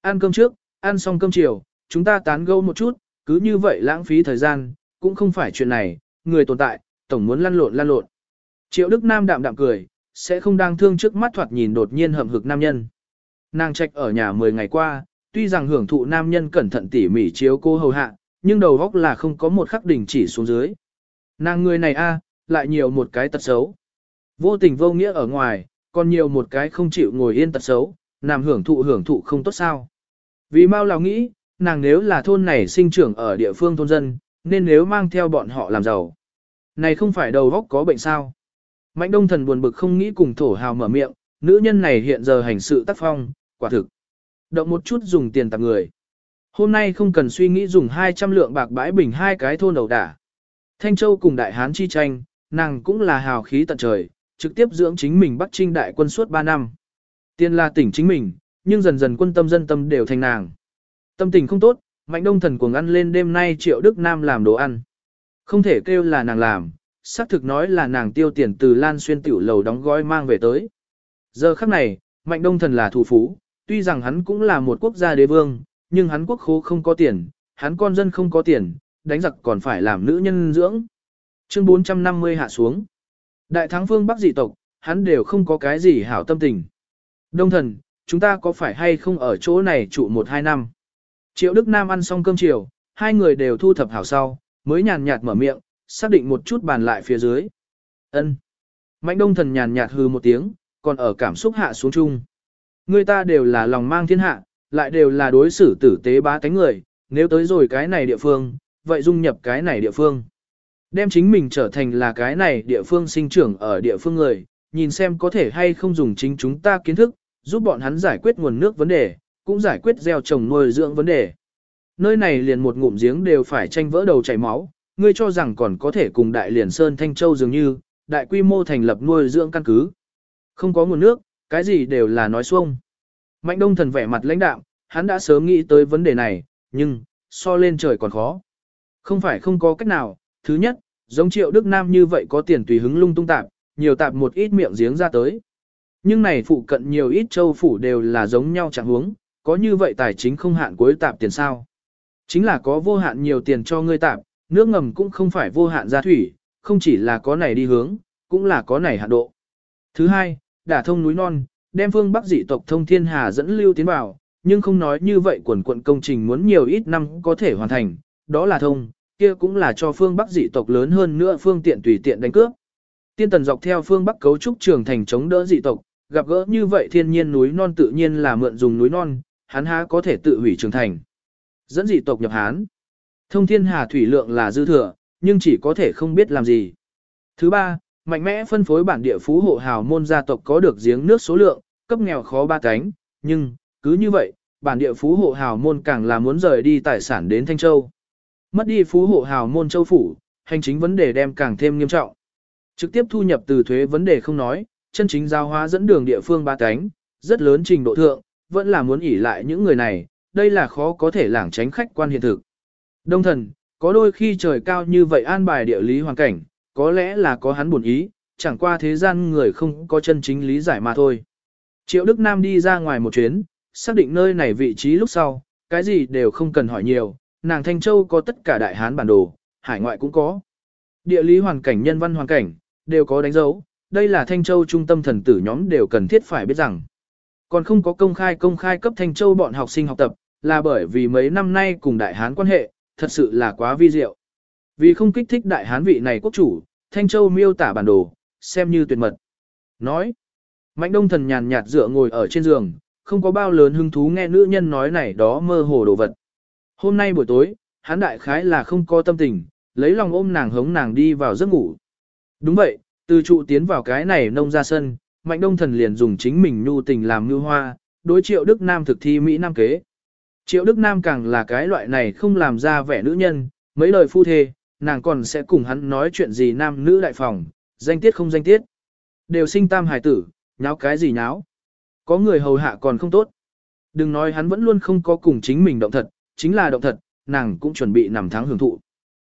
A: Ăn cơm trước, ăn xong cơm chiều, chúng ta tán gẫu một chút, cứ như vậy lãng phí thời gian, cũng không phải chuyện này, người tồn tại, tổng muốn lăn lộn lăn lộn. Triệu Đức Nam đạm đạm cười, sẽ không đang thương trước mắt thoạt nhìn đột nhiên hầm hực nam nhân. Nàng trạch ở nhà 10 ngày qua, tuy rằng hưởng thụ nam nhân cẩn thận tỉ mỉ chiếu cô hầu hạ, nhưng đầu góc là không có một khắc đỉnh chỉ xuống dưới. Nàng người này a, lại nhiều một cái tật xấu. Vô tình vô nghĩa ở ngoài, còn nhiều một cái không chịu ngồi yên tật xấu, làm hưởng thụ hưởng thụ không tốt sao. Vì mau lào nghĩ, nàng nếu là thôn này sinh trưởng ở địa phương thôn dân, nên nếu mang theo bọn họ làm giàu. Này không phải đầu góc có bệnh sao. Mạnh đông thần buồn bực không nghĩ cùng thổ hào mở miệng, nữ nhân này hiện giờ hành sự tác phong, quả thực. Động một chút dùng tiền tặng người. Hôm nay không cần suy nghĩ dùng 200 lượng bạc bãi bình hai cái thôn đầu đả. Thanh Châu cùng Đại Hán chi tranh, nàng cũng là hào khí tận trời, trực tiếp dưỡng chính mình bắt trinh đại quân suốt 3 năm. Tiên là tỉnh chính mình, nhưng dần dần quân tâm dân tâm đều thành nàng. Tâm tình không tốt, Mạnh Đông Thần cuồng ăn lên đêm nay Triệu Đức Nam làm đồ ăn. Không thể kêu là nàng làm, xác thực nói là nàng tiêu tiền từ Lan Xuyên tiểu lầu đóng gói mang về tới. Giờ khắc này, Mạnh Đông Thần là thủ phú, tuy rằng hắn cũng là một quốc gia đế vương, nhưng hắn quốc khố không có tiền, hắn con dân không có tiền, đánh giặc còn phải làm nữ nhân dưỡng. Chương 450 hạ xuống. Đại thắng phương Bắc dị tộc, hắn đều không có cái gì hảo tâm tình. Đông thần, chúng ta có phải hay không ở chỗ này trụ một hai năm? Triệu Đức Nam ăn xong cơm chiều, hai người đều thu thập hảo sau, mới nhàn nhạt mở miệng, xác định một chút bàn lại phía dưới. Ân. Mạnh đông thần nhàn nhạt hư một tiếng, còn ở cảm xúc hạ xuống chung. Người ta đều là lòng mang thiên hạ, lại đều là đối xử tử tế bá tánh người, nếu tới rồi cái này địa phương, vậy dung nhập cái này địa phương. Đem chính mình trở thành là cái này địa phương sinh trưởng ở địa phương người, nhìn xem có thể hay không dùng chính chúng ta kiến thức, giúp bọn hắn giải quyết nguồn nước vấn đề, cũng giải quyết gieo trồng nuôi dưỡng vấn đề. Nơi này liền một ngụm giếng đều phải tranh vỡ đầu chảy máu, ngươi cho rằng còn có thể cùng đại liền Sơn Thanh Châu dường như, đại quy mô thành lập nuôi dưỡng căn cứ. Không có nguồn nước, cái gì đều là nói xuông. Mạnh đông thần vẻ mặt lãnh đạm, hắn đã sớm nghĩ tới vấn đề này, nhưng, so lên trời còn khó. Không phải không có cách nào, thứ nhất, giống triệu Đức Nam như vậy có tiền tùy hứng lung tung tạp, nhiều tạp một ít miệng giếng ra tới. Nhưng này phụ cận nhiều ít châu phủ đều là giống nhau chẳng huống, có như vậy tài chính không hạn cuối tạp tiền sao. Chính là có vô hạn nhiều tiền cho ngươi tạp, nước ngầm cũng không phải vô hạn ra thủy, không chỉ là có này đi hướng, cũng là có này hạn độ. Thứ hai, đả thông núi non, đem phương Bắc dị tộc thông thiên hà dẫn lưu tiến vào, nhưng không nói như vậy quần quận công trình muốn nhiều ít năm có thể hoàn thành, đó là thông, kia cũng là cho phương Bắc dị tộc lớn hơn nữa phương tiện tùy tiện đánh cướp. Tiên tần dọc theo phương Bắc cấu trúc trường thành chống đỡ dị tộc, gặp gỡ như vậy thiên nhiên núi non tự nhiên là mượn dùng núi non, hắn há có thể tự hủy trường thành. Dẫn dị tộc nhập hán. Thông thiên hà thủy lượng là dư thừa, nhưng chỉ có thể không biết làm gì. Thứ ba, mạnh mẽ phân phối bản địa phú hộ hào môn gia tộc có được giếng nước số lượng, cấp nghèo khó ba cánh, nhưng, cứ như vậy, bản địa phú hộ hào môn càng là muốn rời đi tài sản đến Thanh Châu. Mất đi phú hộ hào môn châu phủ, hành chính vấn đề đem càng thêm nghiêm trọng. Trực tiếp thu nhập từ thuế vấn đề không nói, chân chính giao hóa dẫn đường địa phương ba cánh, rất lớn trình độ thượng, vẫn là muốn ỉ lại những người này, đây là khó có thể lảng tránh khách quan hiện thực. Đông thần, có đôi khi trời cao như vậy an bài địa lý hoàn cảnh, có lẽ là có hắn buồn ý, chẳng qua thế gian người không có chân chính lý giải mà thôi. Triệu Đức Nam đi ra ngoài một chuyến, xác định nơi này vị trí lúc sau, cái gì đều không cần hỏi nhiều, nàng Thanh Châu có tất cả đại hán bản đồ, hải ngoại cũng có. Địa lý hoàn cảnh nhân văn hoàn cảnh, đều có đánh dấu, đây là Thanh Châu trung tâm thần tử nhóm đều cần thiết phải biết rằng. Còn không có công khai công khai cấp Thanh Châu bọn học sinh học tập, là bởi vì mấy năm nay cùng đại hán quan hệ, thật sự là quá vi diệu. Vì không kích thích đại hán vị này quốc chủ, Thanh Châu miêu tả bản đồ, xem như tuyệt mật. Nói, Mạnh Đông Thần nhàn nhạt dựa ngồi ở trên giường, không có bao lớn hứng thú nghe nữ nhân nói này đó mơ hồ đồ vật. Hôm nay buổi tối, hắn đại khái là không có tâm tình, lấy lòng ôm nàng hống nàng đi vào giấc ngủ. Đúng vậy, từ trụ tiến vào cái này nông ra sân, Mạnh Đông Thần liền dùng chính mình nhu tình làm nhu hoa, đối triệu Đức Nam thực thi Mỹ Nam kế. Triệu Đức Nam càng là cái loại này không làm ra vẻ nữ nhân, mấy lời phu thê, nàng còn sẽ cùng hắn nói chuyện gì nam nữ đại phòng, danh tiết không danh tiết. Đều sinh tam hài tử, nháo cái gì nháo. Có người hầu hạ còn không tốt. Đừng nói hắn vẫn luôn không có cùng chính mình động thật, chính là động thật, nàng cũng chuẩn bị nằm tháng hưởng thụ.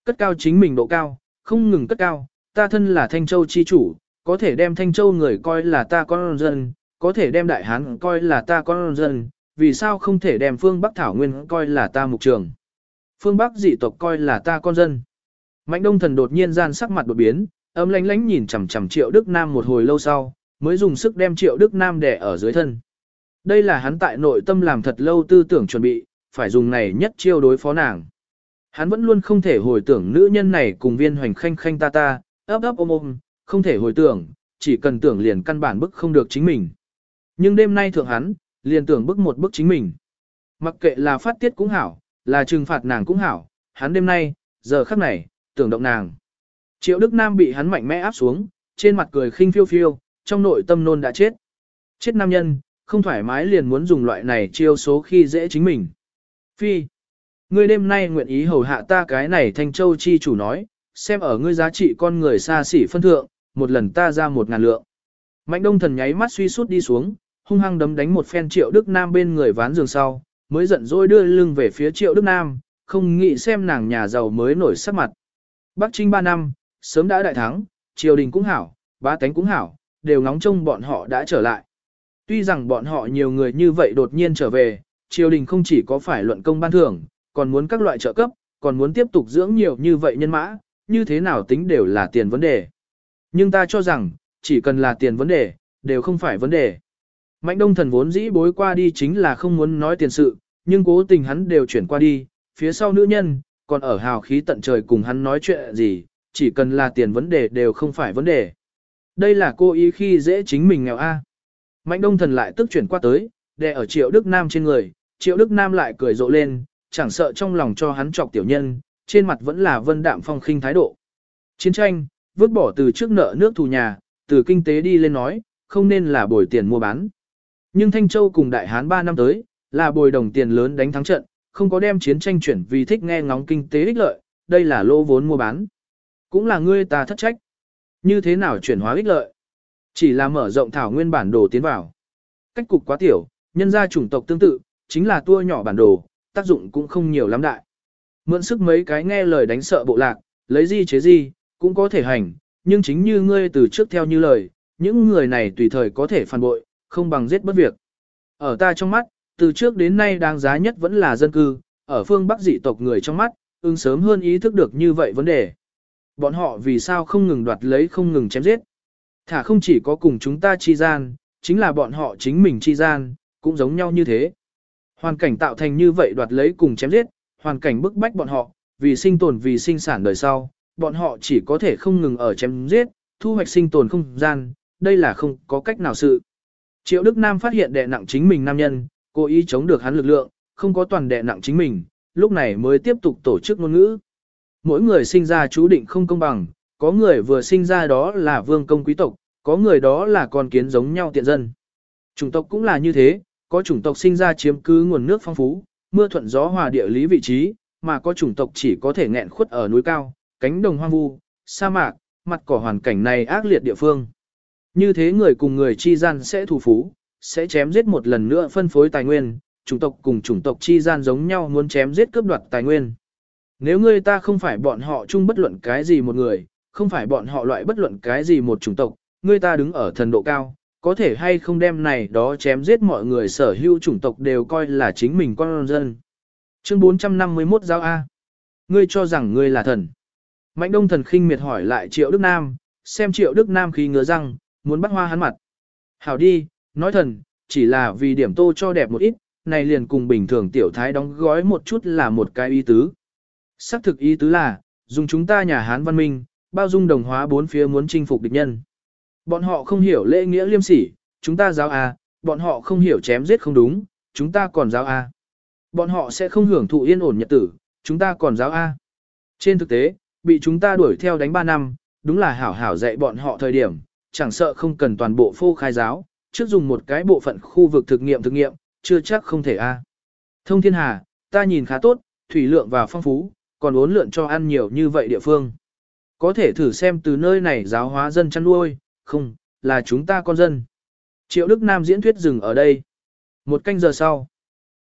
A: Cất cao chính mình độ cao, không ngừng cất cao, ta thân là Thanh Châu chi chủ, có thể đem Thanh Châu người coi là ta con dân, có thể đem Đại Hán coi là ta con dân, vì sao không thể đem phương Bắc Thảo Nguyên coi là ta mục trường. Phương Bắc dị tộc coi là ta con dân. Mạnh đông thần đột nhiên gian sắc mặt đột biến, âm lánh lánh nhìn chằm chằm triệu Đức Nam một hồi lâu sau, mới dùng sức đem triệu Đức Nam đè ở dưới thân. Đây là hắn tại nội tâm làm thật lâu tư tưởng chuẩn bị, phải dùng này nhất chiêu đối phó nàng. Hắn vẫn luôn không thể hồi tưởng nữ nhân này cùng viên hoành khanh khanh ta ta, ấp ấp ôm ôm, không thể hồi tưởng, chỉ cần tưởng liền căn bản bức không được chính mình. Nhưng đêm nay thượng hắn, liền tưởng bức một bức chính mình. Mặc kệ là phát tiết cũng hảo, là trừng phạt nàng cũng hảo, hắn đêm nay, giờ khắc này, tưởng động nàng. Triệu Đức Nam bị hắn mạnh mẽ áp xuống, trên mặt cười khinh phiêu phiêu, trong nội tâm nôn đã chết. Chết nam nhân, không thoải mái liền muốn dùng loại này chiêu số khi dễ chính mình. Phi, ngươi đêm nay nguyện ý hầu hạ ta cái này thanh châu chi chủ nói, xem ở ngươi giá trị con người xa xỉ phân thượng, một lần ta ra một ngàn lượng. Mạnh đông thần nháy mắt suy sút đi xuống, hung hăng đấm đánh một phen triệu Đức Nam bên người ván giường sau, mới giận dỗi đưa lưng về phía triệu Đức Nam, không nghĩ xem nàng nhà giàu mới nổi sắc mặt. Bắc Trinh 3 năm, sớm đã đại thắng, triều đình cũng hảo, bá tánh cũng hảo, đều ngóng trông bọn họ đã trở lại. Tuy rằng bọn họ nhiều người như vậy đột nhiên trở về, triều đình không chỉ có phải luận công ban thưởng, còn muốn các loại trợ cấp, còn muốn tiếp tục dưỡng nhiều như vậy nhân mã, như thế nào tính đều là tiền vấn đề. Nhưng ta cho rằng, chỉ cần là tiền vấn đề, đều không phải vấn đề. Mạnh đông thần vốn dĩ bối qua đi chính là không muốn nói tiền sự, nhưng cố tình hắn đều chuyển qua đi, phía sau nữ nhân, còn ở hào khí tận trời cùng hắn nói chuyện gì, chỉ cần là tiền vấn đề đều không phải vấn đề. Đây là cô ý khi dễ chính mình nghèo A. Mạnh đông thần lại tức chuyển qua tới, đè ở triệu Đức Nam trên người, triệu Đức Nam lại cười rộ lên, chẳng sợ trong lòng cho hắn chọc tiểu nhân, trên mặt vẫn là vân đạm phong khinh thái độ. Chiến tranh, vứt bỏ từ trước nợ nước thù nhà, từ kinh tế đi lên nói, không nên là bồi tiền mua bán. Nhưng Thanh Châu cùng Đại Hán 3 năm tới, là bồi đồng tiền lớn đánh thắng trận, không có đem chiến tranh chuyển vì thích nghe ngóng kinh tế ích lợi, đây là lô vốn mua bán. Cũng là ngươi ta thất trách. Như thế nào chuyển hóa ích lợi? Chỉ là mở rộng thảo nguyên bản đồ tiến vào. Cách cục quá tiểu, nhân gia chủng tộc tương tự, chính là tua nhỏ bản đồ, tác dụng cũng không nhiều lắm đại. Mượn sức mấy cái nghe lời đánh sợ bộ lạc, lấy gì chế gì, cũng có thể hành, nhưng chính như ngươi từ trước theo như lời, những người này tùy thời có thể phản bội, không bằng giết bất việc. Ở ta trong mắt, từ trước đến nay đáng giá nhất vẫn là dân cư, ở phương Bắc dị tộc người trong mắt, ưng sớm hơn ý thức được như vậy vấn đề. Bọn họ vì sao không ngừng đoạt lấy không ngừng chém giết. Thả không chỉ có cùng chúng ta chi gian, chính là bọn họ chính mình chi gian, cũng giống nhau như thế. Hoàn cảnh tạo thành như vậy đoạt lấy cùng chém giết, hoàn cảnh bức bách bọn họ, vì sinh tồn vì sinh sản đời sau, bọn họ chỉ có thể không ngừng ở chém giết, thu hoạch sinh tồn không gian, đây là không có cách nào sự. Triệu Đức Nam phát hiện đè nặng chính mình nam nhân, cố ý chống được hắn lực lượng, không có toàn đè nặng chính mình, lúc này mới tiếp tục tổ chức ngôn ngữ. Mỗi người sinh ra chú định không công bằng, có người vừa sinh ra đó là vương công quý tộc, có người đó là con kiến giống nhau tiện dân. Chủng tộc cũng là như thế, có chủng tộc sinh ra chiếm cứ nguồn nước phong phú, mưa thuận gió hòa địa lý vị trí, mà có chủng tộc chỉ có thể nghẹn khuất ở núi cao, cánh đồng hoang vu, sa mạc, mặt cỏ hoàn cảnh này ác liệt địa phương. Như thế người cùng người chi gian sẽ thù phú, sẽ chém giết một lần nữa phân phối tài nguyên, chủng tộc cùng chủng tộc chi gian giống nhau muốn chém giết cướp đoạt tài nguyên. Nếu ngươi ta không phải bọn họ chung bất luận cái gì một người, không phải bọn họ loại bất luận cái gì một chủng tộc, ngươi ta đứng ở thần độ cao, có thể hay không đem này đó chém giết mọi người sở hữu chủng tộc đều coi là chính mình con dân. Chương 451 giáo A. Ngươi cho rằng ngươi là thần. Mạnh đông thần khinh miệt hỏi lại triệu Đức Nam, xem triệu Đức Nam khi ngứa răng, muốn bắt hoa hắn mặt. Hảo đi, nói thần, chỉ là vì điểm tô cho đẹp một ít, này liền cùng bình thường tiểu thái đóng gói một chút là một cái ý tứ. Sắc thực ý tứ là, dùng chúng ta nhà Hán văn minh, bao dung đồng hóa bốn phía muốn chinh phục địch nhân. Bọn họ không hiểu lễ nghĩa liêm sỉ, chúng ta giáo A, bọn họ không hiểu chém giết không đúng, chúng ta còn giáo A. Bọn họ sẽ không hưởng thụ yên ổn nhật tử, chúng ta còn giáo A. Trên thực tế, bị chúng ta đuổi theo đánh 3 năm, đúng là hảo hảo dạy bọn họ thời điểm, chẳng sợ không cần toàn bộ phô khai giáo, trước dùng một cái bộ phận khu vực thực nghiệm thực nghiệm, chưa chắc không thể A. Thông thiên hà, ta nhìn khá tốt, thủy lượng và phong phú, còn uốn lượn cho ăn nhiều như vậy địa phương. Có thể thử xem từ nơi này giáo hóa dân chăn nuôi, không, là chúng ta con dân. Triệu Đức Nam diễn thuyết dừng ở đây. Một canh giờ sau,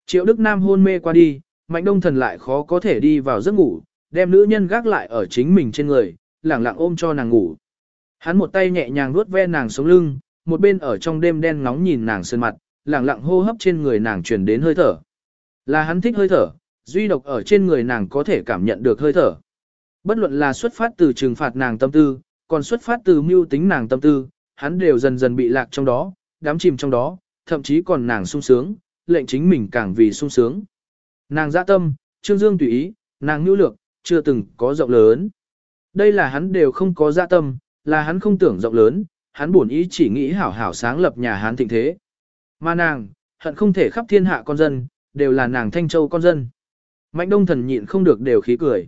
A: Triệu Đức Nam hôn mê qua đi, Mạnh Đông Thần lại khó có thể đi vào giấc ngủ, đem nữ nhân gác lại ở chính mình trên người, lẳng lặng ôm cho nàng ngủ. Hắn một tay nhẹ nhàng vuốt ve nàng sống lưng, một bên ở trong đêm đen ngóng nhìn nàng sơn mặt, lẳng lặng hô hấp trên người nàng truyền đến hơi thở. Là hắn thích hơi thở, duy độc ở trên người nàng có thể cảm nhận được hơi thở. Bất luận là xuất phát từ trừng phạt nàng tâm tư, còn xuất phát từ mưu tính nàng tâm tư, hắn đều dần dần bị lạc trong đó, đám chìm trong đó, thậm chí còn nàng sung sướng, lệnh chính mình càng vì sung sướng. Nàng dạ tâm, trương dương tùy ý, nàng nhu lược, chưa từng có rộng lớn. Đây là hắn đều không có dạ tâm, là hắn không tưởng rộng lớn, hắn buồn ý chỉ nghĩ hảo hảo sáng lập nhà hắn thịnh thế. Mà nàng, hận không thể khắp thiên hạ con dân, đều là nàng thanh châu con dân. Mạnh đông thần nhịn không được đều khí cười.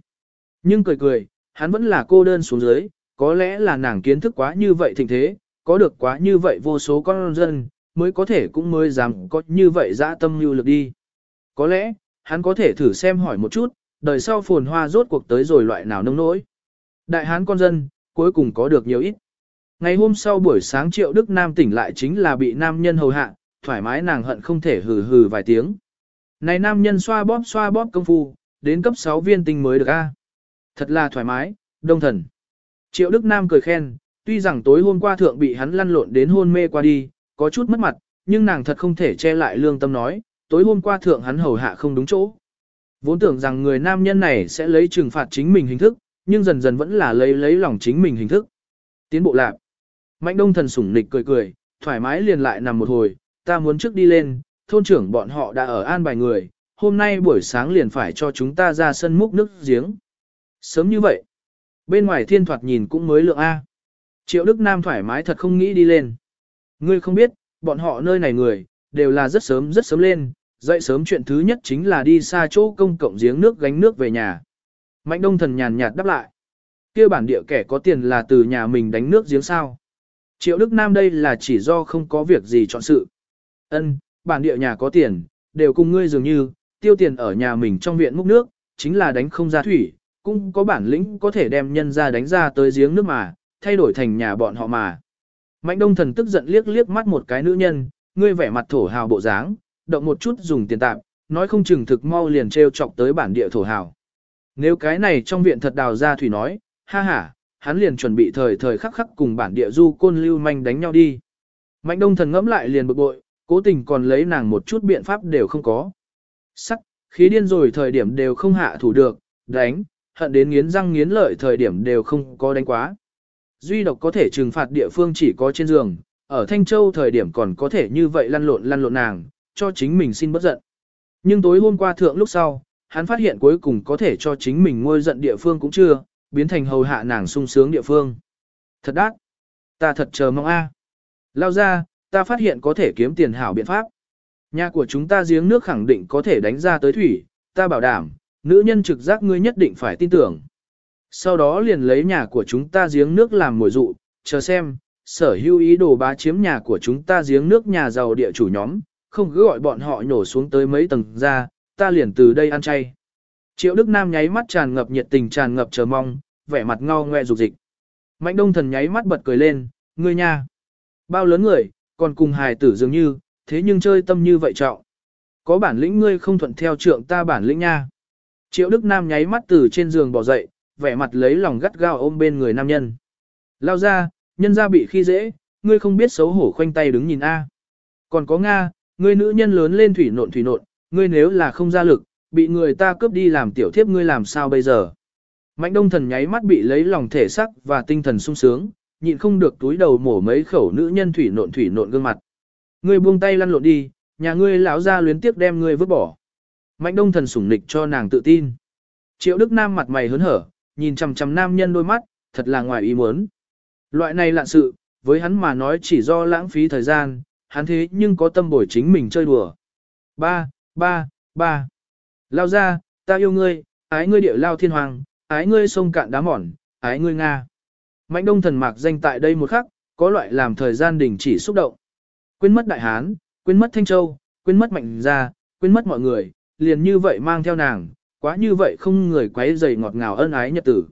A: Nhưng cười cười, hắn vẫn là cô đơn xuống dưới, có lẽ là nàng kiến thức quá như vậy thịnh thế, có được quá như vậy vô số con dân, mới có thể cũng mới dám có như vậy dã tâm lưu lực đi. Có lẽ, hắn có thể thử xem hỏi một chút, đời sau phồn hoa rốt cuộc tới rồi loại nào nông nỗi. Đại hán con dân, cuối cùng có được nhiều ít. Ngày hôm sau buổi sáng triệu Đức Nam tỉnh lại chính là bị nam nhân hầu hạ, thoải mái nàng hận không thể hừ hừ vài tiếng. Này nam nhân xoa bóp xoa bóp công phu, đến cấp 6 viên tinh mới được a. Thật là thoải mái, đông thần. Triệu Đức Nam cười khen, tuy rằng tối hôm qua thượng bị hắn lăn lộn đến hôn mê qua đi, có chút mất mặt, nhưng nàng thật không thể che lại lương tâm nói, tối hôm qua thượng hắn hầu hạ không đúng chỗ. Vốn tưởng rằng người nam nhân này sẽ lấy trừng phạt chính mình hình thức, nhưng dần dần vẫn là lấy lấy lòng chính mình hình thức. Tiến bộ lạc. Mạnh đông thần sủng nịch cười cười, thoải mái liền lại nằm một hồi, ta muốn trước đi lên, thôn trưởng bọn họ đã ở an bài người, hôm nay buổi sáng liền phải cho chúng ta ra sân múc nước giếng. Sớm như vậy, bên ngoài thiên thoạt nhìn cũng mới lượng A. Triệu Đức Nam thoải mái thật không nghĩ đi lên. Ngươi không biết, bọn họ nơi này người, đều là rất sớm rất sớm lên, dậy sớm chuyện thứ nhất chính là đi xa chỗ công cộng giếng nước gánh nước về nhà. Mạnh đông thần nhàn nhạt đáp lại. kia bản địa kẻ có tiền là từ nhà mình đánh nước giếng sao. Triệu Đức Nam đây là chỉ do không có việc gì chọn sự. Ân, bản địa nhà có tiền, đều cùng ngươi dường như, tiêu tiền ở nhà mình trong viện múc nước, chính là đánh không ra thủy, cũng có bản lĩnh có thể đem nhân ra đánh ra tới giếng nước mà, thay đổi thành nhà bọn họ mà. Mạnh đông thần tức giận liếc liếc mắt một cái nữ nhân, ngươi vẻ mặt thổ hào bộ dáng, động một chút dùng tiền tạm, nói không chừng thực mau liền treo chọc tới bản địa thổ hào. Nếu cái này trong viện thật đào ra thủy nói, ha ha, hắn liền chuẩn bị thời thời khắc khắc cùng bản địa du côn lưu manh đánh nhau đi. Mạnh đông thần ngẫm lại liền bực bội, cố tình còn lấy nàng một chút biện pháp đều không có. Sắc, khí điên rồi thời điểm đều không hạ thủ được, đánh, hận đến nghiến răng nghiến lợi thời điểm đều không có đánh quá. Duy độc có thể trừng phạt địa phương chỉ có trên giường, ở Thanh Châu thời điểm còn có thể như vậy lăn lộn lăn lộn nàng, cho chính mình xin bất giận. Nhưng tối hôm qua thượng lúc sau, hắn phát hiện cuối cùng có thể cho chính mình ngôi giận địa phương cũng chưa, biến thành hầu hạ nàng sung sướng địa phương. Thật đắt. Ta thật chờ mong a. Lao ra, ta phát hiện có thể kiếm tiền hảo biện pháp. Nhà của chúng ta giếng nước khẳng định có thể đánh ra tới thủy, ta bảo đảm, nữ nhân trực giác ngươi nhất định phải tin tưởng. Sau đó liền lấy nhà của chúng ta giếng nước làm mồi dụ, chờ xem, sở hữu ý đồ bá chiếm nhà của chúng ta giếng nước nhà giàu địa chủ nhóm, không cứ gọi bọn họ nhổ xuống tới mấy tầng ra, ta liền từ đây ăn chay. Triệu Đức Nam nháy mắt tràn ngập nhiệt tình tràn ngập chờ mong, vẻ mặt ngao ngoe rục dịch. Mạnh Đông Thần nháy mắt bật cười lên, ngươi nha. Bao lớn người, còn cùng hài tử dường như, thế nhưng chơi tâm như vậy trọng. Có bản lĩnh ngươi không thuận theo trượng ta bản lĩnh nha. Triệu Đức Nam nháy mắt từ trên giường bỏ dậy, vẻ mặt lấy lòng gắt gao ôm bên người nam nhân. Lao ra, nhân ra bị khi dễ, ngươi không biết xấu hổ khoanh tay đứng nhìn A. Còn có Nga, ngươi nữ nhân lớn lên thủy nộn thủy nộn, ngươi nếu là không ra lực, bị người ta cướp đi làm tiểu thiếp ngươi làm sao bây giờ. Mạnh đông thần nháy mắt bị lấy lòng thể sắc và tinh thần sung sướng, nhịn không được túi đầu mổ mấy khẩu nữ nhân thủy nộn thủy nộn gương mặt. Ngươi buông tay lăn lộn đi, nhà ngươi lão ra luyến tiếc đem ngươi vứt bỏ. Mạnh đông thần sủng nịch cho nàng tự tin. Triệu Đức Nam mặt mày hớn hở, nhìn chằm chằm nam nhân đôi mắt, thật là ngoài ý muốn. Loại này lạ sự, với hắn mà nói chỉ do lãng phí thời gian, hắn thế nhưng có tâm bồi chính mình chơi đùa. Ba, ba, ba. Lao ra, ta yêu ngươi, ái ngươi địa lao thiên hoàng, ái ngươi sông cạn đá mòn ái ngươi Nga. Mạnh đông thần mạc danh tại đây một khắc, có loại làm thời gian đình chỉ xúc động. Quên mất đại hán, quên mất thanh châu, quên mất mạnh gia, quên mất mọi người, liền như vậy mang theo nàng, quá như vậy không người quấy dày ngọt ngào ân ái nhật tử.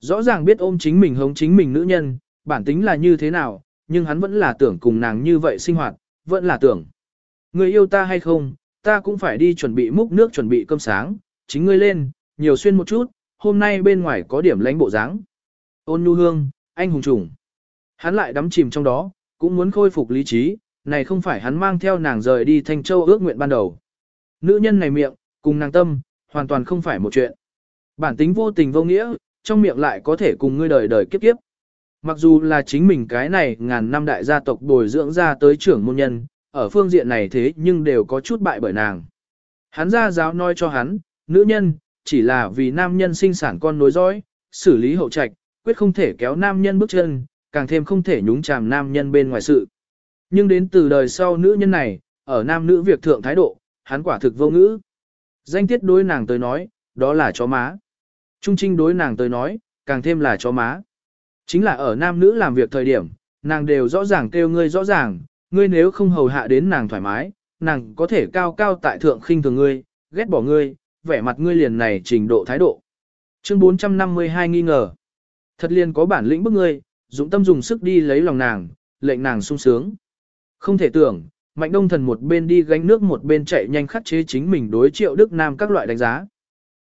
A: Rõ ràng biết ôm chính mình hống chính mình nữ nhân, bản tính là như thế nào, nhưng hắn vẫn là tưởng cùng nàng như vậy sinh hoạt, vẫn là tưởng. Người yêu ta hay không, ta cũng phải đi chuẩn bị múc nước chuẩn bị cơm sáng, chính ngươi lên, nhiều xuyên một chút, hôm nay bên ngoài có điểm lánh bộ dáng. Ôn nhu hương, anh hùng trùng. Hắn lại đắm chìm trong đó, cũng muốn khôi phục lý trí, này không phải hắn mang theo nàng rời đi Thanh Châu ước nguyện ban đầu. Nữ nhân này miệng, cùng nàng tâm, hoàn toàn không phải một chuyện. Bản tính vô tình vô nghĩa, trong miệng lại có thể cùng ngươi đời đời kiếp kiếp. Mặc dù là chính mình cái này ngàn năm đại gia tộc bồi dưỡng ra tới trưởng môn nhân, ở phương diện này thế nhưng đều có chút bại bởi nàng. Hắn ra giáo nói cho hắn, nữ nhân, chỉ là vì nam nhân sinh sản con nối dõi, xử lý hậu trạch, quyết không thể kéo nam nhân bước chân, càng thêm không thể nhúng chàm nam nhân bên ngoài sự. Nhưng đến từ đời sau nữ nhân này, ở nam nữ việc thượng thái độ, hắn quả thực vô ngữ. Danh tiết đối nàng tới nói, đó là chó má. Trung trinh đối nàng tới nói, càng thêm là chó má. Chính là ở nam nữ làm việc thời điểm, nàng đều rõ ràng kêu ngươi rõ ràng, ngươi nếu không hầu hạ đến nàng thoải mái, nàng có thể cao cao tại thượng khinh thường ngươi, ghét bỏ ngươi, vẻ mặt ngươi liền này trình độ thái độ. Chương 452 nghi ngờ. Thật liền có bản lĩnh bức ngươi, dũng tâm dùng sức đi lấy lòng nàng, lệnh nàng sung sướng. Không thể tưởng, Mạnh Đông Thần một bên đi gánh nước một bên chạy nhanh khắc chế chính mình đối triệu Đức Nam các loại đánh giá.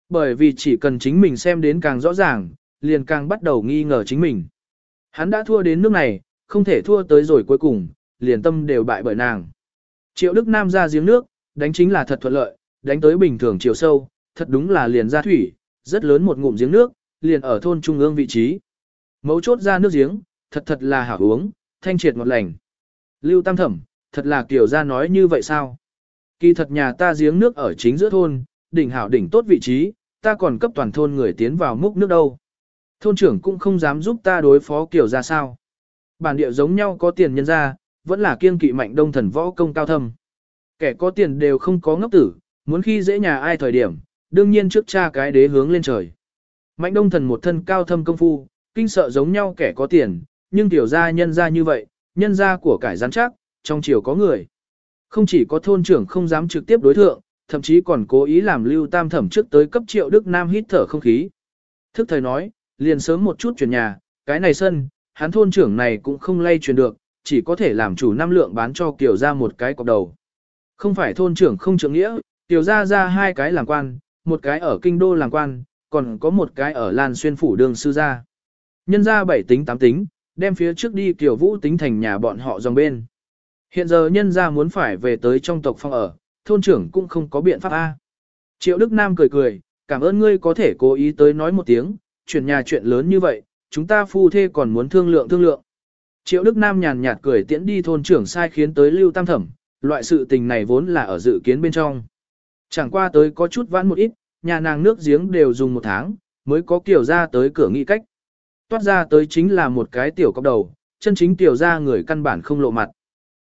A: Bởi vì chỉ cần chính mình xem đến càng rõ ràng, liền càng bắt đầu nghi ngờ chính mình. Hắn đã thua đến nước này, không thể thua tới rồi cuối cùng, liền tâm đều bại bởi nàng. Triệu Đức Nam ra giếng nước, đánh chính là thật thuận lợi, đánh tới bình thường chiều sâu, thật đúng là liền ra thủy, rất lớn một ngụm giếng nước, liền ở thôn trung ương vị trí. Mấu chốt ra nước giếng, thật thật là hảo uống, thanh triệt ngọt lành. Lưu Tam Thẩm, thật là kiểu ra nói như vậy sao? Kỳ thật nhà ta giếng nước ở chính giữa thôn, đỉnh hảo đỉnh tốt vị trí, ta còn cấp toàn thôn người tiến vào múc nước đâu. Thôn trưởng cũng không dám giúp ta đối phó kiểu ra sao. Bản địa giống nhau có tiền nhân ra, vẫn là kiên kỵ mạnh đông thần võ công cao thâm. Kẻ có tiền đều không có ngốc tử, muốn khi dễ nhà ai thời điểm, đương nhiên trước cha cái đế hướng lên trời. Mạnh đông thần một thân cao thâm công phu, kinh sợ giống nhau kẻ có tiền, nhưng tiểu gia nhân ra như vậy, nhân ra của cải gián chắc, trong chiều có người. Không chỉ có thôn trưởng không dám trực tiếp đối thượng, thậm chí còn cố ý làm lưu tam thẩm trước tới cấp triệu Đức Nam hít thở không khí. Thức thời nói, liền sớm một chút chuyển nhà, cái này sân, hắn thôn trưởng này cũng không lay chuyển được, chỉ có thể làm chủ năm lượng bán cho Kiều ra một cái cọc đầu. Không phải thôn trưởng không trưởng nghĩa, Kiều ra ra hai cái làm quan, một cái ở kinh đô làm quan, còn có một cái ở Lan Xuyên phủ đường sư gia. Nhân ra bảy tính tám tính, đem phía trước đi Kiều Vũ tính thành nhà bọn họ dòng bên. Hiện giờ nhân ra muốn phải về tới trong tộc phong ở, thôn trưởng cũng không có biện pháp A. Triệu Đức Nam cười cười, cảm ơn ngươi có thể cố ý tới nói một tiếng, chuyển nhà chuyện lớn như vậy, chúng ta phu thê còn muốn thương lượng thương lượng. Triệu Đức Nam nhàn nhạt cười tiễn đi thôn trưởng sai khiến tới Lưu Tam Thẩm, loại sự tình này vốn là ở dự kiến bên trong. Chẳng qua tới có chút vãn một ít, nhà nàng nước giếng đều dùng một tháng, mới có kiểu ra tới cửa nghị cách. Toát ra tới chính là một cái tiểu cọc đầu, chân chính tiểu ra người căn bản không lộ mặt.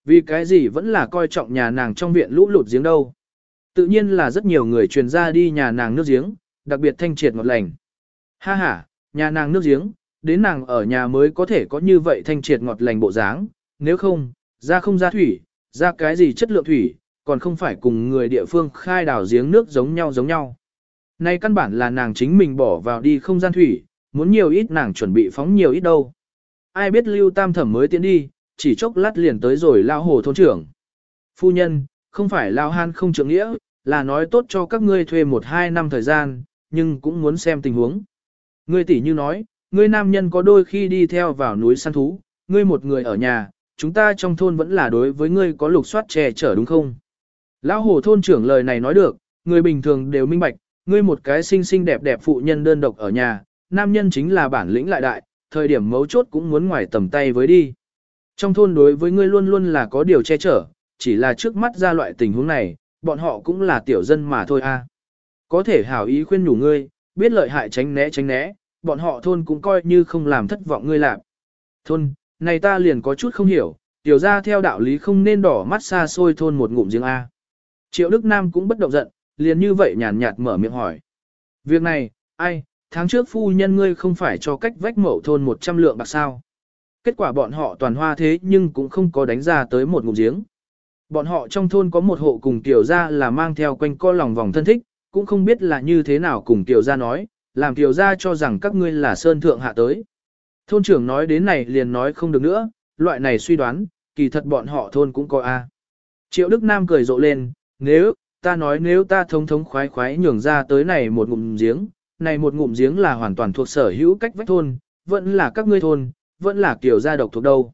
A: Vì cái gì vẫn là coi trọng nhà nàng trong viện lũ lụt giếng đâu. Tự nhiên là rất nhiều người truyền ra đi nhà nàng nước giếng, đặc biệt thanh triệt ngọt lành. Ha ha, nhà nàng nước giếng, đến nàng ở nhà mới có thể có như vậy thanh triệt ngọt lành bộ dáng, nếu không, ra không ra thủy, ra cái gì chất lượng thủy, còn không phải cùng người địa phương khai đào giếng nước giống nhau giống nhau. Nay căn bản là nàng chính mình bỏ vào đi không gian thủy, muốn nhiều ít nàng chuẩn bị phóng nhiều ít đâu. Ai biết lưu tam thẩm mới tiến đi, chỉ chốc lát liền tới rồi lao hồ thôn trưởng. Phu nhân, không phải lao han không trưởng nghĩa, là nói tốt cho các ngươi thuê một hai năm thời gian, nhưng cũng muốn xem tình huống. Ngươi tỷ như nói, ngươi nam nhân có đôi khi đi theo vào núi săn thú, ngươi một người ở nhà, chúng ta trong thôn vẫn là đối với ngươi có lục soát che chở đúng không? Lão hồ thôn trưởng lời này nói được, người bình thường đều minh bạch, ngươi một cái xinh xinh đẹp đẹp phụ nhân đơn độc ở nhà, nam nhân chính là bản lĩnh lại đại, thời điểm mấu chốt cũng muốn ngoài tầm tay với đi. Trong thôn đối với ngươi luôn luôn là có điều che chở, chỉ là trước mắt ra loại tình huống này, bọn họ cũng là tiểu dân mà thôi a. Có thể hảo ý khuyên nhủ ngươi, biết lợi hại tránh né tránh né, bọn họ thôn cũng coi như không làm thất vọng ngươi làm. Thôn, này ta liền có chút không hiểu, tiểu ra theo đạo lý không nên đỏ mắt xa xôi thôn một ngụm riêng A. Triệu Đức Nam cũng bất động giận, liền như vậy nhàn nhạt mở miệng hỏi. Việc này, ai, tháng trước phu nhân ngươi không phải cho cách vách mậu thôn 100 lượng bạc sao. Kết quả bọn họ toàn hoa thế nhưng cũng không có đánh ra tới một ngụm giếng. Bọn họ trong thôn có một hộ cùng tiểu gia là mang theo quanh co lòng vòng thân thích, cũng không biết là như thế nào cùng tiểu gia nói, làm tiểu gia cho rằng các ngươi là sơn thượng hạ tới. Thôn trưởng nói đến này liền nói không được nữa, loại này suy đoán, kỳ thật bọn họ thôn cũng có a. Triệu Đức Nam cười rộ lên, nếu, ta nói nếu ta thống thống khoái khoái nhường ra tới này một ngụm giếng, này một ngụm giếng là hoàn toàn thuộc sở hữu cách vách thôn, vẫn là các ngươi thôn, vẫn là tiểu gia độc thuộc đâu.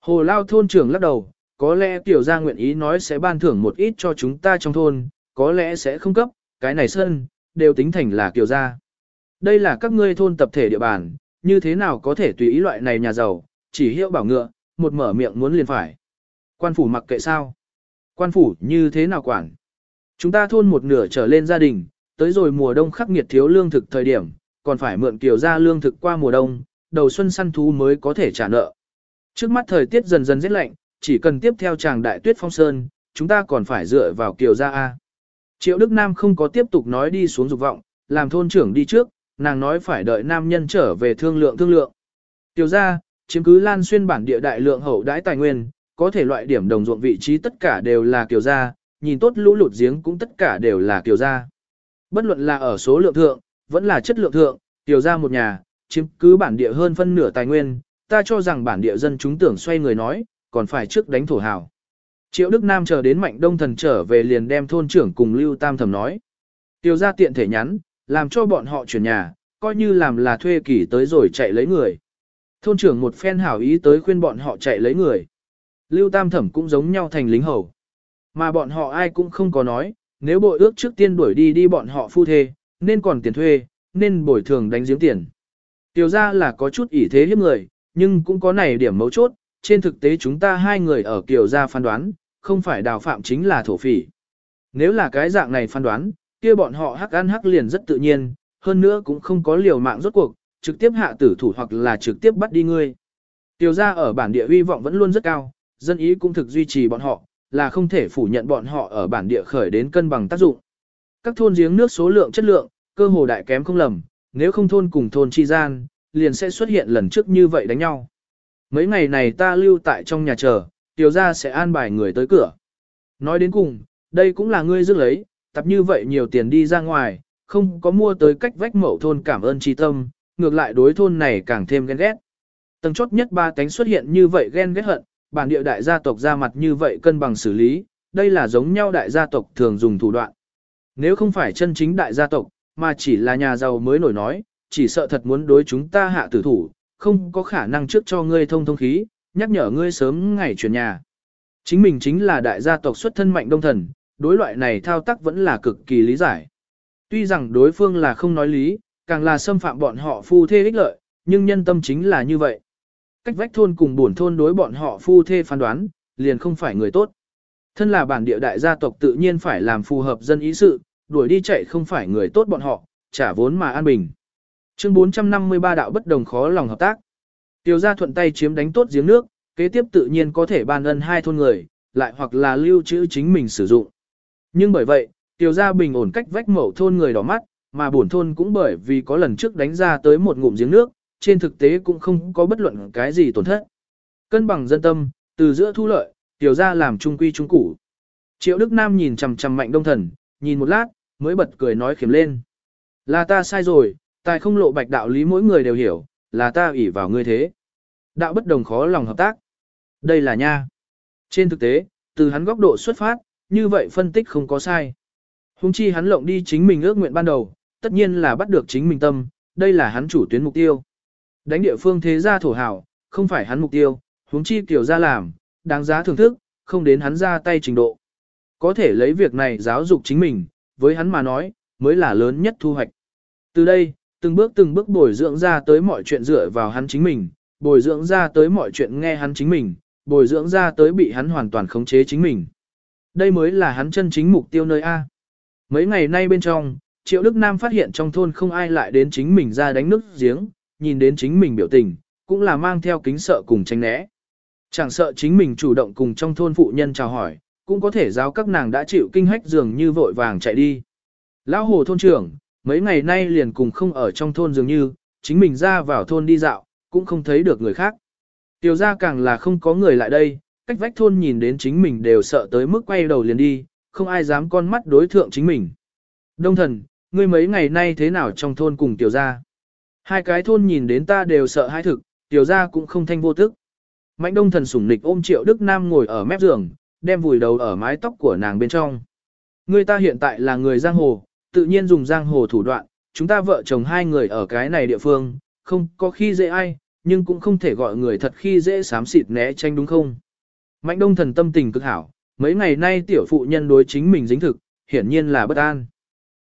A: Hồ Lao thôn trưởng lắc đầu, có lẽ tiểu gia nguyện ý nói sẽ ban thưởng một ít cho chúng ta trong thôn, có lẽ sẽ không cấp, cái này sân, đều tính thành là kiều gia. Đây là các ngươi thôn tập thể địa bàn, như thế nào có thể tùy ý loại này nhà giàu, chỉ hiệu bảo ngựa, một mở miệng muốn liền phải. Quan phủ mặc kệ sao? Quan phủ như thế nào quản? Chúng ta thôn một nửa trở lên gia đình, tới rồi mùa đông khắc nghiệt thiếu lương thực thời điểm, còn phải mượn kiều ra lương thực qua mùa đông, đầu xuân săn thú mới có thể trả nợ. Trước mắt thời tiết dần dần rét lạnh, chỉ cần tiếp theo chàng đại tuyết phong sơn, chúng ta còn phải dựa vào kiều gia A. Triệu Đức Nam không có tiếp tục nói đi xuống dục vọng, làm thôn trưởng đi trước, nàng nói phải đợi nam nhân trở về thương lượng thương lượng. Tiểu gia, chiếm cứ lan xuyên bản địa đại lượng hậu đãi tài nguyên, có thể loại điểm đồng ruộng vị trí tất cả đều là kiểu gia, nhìn tốt lũ lụt giếng cũng tất cả đều là kiểu gia. Bất luận là ở số lượng thượng, vẫn là chất lượng thượng, tiểu gia một nhà, chiếm cứ bản địa hơn phân nửa tài nguyên, ta cho rằng bản địa dân chúng tưởng xoay người nói, còn phải trước đánh thổ hào. Triệu Đức Nam chờ đến Mạnh Đông Thần trở về liền đem thôn trưởng cùng Lưu Tam Thẩm nói. Tiêu ra tiện thể nhắn, làm cho bọn họ chuyển nhà, coi như làm là thuê kỳ tới rồi chạy lấy người. Thôn trưởng một phen hảo ý tới khuyên bọn họ chạy lấy người. Lưu Tam Thẩm cũng giống nhau thành lính hầu. Mà bọn họ ai cũng không có nói, nếu bội ước trước tiên đuổi đi đi bọn họ phu thê, nên còn tiền thuê, nên bồi thường đánh giếng tiền. Tiêu ra là có chút ỷ thế hiếp người, nhưng cũng có này điểm mấu chốt, trên thực tế chúng ta hai người ở Kiều gia phán đoán, không phải đào phạm chính là thổ phỉ. Nếu là cái dạng này phán đoán, kia bọn họ hắc ăn hắc liền rất tự nhiên, hơn nữa cũng không có liều mạng rốt cuộc, trực tiếp hạ tử thủ hoặc là trực tiếp bắt đi ngươi. Tiểu gia ở bản địa hy vọng vẫn luôn rất cao, dân ý cũng thực duy trì bọn họ, là không thể phủ nhận bọn họ ở bản địa khởi đến cân bằng tác dụng. Các thôn giếng nước số lượng chất lượng, cơ hồ đại kém không lầm, nếu không thôn cùng thôn chi gian, liền sẽ xuất hiện lần trước như vậy đánh nhau. Mấy ngày này ta lưu tại trong nhà chờ, tiểu gia sẽ an bài người tới cửa. Nói đến cùng, đây cũng là ngươi dứt lấy, tập như vậy nhiều tiền đi ra ngoài, không có mua tới cách vách mẫu thôn cảm ơn tri tâm, ngược lại đối thôn này càng thêm ghen ghét. Tầng chốt nhất ba cánh xuất hiện như vậy ghen ghét hận, bản địa đại gia tộc ra mặt như vậy cân bằng xử lý, đây là giống nhau đại gia tộc thường dùng thủ đoạn. Nếu không phải chân chính đại gia tộc, mà chỉ là nhà giàu mới nổi nói, chỉ sợ thật muốn đối chúng ta hạ tử thủ, không có khả năng trước cho ngươi thông thông khí, nhắc nhở ngươi sớm ngày chuyển nhà. Chính mình chính là đại gia tộc xuất thân mạnh đông thần, đối loại này thao tác vẫn là cực kỳ lý giải. Tuy rằng đối phương là không nói lý, càng là xâm phạm bọn họ phu thê ích lợi, nhưng nhân tâm chính là như vậy. Cách vách thôn cùng buồn thôn đối bọn họ phu thê phán đoán, liền không phải người tốt. Thân là bản địa đại gia tộc tự nhiên phải làm phù hợp dân ý sự, đuổi đi chạy không phải người tốt bọn họ, trả vốn mà an bình. Chương 453 đạo bất đồng khó lòng hợp tác. Tiêu gia thuận tay chiếm đánh tốt giếng nước, kế tiếp tự nhiên có thể ban ân hai thôn người, lại hoặc là lưu trữ chính mình sử dụng. Nhưng bởi vậy, tiêu gia bình ổn cách vách mẫu thôn người đỏ mắt, mà bổn thôn cũng bởi vì có lần trước đánh ra tới một ngụm giếng nước, trên thực tế cũng không có bất luận cái gì tổn thất. Cân bằng dân tâm, từ giữa thu lợi, tiêu gia làm trung quy trung củ. Triệu Đức Nam nhìn chằm chằm mạnh đông thần, nhìn một lát, mới bật cười nói khiếm lên. Là ta sai rồi, tài không lộ bạch đạo lý mỗi người đều hiểu, là ta ủy vào ngươi thế. Đạo bất đồng khó lòng hợp tác. Đây là nha. Trên thực tế, từ hắn góc độ xuất phát, như vậy phân tích không có sai. Hùng chi hắn lộng đi chính mình ước nguyện ban đầu, tất nhiên là bắt được chính mình tâm, đây là hắn chủ tuyến mục tiêu. Đánh địa phương thế gia thổ hảo, không phải hắn mục tiêu, huống chi kiểu ra làm, đáng giá thưởng thức, không đến hắn ra tay trình độ. Có thể lấy việc này giáo dục chính mình, với hắn mà nói, mới là lớn nhất thu hoạch. Từ đây, từng bước từng bước bồi dưỡng ra tới mọi chuyện dựa vào hắn chính mình, bồi dưỡng ra tới mọi chuyện nghe hắn chính mình, bồi dưỡng ra tới bị hắn hoàn toàn khống chế chính mình. Đây mới là hắn chân chính mục tiêu nơi A. Mấy ngày nay bên trong, Triệu Đức Nam phát hiện trong thôn không ai lại đến chính mình ra đánh nước giếng, nhìn đến chính mình biểu tình, cũng là mang theo kính sợ cùng tranh né. Chẳng sợ chính mình chủ động cùng trong thôn phụ nhân chào hỏi, cũng có thể giáo các nàng đã chịu kinh hách dường như vội vàng chạy đi. Lão hồ thôn trưởng, mấy ngày nay liền cùng không ở trong thôn dường như, chính mình ra vào thôn đi dạo, cũng không thấy được người khác. Tiểu ra càng là không có người lại đây, cách vách thôn nhìn đến chính mình đều sợ tới mức quay đầu liền đi, không ai dám con mắt đối thượng chính mình. Đông thần, ngươi mấy ngày nay thế nào trong thôn cùng tiểu gia? Hai cái thôn nhìn đến ta đều sợ hãi thực, tiểu gia cũng không thanh vô tức. Mạnh đông thần sủng nịch ôm triệu Đức Nam ngồi ở mép giường, đem vùi đầu ở mái tóc của nàng bên trong. Ngươi ta hiện tại là người giang hồ, tự nhiên dùng giang hồ thủ đoạn, chúng ta vợ chồng hai người ở cái này địa phương, không có khi dễ ai, nhưng cũng không thể gọi người thật khi dễ sám xịt né tranh đúng không? Mạnh đông thần tâm tình cực hảo, mấy ngày nay tiểu phụ nhân đối chính mình dính thực, hiển nhiên là bất an.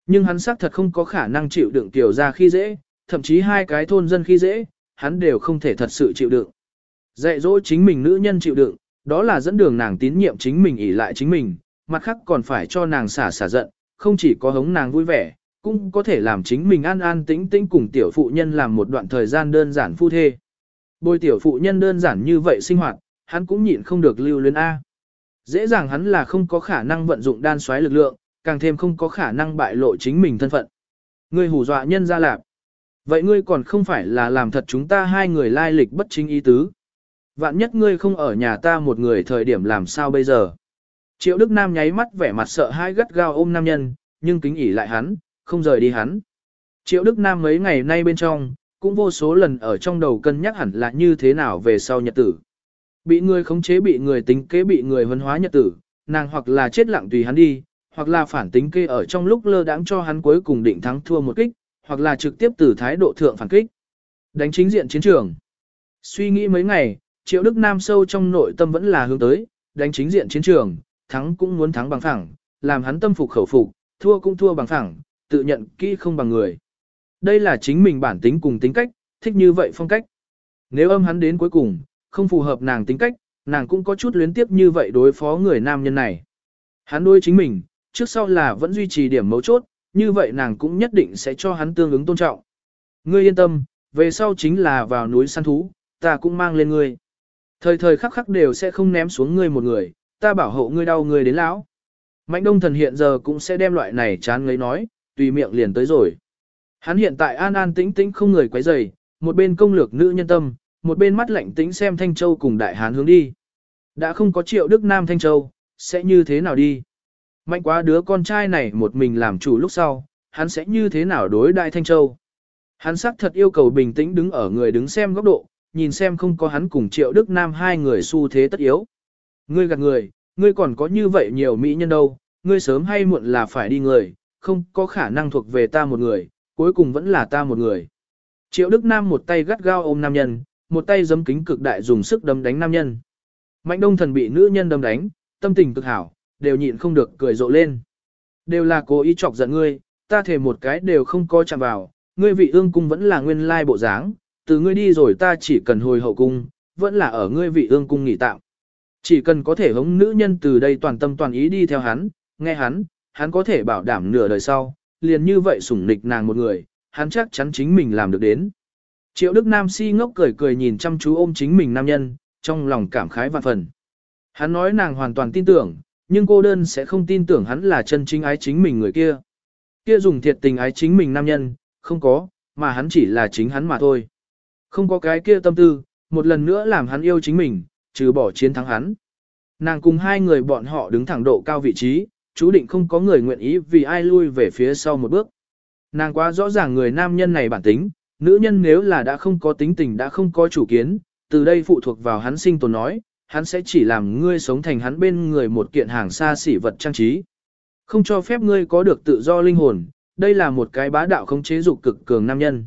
A: Nhưng hắn xác thật không có khả năng chịu đựng tiểu ra khi dễ, thậm chí hai cái thôn dân khi dễ, hắn đều không thể thật sự chịu đựng. Dạy dỗ chính mình nữ nhân chịu đựng, đó là dẫn đường nàng tín nhiệm chính mình ỷ lại chính mình, mặt khác còn phải cho nàng xả xả giận, không chỉ có hống nàng vui vẻ, cũng có thể làm chính mình an an tĩnh tĩnh cùng tiểu phụ nhân làm một đoạn thời gian đơn giản phu thê. Bồi tiểu phụ nhân đơn giản như vậy sinh hoạt, hắn cũng nhịn không được lưu luyến A. Dễ dàng hắn là không có khả năng vận dụng đan xoáy lực lượng, càng thêm không có khả năng bại lộ chính mình thân phận. Ngươi hù dọa nhân ra lạp. Vậy ngươi còn không phải là làm thật chúng ta hai người lai lịch bất chính ý tứ. Vạn nhất ngươi không ở nhà ta một người thời điểm làm sao bây giờ. Triệu Đức Nam nháy mắt vẻ mặt sợ hãi gắt gao ôm nam nhân, nhưng kính ỉ lại hắn, không rời đi hắn. Triệu Đức Nam mấy ngày nay bên trong, cũng vô số lần ở trong đầu cân nhắc hẳn là như thế nào về sau nhật tử. Bị người khống chế bị người tính kế bị người huấn hóa nhật tử, nàng hoặc là chết lặng tùy hắn đi, hoặc là phản tính kê ở trong lúc lơ đãng cho hắn cuối cùng định thắng thua một kích, hoặc là trực tiếp từ thái độ thượng phản kích. Đánh chính diện chiến trường. Suy nghĩ mấy ngày, Triệu Đức Nam sâu trong nội tâm vẫn là hướng tới, đánh chính diện chiến trường, thắng cũng muốn thắng bằng phẳng, làm hắn tâm phục khẩu phục, thua cũng thua bằng phẳng, tự nhận kỹ không bằng người. Đây là chính mình bản tính cùng tính cách, thích như vậy phong cách. Nếu âm hắn đến cuối cùng, không phù hợp nàng tính cách, nàng cũng có chút luyến tiếp như vậy đối phó người nam nhân này. Hắn đối chính mình, trước sau là vẫn duy trì điểm mấu chốt, như vậy nàng cũng nhất định sẽ cho hắn tương ứng tôn trọng. Ngươi yên tâm, về sau chính là vào núi săn thú, ta cũng mang lên ngươi. Thời thời khắc khắc đều sẽ không ném xuống ngươi một người, ta bảo hộ ngươi đau ngươi đến lão. Mạnh đông thần hiện giờ cũng sẽ đem loại này chán ngấy nói, tùy miệng liền tới rồi. Hắn hiện tại an an tĩnh tĩnh không người quấy rầy, một bên công lược nữ nhân tâm, một bên mắt lạnh tĩnh xem Thanh Châu cùng đại hán hướng đi. Đã không có triệu Đức Nam Thanh Châu, sẽ như thế nào đi? Mạnh quá đứa con trai này một mình làm chủ lúc sau, hắn sẽ như thế nào đối đại Thanh Châu? Hắn xác thật yêu cầu bình tĩnh đứng ở người đứng xem góc độ, nhìn xem không có hắn cùng triệu Đức Nam hai người xu thế tất yếu. Ngươi gạt người, ngươi còn có như vậy nhiều mỹ nhân đâu, ngươi sớm hay muộn là phải đi người, không có khả năng thuộc về ta một người, cuối cùng vẫn là ta một người. Triệu Đức Nam một tay gắt gao ôm nam nhân, một tay giấm kính cực đại dùng sức đấm đánh nam nhân. Mạnh đông thần bị nữ nhân đấm đánh, tâm tình cực hảo, đều nhịn không được cười rộ lên. Đều là cố ý chọc giận ngươi, ta thể một cái đều không có chạm vào, ngươi vị ương cung vẫn là nguyên lai bộ dáng, từ ngươi đi rồi ta chỉ cần hồi hậu cung, vẫn là ở ngươi vị ương cung nghỉ tạm. Chỉ cần có thể hống nữ nhân từ đây toàn tâm toàn ý đi theo hắn, nghe hắn, hắn có thể bảo đảm nửa đời sau, liền như vậy sủng nịch nàng một người, hắn chắc chắn chính mình làm được đến. Triệu Đức Nam si ngốc cười cười nhìn chăm chú ôm chính mình nam nhân, trong lòng cảm khái vạn phần. Hắn nói nàng hoàn toàn tin tưởng, nhưng cô đơn sẽ không tin tưởng hắn là chân chính ái chính mình người kia. Kia dùng thiệt tình ái chính mình nam nhân, không có, mà hắn chỉ là chính hắn mà thôi. Không có cái kia tâm tư, một lần nữa làm hắn yêu chính mình, trừ bỏ chiến thắng hắn. Nàng cùng hai người bọn họ đứng thẳng độ cao vị trí, chú định không có người nguyện ý vì ai lui về phía sau một bước. Nàng quá rõ ràng người nam nhân này bản tính, nữ nhân nếu là đã không có tính tình đã không có chủ kiến, từ đây phụ thuộc vào hắn sinh tồn nói, hắn sẽ chỉ làm ngươi sống thành hắn bên người một kiện hàng xa xỉ vật trang trí. Không cho phép ngươi có được tự do linh hồn, đây là một cái bá đạo không chế dục cực cường nam nhân.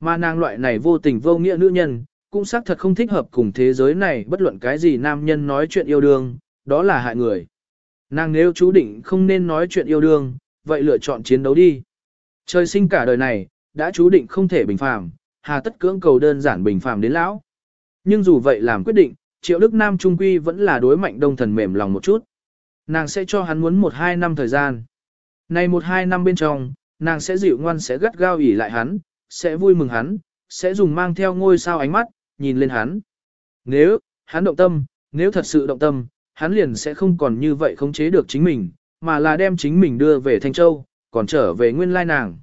A: Mà nàng loại này vô tình vô nghĩa nữ nhân, cũng xác thật không thích hợp cùng thế giới này bất luận cái gì nam nhân nói chuyện yêu đương, đó là hại người. Nàng nếu chú định không nên nói chuyện yêu đương, vậy lựa chọn chiến đấu đi. Trời sinh cả đời này, đã chú định không thể bình phàm, hà tất cưỡng cầu đơn giản bình phàm đến lão. Nhưng dù vậy làm quyết định, Triệu Đức Nam Trung Quy vẫn là đối mạnh đông thần mềm lòng một chút. Nàng sẽ cho hắn muốn một hai năm thời gian. Này một hai năm bên trong, nàng sẽ dịu ngoan sẽ gắt gao ỉ lại hắn, sẽ vui mừng hắn, sẽ dùng mang theo ngôi sao ánh mắt, nhìn lên hắn. Nếu, hắn động tâm, nếu thật sự động tâm, hắn liền sẽ không còn như vậy khống chế được chính mình, mà là đem chính mình đưa về Thanh Châu, còn trở về nguyên lai nàng.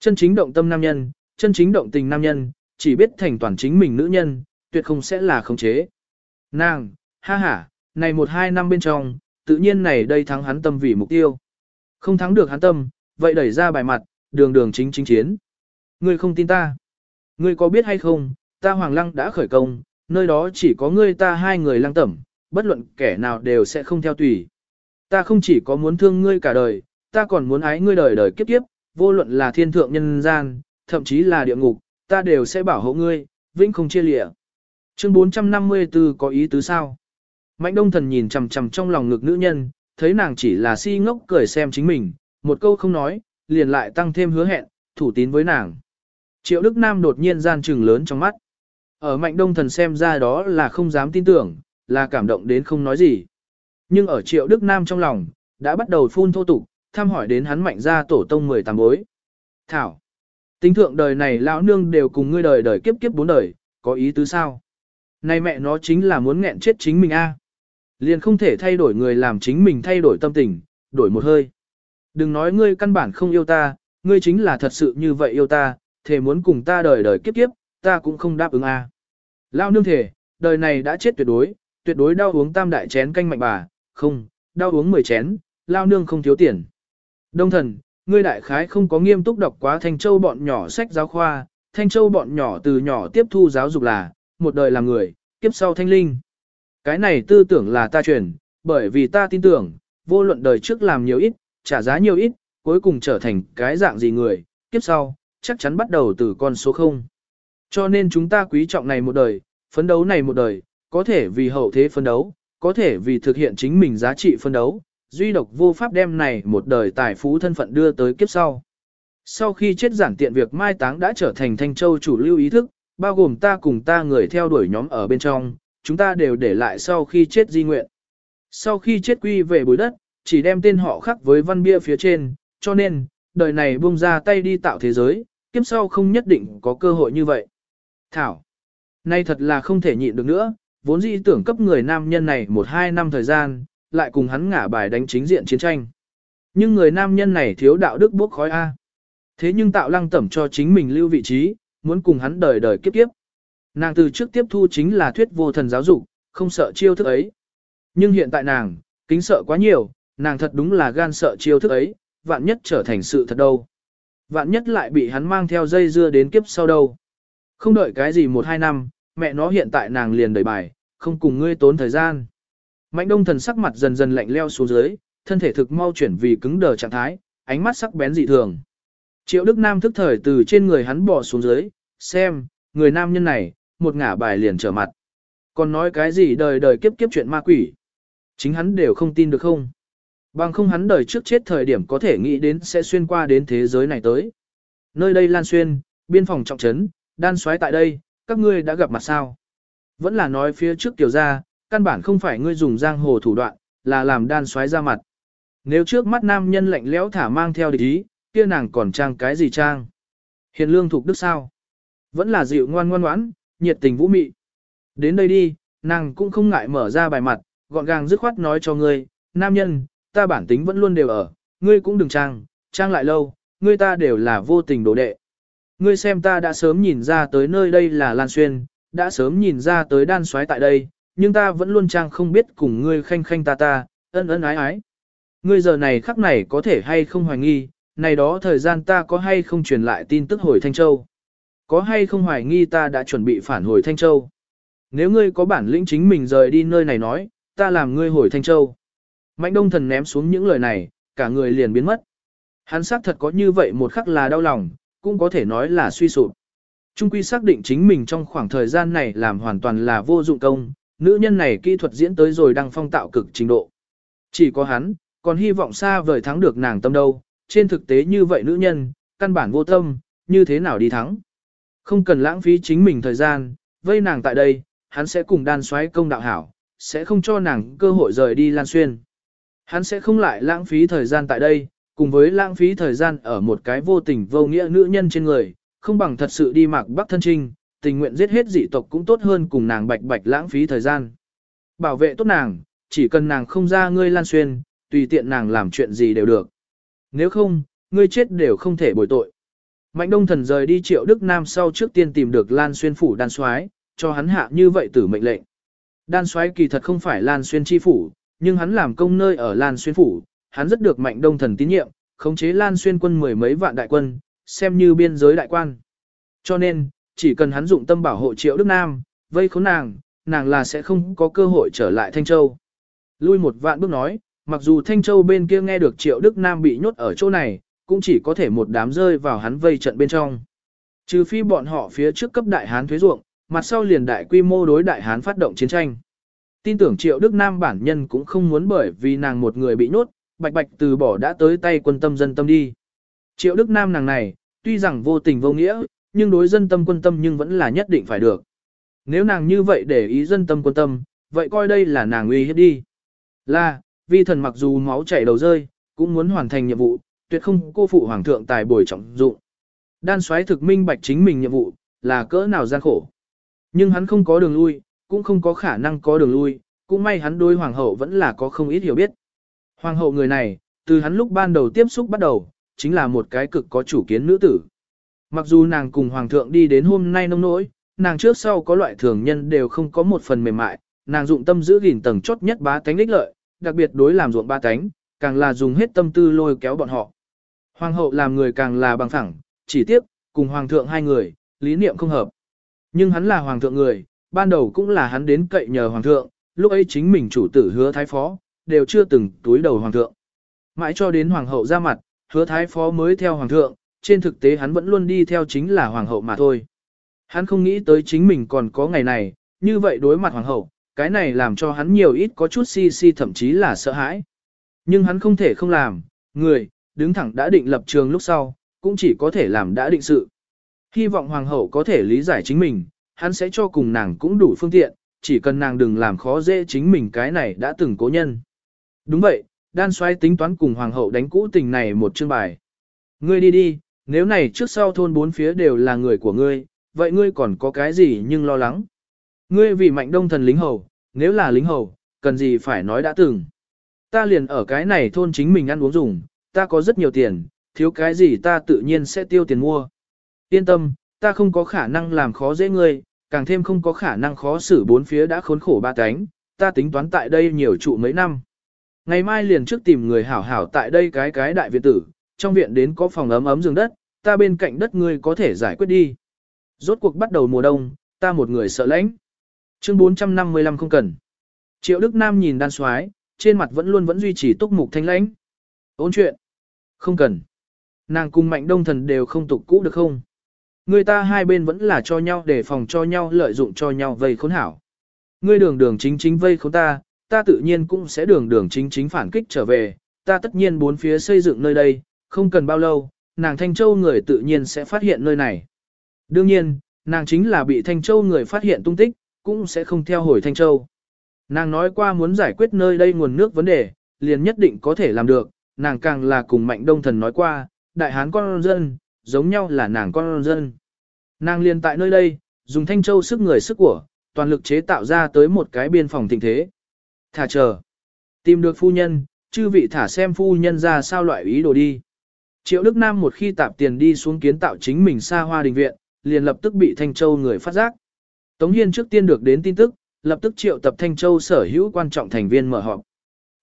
A: Chân chính động tâm nam nhân, chân chính động tình nam nhân, chỉ biết thành toàn chính mình nữ nhân, tuyệt không sẽ là khống chế. Nàng, ha ha, này một hai năm bên trong, tự nhiên này đây thắng hắn tâm vì mục tiêu. Không thắng được hắn tâm, vậy đẩy ra bài mặt, đường đường chính chính chiến. Ngươi không tin ta. Ngươi có biết hay không, ta Hoàng Lăng đã khởi công, nơi đó chỉ có ngươi ta hai người lăng tẩm, bất luận kẻ nào đều sẽ không theo tùy. Ta không chỉ có muốn thương ngươi cả đời, ta còn muốn ái ngươi đời đời kiếp kiếp, vô luận là thiên thượng nhân gian, thậm chí là địa ngục, ta đều sẽ bảo hộ ngươi, vĩnh không chia lịa. Chương 454 có ý tứ sao? Mạnh đông thần nhìn chằm chằm trong lòng ngực nữ nhân, thấy nàng chỉ là si ngốc cười xem chính mình, một câu không nói, liền lại tăng thêm hứa hẹn, thủ tín với nàng. Triệu Đức Nam đột nhiên gian trừng lớn trong mắt. Ở mạnh đông thần xem ra đó là không dám tin tưởng, là cảm động đến không nói gì. Nhưng ở Triệu Đức Nam trong lòng, đã bắt đầu phun thô tục, thăm hỏi đến hắn mạnh ra tổ tông 18 bối. Thảo, tính thượng đời này lão nương đều cùng ngươi đời đời kiếp kiếp bốn đời, có ý tứ sao? Này mẹ nó chính là muốn nghẹn chết chính mình a. Liền không thể thay đổi người làm chính mình thay đổi tâm tình, đổi một hơi. Đừng nói ngươi căn bản không yêu ta, ngươi chính là thật sự như vậy yêu ta, thề muốn cùng ta đời đời kiếp kiếp, ta cũng không đáp ứng a. lao nương thể, đời này đã chết tuyệt đối, tuyệt đối đau uống tam đại chén canh mạnh bà, không, đau uống 10 chén, lao nương không thiếu tiền. Đông thần, ngươi đại khái không có nghiêm túc đọc quá Thanh Châu bọn nhỏ sách giáo khoa, Thanh Châu bọn nhỏ từ nhỏ tiếp thu giáo dục là, một đời làm người, kiếp sau thanh linh. Cái này tư tưởng là ta truyền, bởi vì ta tin tưởng, vô luận đời trước làm nhiều ít, trả giá nhiều ít, cuối cùng trở thành cái dạng gì người, kiếp sau, chắc chắn bắt đầu từ con số 0. Cho nên chúng ta quý trọng này một đời, phấn đấu này một đời, có thể vì hậu thế phấn đấu, có thể vì thực hiện chính mình giá trị phấn đấu, duy độc vô pháp đem này một đời tài phú thân phận đưa tới kiếp sau. Sau khi chết giản tiện việc mai táng đã trở thành Thanh Châu chủ lưu ý thức, bao gồm ta cùng ta người theo đuổi nhóm ở bên trong, chúng ta đều để lại sau khi chết di nguyện. Sau khi chết quy về bối đất, chỉ đem tên họ khắc với văn bia phía trên, cho nên, đời này buông ra tay đi tạo thế giới, kiếp sau không nhất định có cơ hội như vậy. Thảo, nay thật là không thể nhịn được nữa, vốn dĩ tưởng cấp người nam nhân này một hai năm thời gian, lại cùng hắn ngả bài đánh chính diện chiến tranh. Nhưng người nam nhân này thiếu đạo đức bốc khói A. Thế nhưng tạo lăng tẩm cho chính mình lưu vị trí, muốn cùng hắn đời đời kiếp kiếp. Nàng từ trước tiếp thu chính là thuyết vô thần giáo dục, không sợ chiêu thức ấy. Nhưng hiện tại nàng, kính sợ quá nhiều, nàng thật đúng là gan sợ chiêu thức ấy, vạn nhất trở thành sự thật đâu. Vạn nhất lại bị hắn mang theo dây dưa đến kiếp sau đâu. Không đợi cái gì một hai năm, mẹ nó hiện tại nàng liền đẩy bài, không cùng ngươi tốn thời gian. Mạnh đông thần sắc mặt dần dần lạnh leo xuống dưới, thân thể thực mau chuyển vì cứng đờ trạng thái, ánh mắt sắc bén dị thường. Triệu Đức Nam thức thời từ trên người hắn bỏ xuống dưới, xem, người nam nhân này, một ngả bài liền trở mặt. Còn nói cái gì đời đời kiếp kiếp chuyện ma quỷ. Chính hắn đều không tin được không. Bằng không hắn đời trước chết thời điểm có thể nghĩ đến sẽ xuyên qua đến thế giới này tới. Nơi đây lan xuyên, biên phòng trọng trấn, đan xoáy tại đây, các ngươi đã gặp mặt sao? Vẫn là nói phía trước tiểu gia, căn bản không phải ngươi dùng giang hồ thủ đoạn, là làm đan xoáy ra mặt. Nếu trước mắt nam nhân lạnh lẽo thả mang theo địch ý, kia nàng còn trang cái gì trang? Hiền lương thuộc đức sao? Vẫn là dịu ngoan ngoan ngoãn, nhiệt tình vũ mị. Đến đây đi, nàng cũng không ngại mở ra bài mặt, gọn gàng dứt khoát nói cho ngươi, nam nhân, ta bản tính vẫn luôn đều ở, ngươi cũng đừng trang, trang lại lâu, ngươi ta đều là vô tình đồ đệ. Ngươi xem ta đã sớm nhìn ra tới nơi đây là Lan Xuyên, đã sớm nhìn ra tới đan xoái tại đây, nhưng ta vẫn luôn trang không biết cùng ngươi khanh khanh ta ta, ân ân ái ái. Ngươi giờ này khắc này có thể hay không hoài nghi, này đó thời gian ta có hay không truyền lại tin tức hồi Thanh Châu. Có hay không hoài nghi ta đã chuẩn bị phản hồi Thanh Châu. Nếu ngươi có bản lĩnh chính mình rời đi nơi này nói, ta làm ngươi hồi Thanh Châu. Mạnh đông thần ném xuống những lời này, cả người liền biến mất. Hắn xác thật có như vậy một khắc là đau lòng, cũng có thể nói là suy sụp. Trung quy xác định chính mình trong khoảng thời gian này làm hoàn toàn là vô dụng công, nữ nhân này kỹ thuật diễn tới rồi đang phong tạo cực trình độ. Chỉ có hắn, còn hy vọng xa vời thắng được nàng tâm đâu, trên thực tế như vậy nữ nhân, căn bản vô tâm, như thế nào đi thắng. Không cần lãng phí chính mình thời gian, vây nàng tại đây, hắn sẽ cùng đan xoáy công đạo hảo, sẽ không cho nàng cơ hội rời đi lan xuyên. Hắn sẽ không lại lãng phí thời gian tại đây, cùng với lãng phí thời gian ở một cái vô tình vô nghĩa nữ nhân trên người, không bằng thật sự đi mạc bắc thân trinh, tình nguyện giết hết dị tộc cũng tốt hơn cùng nàng bạch bạch lãng phí thời gian. Bảo vệ tốt nàng, chỉ cần nàng không ra ngươi lan xuyên, tùy tiện nàng làm chuyện gì đều được. Nếu không, ngươi chết đều không thể bồi tội. Mạnh đông thần rời đi triệu Đức Nam sau trước tiên tìm được Lan Xuyên phủ đan soái cho hắn hạ như vậy tử mệnh lệnh. Đan soái kỳ thật không phải Lan Xuyên chi phủ, nhưng hắn làm công nơi ở Lan Xuyên phủ, hắn rất được mạnh đông thần tín nhiệm, khống chế Lan Xuyên quân mười mấy vạn đại quân, xem như biên giới đại quan. Cho nên, chỉ cần hắn dụng tâm bảo hộ triệu Đức Nam, vây khốn nàng, nàng là sẽ không có cơ hội trở lại Thanh Châu. Lui một vạn bước nói, mặc dù Thanh Châu bên kia nghe được triệu Đức Nam bị nhốt ở chỗ này, cũng chỉ có thể một đám rơi vào hắn vây trận bên trong. Trừ phi bọn họ phía trước cấp đại hán thuế ruộng, mặt sau liền đại quy mô đối đại hán phát động chiến tranh. Tin tưởng triệu Đức Nam bản nhân cũng không muốn bởi vì nàng một người bị nhốt, bạch bạch từ bỏ đã tới tay quân tâm dân tâm đi. Triệu Đức Nam nàng này, tuy rằng vô tình vô nghĩa, nhưng đối dân tâm quân tâm nhưng vẫn là nhất định phải được. Nếu nàng như vậy để ý dân tâm quân tâm, vậy coi đây là nàng uy hiếp đi. Là, vi thần mặc dù máu chảy đầu rơi, cũng muốn hoàn thành nhiệm vụ, tuyệt không cô phụ hoàng thượng tài bồi trọng dụng. Đan xoáy thực minh bạch chính mình nhiệm vụ, là cỡ nào gian khổ. Nhưng hắn không có đường lui, cũng không có khả năng có đường lui, cũng may hắn đối hoàng hậu vẫn là có không ít hiểu biết. Hoàng hậu người này, từ hắn lúc ban đầu tiếp xúc bắt đầu, chính là một cái cực có chủ kiến nữ tử. Mặc dù nàng cùng hoàng thượng đi đến hôm nay nông nỗi, nàng trước sau có loại thường nhân đều không có một phần mềm mại, nàng dụng tâm giữ gìn tầng chốt nhất bá tánh đích lợi, đặc biệt đối làm ruộng ba tánh, càng là dùng hết tâm tư lôi kéo bọn họ. Hoàng hậu làm người càng là bằng phẳng, chỉ tiếp, cùng hoàng thượng hai người, lý niệm không hợp. Nhưng hắn là hoàng thượng người, ban đầu cũng là hắn đến cậy nhờ hoàng thượng, lúc ấy chính mình chủ tử hứa thái phó, đều chưa từng túi đầu hoàng thượng. Mãi cho đến hoàng hậu ra mặt, hứa thái phó mới theo hoàng thượng, trên thực tế hắn vẫn luôn đi theo chính là hoàng hậu mà thôi. Hắn không nghĩ tới chính mình còn có ngày này, như vậy đối mặt hoàng hậu, cái này làm cho hắn nhiều ít có chút si si thậm chí là sợ hãi. Nhưng hắn không thể không làm, người, đứng thẳng đã định lập trường lúc sau, cũng chỉ có thể làm đã định sự. Hy vọng hoàng hậu có thể lý giải chính mình, hắn sẽ cho cùng nàng cũng đủ phương tiện, chỉ cần nàng đừng làm khó dễ chính mình cái này đã từng cố nhân. Đúng vậy, đan xoay tính toán cùng hoàng hậu đánh cũ tình này một chương bài. Ngươi đi đi, nếu này trước sau thôn bốn phía đều là người của ngươi, vậy ngươi còn có cái gì nhưng lo lắng. Ngươi vì mạnh đông thần lính hầu, nếu là lính hầu, cần gì phải nói đã từng. Ta liền ở cái này thôn chính mình ăn uống dùng, ta có rất nhiều tiền, thiếu cái gì ta tự nhiên sẽ tiêu tiền mua. Yên tâm, ta không có khả năng làm khó dễ ngươi, càng thêm không có khả năng khó xử bốn phía đã khốn khổ ba cánh, ta tính toán tại đây nhiều trụ mấy năm. Ngày mai liền trước tìm người hảo hảo tại đây cái cái đại viện tử, trong viện đến có phòng ấm ấm giường đất, ta bên cạnh đất ngươi có thể giải quyết đi. Rốt cuộc bắt đầu mùa đông, ta một người sợ lạnh. Chương 455 không cần. Triệu Đức Nam nhìn đan xoái, trên mặt vẫn luôn vẫn duy trì túc mục thanh lãnh. Ôn chuyện. Không cần. Nàng cùng mạnh đông thần đều không tục cũ được không? Người ta hai bên vẫn là cho nhau để phòng cho nhau lợi dụng cho nhau vây khốn hảo. Ngươi đường đường chính chính vây khốn ta, ta tự nhiên cũng sẽ đường đường chính chính phản kích trở về, ta tất nhiên bốn phía xây dựng nơi đây, không cần bao lâu, nàng Thanh Châu người tự nhiên sẽ phát hiện nơi này. Đương nhiên, nàng chính là bị Thanh Châu người phát hiện tung tích, cũng sẽ không theo hồi Thanh Châu. Nàng nói qua muốn giải quyết nơi đây nguồn nước vấn đề, liền nhất định có thể làm được, nàng càng là cùng mạnh đông thần nói qua, đại hán con dân, giống nhau là nàng con dân. Nàng liền tại nơi đây, dùng Thanh Châu sức người sức của, toàn lực chế tạo ra tới một cái biên phòng tình thế. Thả chờ. Tìm được phu nhân, chư vị thả xem phu nhân ra sao loại ý đồ đi. Triệu Đức Nam một khi tạp tiền đi xuống kiến tạo chính mình xa hoa đình viện, liền lập tức bị Thanh Châu người phát giác. Tống Hiên trước tiên được đến tin tức, lập tức triệu tập Thanh Châu sở hữu quan trọng thành viên mở họp.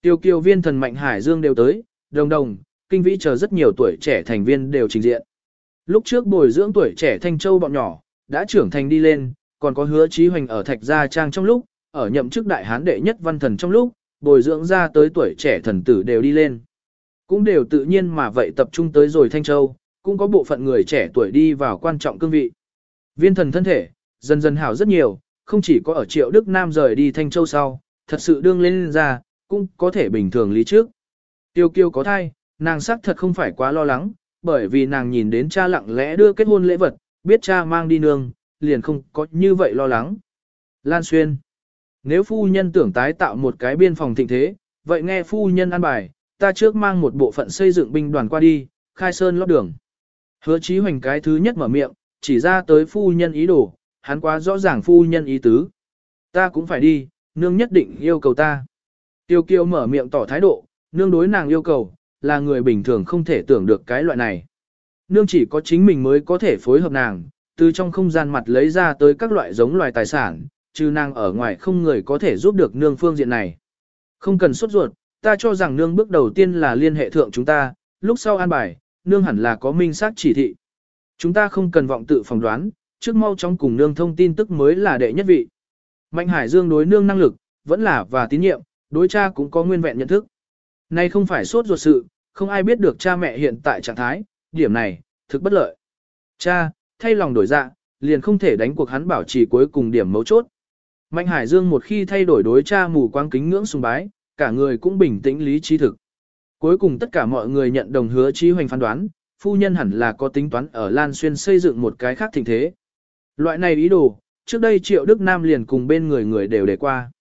A: Tiêu kiều viên thần Mạnh Hải Dương đều tới, đồng đồng, kinh vĩ chờ rất nhiều tuổi trẻ thành viên đều trình diện. Lúc trước bồi dưỡng tuổi trẻ Thanh Châu bọn nhỏ, đã trưởng thành đi lên, còn có hứa trí hoành ở Thạch Gia Trang trong lúc, ở nhậm chức đại hán đệ nhất văn thần trong lúc, bồi dưỡng ra tới tuổi trẻ thần tử đều đi lên. cũng đều tự nhiên mà vậy tập trung tới rồi Thanh Châu, cũng có bộ phận người trẻ tuổi đi vào quan trọng cương vị. Viên thần thân thể, dần dần hảo rất nhiều, không chỉ có ở triệu Đức Nam rời đi Thanh Châu sau, thật sự đương lên, lên ra, cũng có thể bình thường lý trước. Tiêu kiêu có thai, nàng xác thật không phải quá lo lắng, bởi vì nàng nhìn đến cha lặng lẽ đưa kết hôn lễ vật, biết cha mang đi nương, liền không có như vậy lo lắng. Lan Xuyên nếu phu nhân tưởng tái tạo một cái biên phòng thịnh thế, vậy nghe phu nhân ăn bài, ta trước mang một bộ phận xây dựng binh đoàn qua đi, khai sơn lót đường. Hứa chí hoành cái thứ nhất mở miệng, chỉ ra tới phu nhân ý đồ, hắn quá rõ ràng phu nhân ý tứ. Ta cũng phải đi, nương nhất định yêu cầu ta. Tiêu kiêu mở miệng tỏ thái độ, nương đối nàng yêu cầu, là người bình thường không thể tưởng được cái loại này. Nương chỉ có chính mình mới có thể phối hợp nàng, từ trong không gian mặt lấy ra tới các loại giống loài tài sản, trừ nàng ở ngoài không người có thể giúp được nương phương diện này. Không cần sốt ruột, ta cho rằng nương bước đầu tiên là liên hệ thượng chúng ta, lúc sau an bài, nương hẳn là có minh xác chỉ thị. Chúng ta không cần vọng tự phỏng đoán, trước mau chóng cùng nương thông tin tức mới là đệ nhất vị. Mạnh Hải Dương đối nương năng lực, vẫn là và tín nhiệm, đối cha cũng có nguyên vẹn nhận thức. Nay không phải sốt ruột sự, không ai biết được cha mẹ hiện tại trạng thái, điểm này, thực bất lợi. Cha, thay lòng đổi dạ, liền không thể đánh cuộc hắn bảo trì cuối cùng điểm mấu chốt. Mạnh Hải Dương một khi thay đổi đối cha mù quáng kính ngưỡng sùng bái, cả người cũng bình tĩnh lý trí thực. Cuối cùng tất cả mọi người nhận đồng hứa trí hoành phán đoán, phu nhân hẳn là có tính toán ở Lan Xuyên xây dựng một cái khác thịnh thế. Loại này ý đồ, trước đây Triệu Đức Nam liền cùng bên người người đều đề qua.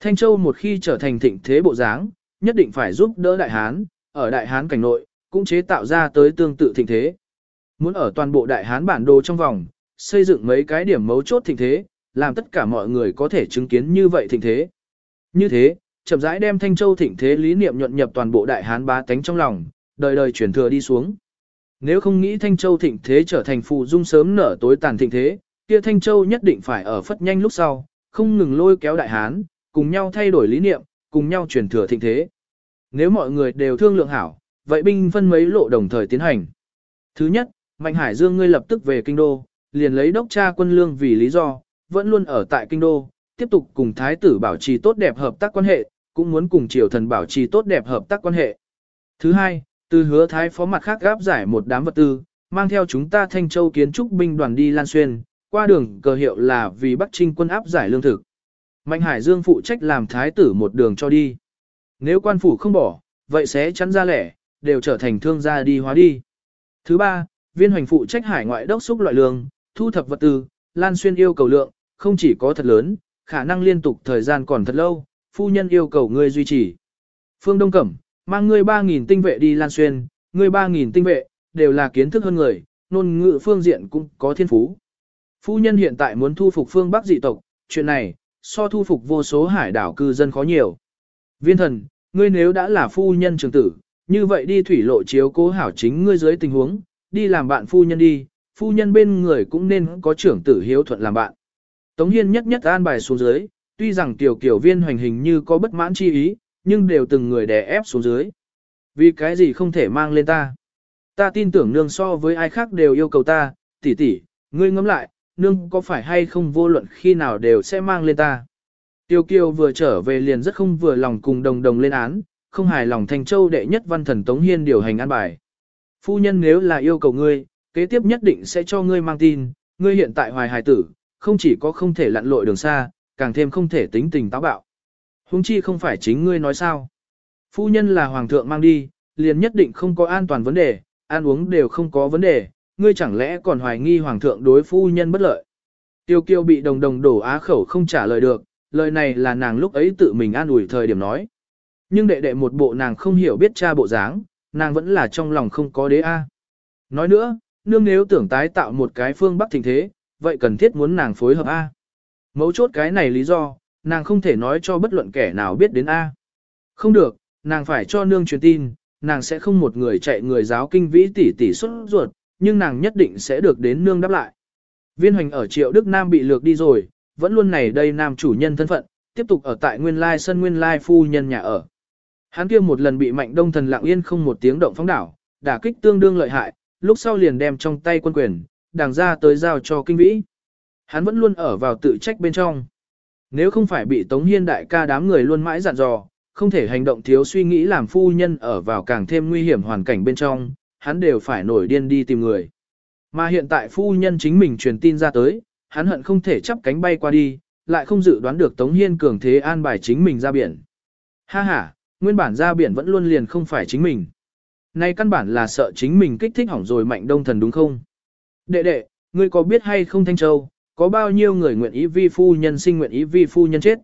A: Thanh Châu một khi trở thành thịnh thế bộ dáng, nhất định phải giúp đỡ Đại Hán, ở Đại Hán cảnh nội, cũng chế tạo ra tới tương tự thịnh thế. Muốn ở toàn bộ Đại Hán bản đồ trong vòng, xây dựng mấy cái điểm mấu chốt thịnh thế, làm tất cả mọi người có thể chứng kiến như vậy thịnh thế. Như thế, chậm rãi đem Thanh Châu thịnh thế lý niệm nhuận nhập toàn bộ Đại Hán bá tánh trong lòng, đời đời truyền thừa đi xuống. Nếu không nghĩ Thanh Châu thịnh thế trở thành phù dung sớm nở tối tàn thịnh thế, kia Thanh Châu nhất định phải ở phất nhanh lúc sau, không ngừng lôi kéo Đại Hán, cùng nhau thay đổi lý niệm, cùng nhau truyền thừa thịnh thế. Nếu mọi người đều thương lượng hảo, vậy binh phân mấy lộ đồng thời tiến hành. Thứ nhất, Mạnh Hải Dương ngươi lập tức về kinh đô, liền lấy đốc tra quân lương vì lý do, vẫn luôn ở tại kinh đô, tiếp tục cùng thái tử bảo trì tốt đẹp hợp tác quan hệ, cũng muốn cùng triều thần bảo trì tốt đẹp hợp tác quan hệ. Thứ hai, từ hứa thái phó mặt khác gáp giải một đám vật tư, mang theo chúng ta Thanh Châu kiến trúc binh đoàn đi Lan Xuyên, qua đường cờ hiệu là vì Bắc Trinh quân áp giải lương thực. Mạnh Hải Dương phụ trách làm thái tử một đường cho đi. Nếu quan phủ không bỏ, vậy sẽ chắn ra lẻ, đều trở thành thương gia đi hóa đi. Thứ ba, viên hoành phụ trách hải ngoại đốc xúc loại lương, thu thập vật tư, Lan Xuyên yêu cầu lượng, không chỉ có thật lớn, khả năng liên tục thời gian còn thật lâu, phu nhân yêu cầu ngươi duy trì. Phương Đông Cẩm, mang ngươi 3.000 tinh vệ đi Lan Xuyên, ngươi 3.000 tinh vệ, đều là kiến thức hơn người, nôn ngữ phương diện cũng có thiên phú. Phu nhân hiện tại muốn thu phục phương Bắc dị tộc, chuyện này, so thu phục vô số hải đảo cư dân khó nhiều. Viên thần, ngươi nếu đã là phu nhân trường tử, như vậy đi thủy lộ chiếu cố hảo chính ngươi dưới tình huống, đi làm bạn phu nhân đi, phu nhân bên người cũng nên có trưởng tử hiếu thuận làm bạn. Tống Hiên nhất nhất an bài xuống dưới, tuy rằng tiểu kiểu viên hoành hình như có bất mãn chi ý, nhưng đều từng người đè ép xuống dưới. Vì cái gì không thể mang lên ta? Ta tin tưởng nương so với ai khác đều yêu cầu ta, tỷ tỷ, ngươi ngẫm lại, nương có phải hay không vô luận khi nào đều sẽ mang lên ta. Tiêu kiều vừa trở về liền rất không vừa lòng cùng đồng đồng lên án, không hài lòng thành châu đệ nhất văn thần Tống Hiên điều hành an bài. Phu nhân nếu là yêu cầu ngươi, kế tiếp nhất định sẽ cho ngươi mang tin, ngươi hiện tại hoài hài tử, không chỉ có không thể lặn lội đường xa, càng thêm không thể tính tình táo bạo. Huống chi không phải chính ngươi nói sao. Phu nhân là hoàng thượng mang đi, liền nhất định không có an toàn vấn đề, ăn uống đều không có vấn đề, ngươi chẳng lẽ còn hoài nghi hoàng thượng đối phu nhân bất lợi. Tiêu kiêu bị đồng đồng đổ á khẩu không trả lời được, lời này là nàng lúc ấy tự mình an ủi thời điểm nói. Nhưng đệ đệ một bộ nàng không hiểu biết cha bộ dáng, nàng vẫn là trong lòng không có đế a. Nói nữa, nương nếu tưởng tái tạo một cái phương bắc thịnh thế, vậy cần thiết muốn nàng phối hợp a. Mấu chốt cái này lý do, nàng không thể nói cho bất luận kẻ nào biết đến a. Không được, nàng phải cho nương truyền tin, nàng sẽ không một người chạy người giáo kinh vĩ tỷ tỷ xuất ruột, nhưng nàng nhất định sẽ được đến nương đáp lại. Viên hoành ở triệu Đức Nam bị lược đi rồi, vẫn luôn này đây nam chủ nhân thân phận, tiếp tục ở tại nguyên lai sân nguyên lai phu nhân nhà ở. Hắn kia một lần bị mạnh đông thần lặng yên không một tiếng động phóng đảo, đả kích tương đương lợi hại, lúc sau liền đem trong tay quân quyền, đàng ra tới giao cho kinh vĩ. Hắn vẫn luôn ở vào tự trách bên trong. Nếu không phải bị Tống Hiên đại ca đám người luôn mãi dặn dò, không thể hành động thiếu suy nghĩ làm phu nhân ở vào càng thêm nguy hiểm hoàn cảnh bên trong, hắn đều phải nổi điên đi tìm người. Mà hiện tại phu nhân chính mình truyền tin ra tới, hắn hận không thể chắp cánh bay qua đi, lại không dự đoán được Tống Hiên cường thế an bài chính mình ra biển. Ha ha, nguyên bản ra biển vẫn luôn liền không phải chính mình. Nay căn bản là sợ chính mình kích thích hỏng rồi mạnh đông thần đúng không? Đệ đệ, ngươi có biết hay không Thanh Châu, có bao nhiêu người nguyện ý vi phu nhân sinh nguyện ý vi phu nhân chết?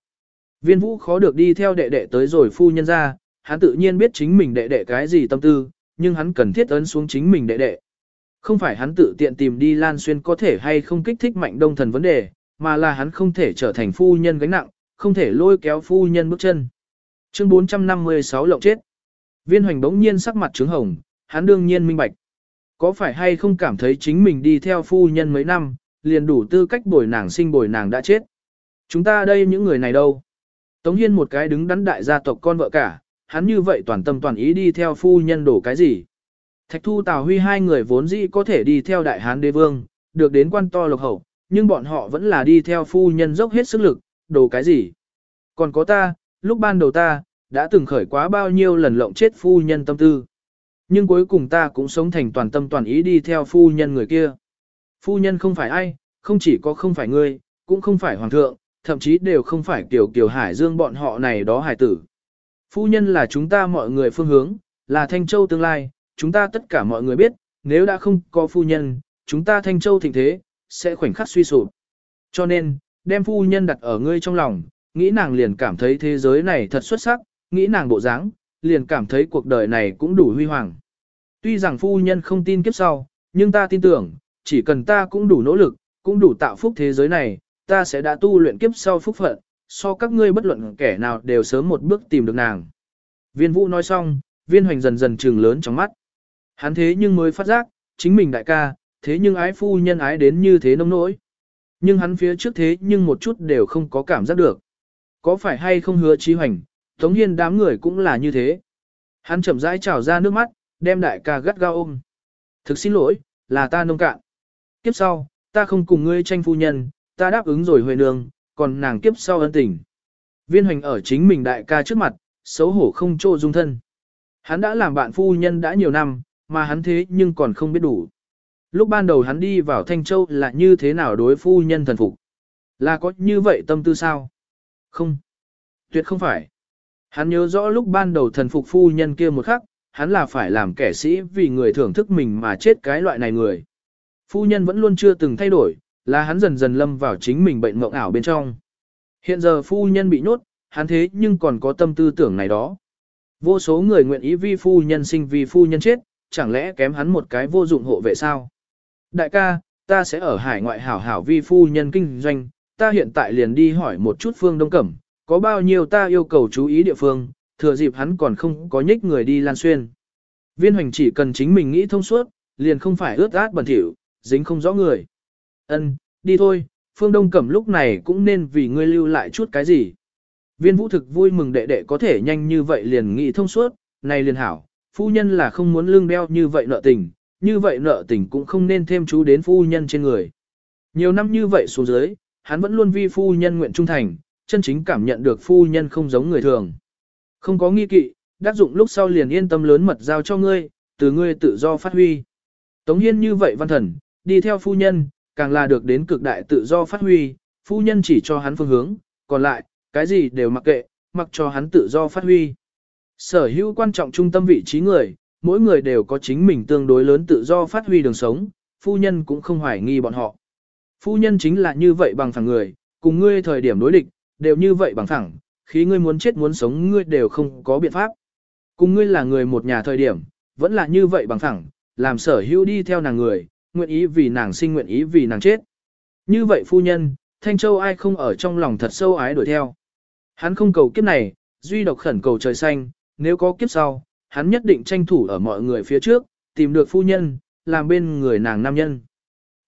A: Viên vũ khó được đi theo đệ đệ tới rồi phu nhân ra, hắn tự nhiên biết chính mình đệ đệ cái gì tâm tư, nhưng hắn cần thiết ấn xuống chính mình đệ đệ. Không phải hắn tự tiện tìm đi Lan Xuyên có thể hay không kích thích mạnh đông thần vấn đề, mà là hắn không thể trở thành phu nhân gánh nặng, không thể lôi kéo phu nhân bước chân. Chương 456 lộng chết. Viên hoành bỗng nhiên sắc mặt trướng hồng, hắn đương nhiên minh bạch. Có phải hay không cảm thấy chính mình đi theo phu nhân mấy năm, liền đủ tư cách bồi nàng sinh bồi nàng đã chết. Chúng ta đây những người này đâu? Tống Hiên một cái đứng đắn đại gia tộc con vợ cả, hắn như vậy toàn tâm toàn ý đi theo phu nhân đổ cái gì? Thạch Thu Tào Huy hai người vốn dĩ có thể đi theo đại hán đế vương, được đến quan to lộc hậu, nhưng bọn họ vẫn là đi theo phu nhân dốc hết sức lực, đồ cái gì? Còn có ta, lúc ban đầu ta, đã từng khởi quá bao nhiêu lần lộng chết phu nhân tâm tư. Nhưng cuối cùng ta cũng sống thành toàn tâm toàn ý đi theo phu nhân người kia. Phu nhân không phải ai, không chỉ có không phải ngươi, cũng không phải hoàng thượng, thậm chí đều không phải tiểu kiều hải dương bọn họ này đó hải tử. Phu nhân là chúng ta mọi người phương hướng, là Thanh Châu tương lai, chúng ta tất cả mọi người biết, nếu đã không có phu nhân, chúng ta Thanh Châu thịnh thế, sẽ khoảnh khắc suy sụp. Cho nên, đem phu nhân đặt ở ngươi trong lòng, nghĩ nàng liền cảm thấy thế giới này thật xuất sắc, nghĩ nàng bộ dáng, liền cảm thấy cuộc đời này cũng đủ huy hoàng. Tuy rằng phu nhân không tin kiếp sau, nhưng ta tin tưởng, chỉ cần ta cũng đủ nỗ lực, cũng đủ tạo phúc thế giới này, ta sẽ đã tu luyện kiếp sau phúc phận, so các ngươi bất luận kẻ nào đều sớm một bước tìm được nàng. Viên vũ nói xong, viên hoành dần dần trừng lớn trong mắt. Hắn thế nhưng mới phát giác, chính mình đại ca, thế nhưng ái phu nhân ái đến như thế nông nỗi. Nhưng hắn phía trước thế nhưng một chút đều không có cảm giác được. Có phải hay không hứa trí hoành, Tống Hiên đám người cũng là như thế. Hắn chậm rãi trào ra nước mắt, đem đại ca gắt gao ôm. Thực xin lỗi, là ta nông cạn. Kiếp sau, ta không cùng ngươi tranh phu nhân, ta đáp ứng rồi huệ nương, còn nàng kiếp sau ân tình. Viên hoành ở chính mình đại ca trước mặt, xấu hổ không trô dung thân. Hắn đã làm bạn phu nhân đã nhiều năm, mà hắn thế nhưng còn không biết đủ. Lúc ban đầu hắn đi vào Thanh Châu là như thế nào đối phu nhân thần phục? Là có như vậy tâm tư sao? Không. Tuyệt không phải. Hắn nhớ rõ lúc ban đầu thần phục phu nhân kia một khắc, hắn là phải làm kẻ sĩ vì người thưởng thức mình mà chết cái loại này người. Phu nhân vẫn luôn chưa từng thay đổi, là hắn dần dần lâm vào chính mình bệnh mộng ảo bên trong. Hiện giờ phu nhân bị nhốt, hắn thế nhưng còn có tâm tư tưởng này đó. Vô số người nguyện ý vi phu nhân sinh vì phu nhân chết, chẳng lẽ kém hắn một cái vô dụng hộ vệ sao? Đại ca, ta sẽ ở hải ngoại hảo hảo vi phu nhân kinh doanh, ta hiện tại liền đi hỏi một chút phương đông cẩm, có bao nhiêu ta yêu cầu chú ý địa phương, thừa dịp hắn còn không có nhích người đi lan xuyên. Viên hoành chỉ cần chính mình nghĩ thông suốt, liền không phải ướt át bẩn thỉu, dính không rõ người. Ân, đi thôi, phương đông cẩm lúc này cũng nên vì ngươi lưu lại chút cái gì. Viên vũ thực vui mừng đệ đệ có thể nhanh như vậy liền nghĩ thông suốt, này liền hảo, phu nhân là không muốn lương đeo như vậy nợ tình, như vậy nợ tình cũng không nên thêm chú đến phu nhân trên người. Nhiều năm như vậy xuống dưới, hắn vẫn luôn vi phu nhân nguyện trung thành, chân chính cảm nhận được phu nhân không giống người thường. Không có nghi kỵ, đắc dụng lúc sau liền yên tâm lớn mật giao cho ngươi, từ ngươi tự do phát huy. Tống Hiên như vậy văn thần, đi theo phu nhân, càng là được đến cực đại tự do phát huy, phu nhân chỉ cho hắn phương hướng, còn lại, cái gì đều mặc kệ, mặc cho hắn tự do phát huy. Sở hữu quan trọng trung tâm vị trí người, mỗi người đều có chính mình tương đối lớn tự do phát huy đường sống, phu nhân cũng không hoài nghi bọn họ. Phu nhân chính là như vậy bằng phẳng người, cùng ngươi thời điểm đối địch, đều như vậy bằng phẳng, khi ngươi muốn chết muốn sống ngươi đều không có biện pháp. Cùng ngươi là người một nhà thời điểm, vẫn là như vậy bằng phẳng, làm sở hữu đi theo nàng người, nguyện ý vì nàng sinh nguyện ý vì nàng chết. Như vậy phu nhân, Thanh Châu ai không ở trong lòng thật sâu ái đuổi theo. Hắn không cầu kiếp này, duy độc khẩn cầu trời xanh, nếu có kiếp sau, hắn nhất định tranh thủ ở mọi người phía trước, tìm được phu nhân, làm bên người nàng nam nhân.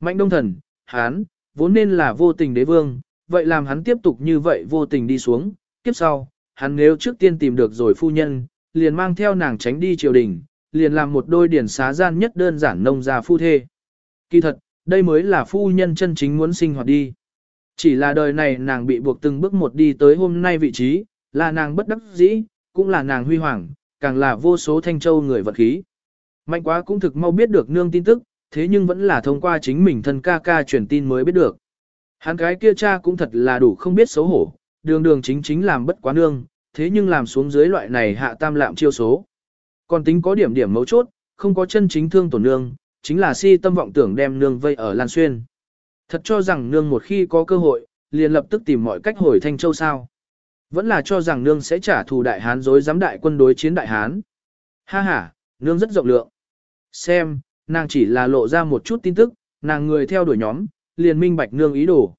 A: Mạnh đông thần, hắn, vốn nên là vô tình đế vương, vậy làm hắn tiếp tục như vậy vô tình đi xuống, kiếp sau, hắn nếu trước tiên tìm được rồi phu nhân, liền mang theo nàng tránh đi triều đình, liền làm một đôi điển xá gian nhất đơn giản nông gia phu thê. Kỳ thật, đây mới là phu nhân chân chính muốn sinh hoạt đi. Chỉ là đời này nàng bị buộc từng bước một đi tới hôm nay vị trí, là nàng bất đắc dĩ, cũng là nàng huy hoàng, càng là vô số thanh châu người vật khí. Mạnh quá cũng thực mau biết được nương tin tức, thế nhưng vẫn là thông qua chính mình thân ca ca truyền tin mới biết được. Hắn cái kia cha cũng thật là đủ không biết xấu hổ, đường đường chính chính làm bất quá nương, thế nhưng làm xuống dưới loại này hạ tam lạm chiêu số. Còn tính có điểm điểm mấu chốt, không có chân chính thương tổn nương, chính là si tâm vọng tưởng đem nương vây ở Lan Xuyên. Thật cho rằng nương một khi có cơ hội, liền lập tức tìm mọi cách hồi Thanh Châu sao. Vẫn là cho rằng nương sẽ trả thù đại hán dối giám đại quân đối chiến đại hán. Ha ha, nương rất rộng lượng. Xem, nàng chỉ là lộ ra một chút tin tức, nàng người theo đuổi nhóm, liền minh bạch nương ý đồ.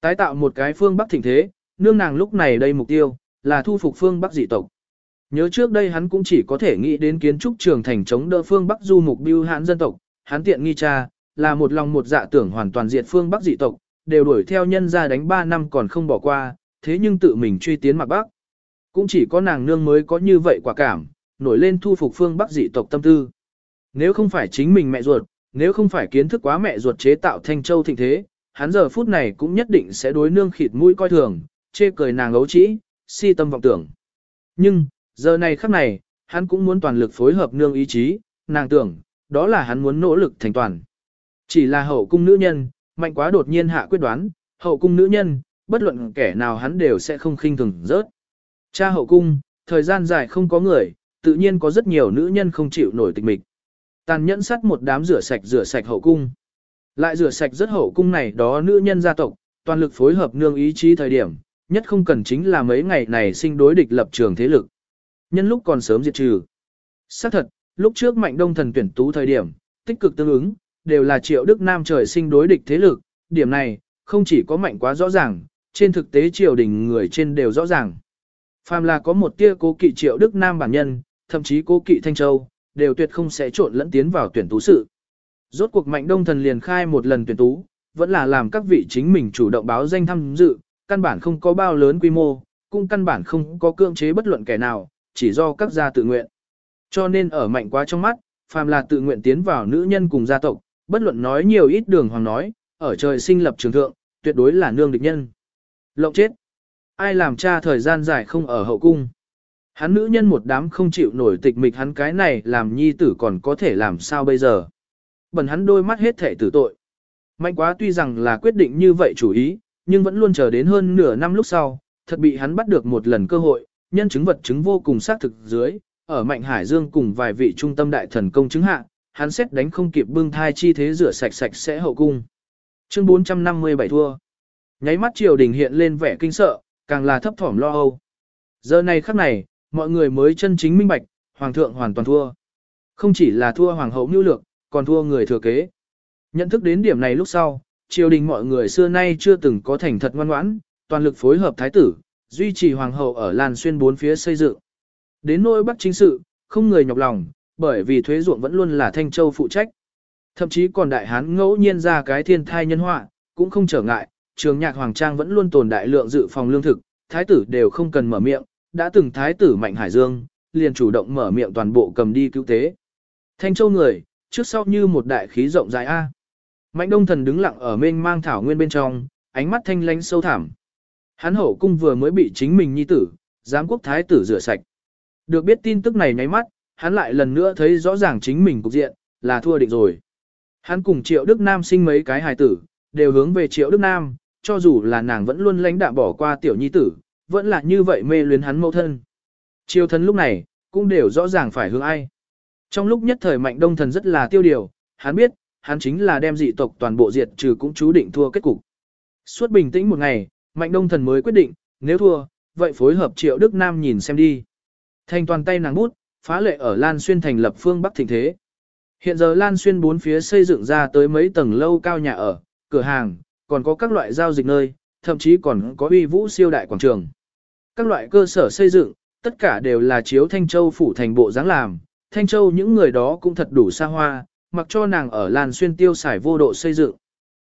A: Tái tạo một cái phương Bắc thịnh thế, nương nàng lúc này đây mục tiêu, là thu phục phương Bắc dị tộc. Nhớ trước đây hắn cũng chỉ có thể nghĩ đến kiến trúc trường thành chống đỡ phương Bắc du mục biêu hãn dân tộc, hắn tiện nghi cha, là một lòng một dạ tưởng hoàn toàn diệt phương Bắc dị tộc, đều đuổi theo nhân ra đánh 3 năm còn không bỏ qua, thế nhưng tự mình truy tiến mặc Bắc. Cũng chỉ có nàng nương mới có như vậy quả cảm, nổi lên thu phục phương Bắc dị tộc tâm tư. Nếu không phải chính mình mẹ ruột, nếu không phải kiến thức quá mẹ ruột chế tạo thanh châu thịnh thế, hắn giờ phút này cũng nhất định sẽ đối nương khịt mũi coi thường, chê cười nàng ấu trĩ, si tâm vọng tưởng. Nhưng, giờ này khắc này, hắn cũng muốn toàn lực phối hợp nương ý chí, nàng tưởng, đó là hắn muốn nỗ lực thành toàn. Chỉ là hậu cung nữ nhân, mạnh quá đột nhiên hạ quyết đoán, hậu cung nữ nhân, bất luận kẻ nào hắn đều sẽ không khinh thường rớt. Cha hậu cung, thời gian dài không có người, tự nhiên có rất nhiều nữ nhân không chịu nổi tịch mịch. Tàn nhẫn sắt một đám rửa sạch rửa sạch hậu cung. Lại rửa sạch rất hậu cung này đó nữ nhân gia tộc, toàn lực phối hợp nương ý chí thời điểm, nhất không cần chính là mấy ngày này sinh đối địch lập trường thế lực. Nhân lúc còn sớm diệt trừ. Xác thật, lúc trước mạnh đông thần tuyển tú thời điểm, tích cực tương ứng, đều là triệu đức nam trời sinh đối địch thế lực, điểm này, không chỉ có mạnh quá rõ ràng, trên thực tế triều đình người trên đều rõ ràng. Phàm là có một tia cố kỵ triệu đức nam bản nhân, thậm chí cố kỵ thanh châu, đều tuyệt không sẽ trộn lẫn tiến vào tuyển tú sự. Rốt cuộc mạnh đông thần liền khai một lần tuyển tú, vẫn là làm các vị chính mình chủ động báo danh tham dự, căn bản không có bao lớn quy mô, cũng căn bản không có cưỡng chế bất luận kẻ nào, chỉ do các gia tự nguyện. Cho nên ở mạnh quá trong mắt, phàm là tự nguyện tiến vào nữ nhân cùng gia tộc, bất luận nói nhiều ít đường hoàng nói, ở trời sinh lập trường thượng, tuyệt đối là nương địch nhân. Lộng chết. Ai làm cha thời gian dài không ở hậu cung. Hắn nữ nhân một đám không chịu nổi tịch mịch hắn cái này làm nhi tử còn có thể làm sao bây giờ. Bần hắn đôi mắt hết thể tử tội. Mạnh quá tuy rằng là quyết định như vậy chủ ý, nhưng vẫn luôn chờ đến hơn nửa năm lúc sau, thật bị hắn bắt được một lần cơ hội, nhân chứng vật chứng vô cùng xác thực dưới, ở Mạnh Hải Dương cùng vài vị trung tâm đại thần công chứng hạ, hắn xét đánh không kịp bưng thai chi thế rửa sạch sạch sẽ hậu cung. Chương 457 thua. Nháy mắt triều đình hiện lên vẻ kinh sợ, càng là thấp thỏm lo âu. Giờ này khắc này, mọi người mới chân chính minh bạch, hoàng thượng hoàn toàn thua. Không chỉ là thua hoàng hậu nhu lược, còn thua người thừa kế. Nhận thức đến điểm này lúc sau, triều đình mọi người xưa nay chưa từng có thành thật ngoan ngoãn, toàn lực phối hợp thái tử, duy trì hoàng hậu ở làn xuyên bốn phía xây dựng. Đến nỗi bắt chính sự, không người nhọc lòng, bởi vì thuế ruộng vẫn luôn là Thanh Châu phụ trách. Thậm chí còn đại hán ngẫu nhiên ra cái thiên thai nhân họa, cũng không trở ngại, trường nhạc hoàng trang vẫn luôn tồn đại lượng dự phòng lương thực, thái tử đều không cần mở miệng, đã từng thái tử Mạnh Hải Dương, liền chủ động mở miệng toàn bộ cầm đi cứu tế. Thanh Châu người, trước sau như một đại khí rộng dài A. Mạnh Đông Thần đứng lặng ở mênh mang thảo nguyên bên trong, ánh mắt thanh lánh sâu thẳm. Hắn hậu cung vừa mới bị chính mình nhi tử, giám quốc thái tử rửa sạch. Được biết tin tức này nháy mắt, hắn lại lần nữa thấy rõ ràng chính mình cục diện, là thua định rồi. Hắn cùng Triệu Đức Nam sinh mấy cái hài tử, đều hướng về Triệu Đức Nam, cho dù là nàng vẫn luôn lãnh đạm bỏ qua tiểu nhi tử, vẫn là như vậy mê luyến hắn mẫu thân. Triều thần lúc này, cũng đều rõ ràng phải hướng ai. Trong lúc nhất thời mạnh đông thần rất là tiêu điều, hắn biết, hắn chính là đem dị tộc toàn bộ diệt trừ cũng chú định thua kết cục. Suốt bình tĩnh một ngày, mạnh đông thần mới quyết định, nếu thua, vậy phối hợp triệu Đức Nam nhìn xem đi. Thành toàn tay nàng bút, phá lệ ở Lan Xuyên thành lập phương Bắc thịnh thế. Hiện giờ Lan Xuyên bốn phía xây dựng ra tới mấy tầng lâu cao nhà ở, cửa hàng, còn có các loại giao dịch nơi, thậm chí còn có uy vũ siêu đại quảng trường. Các loại cơ sở xây dựng, tất cả đều là chiếu Thanh Châu phủ thành bộ dáng làm. Thanh Châu những người đó cũng thật đủ xa hoa, mặc cho nàng ở Lan Xuyên tiêu xài vô độ xây dựng.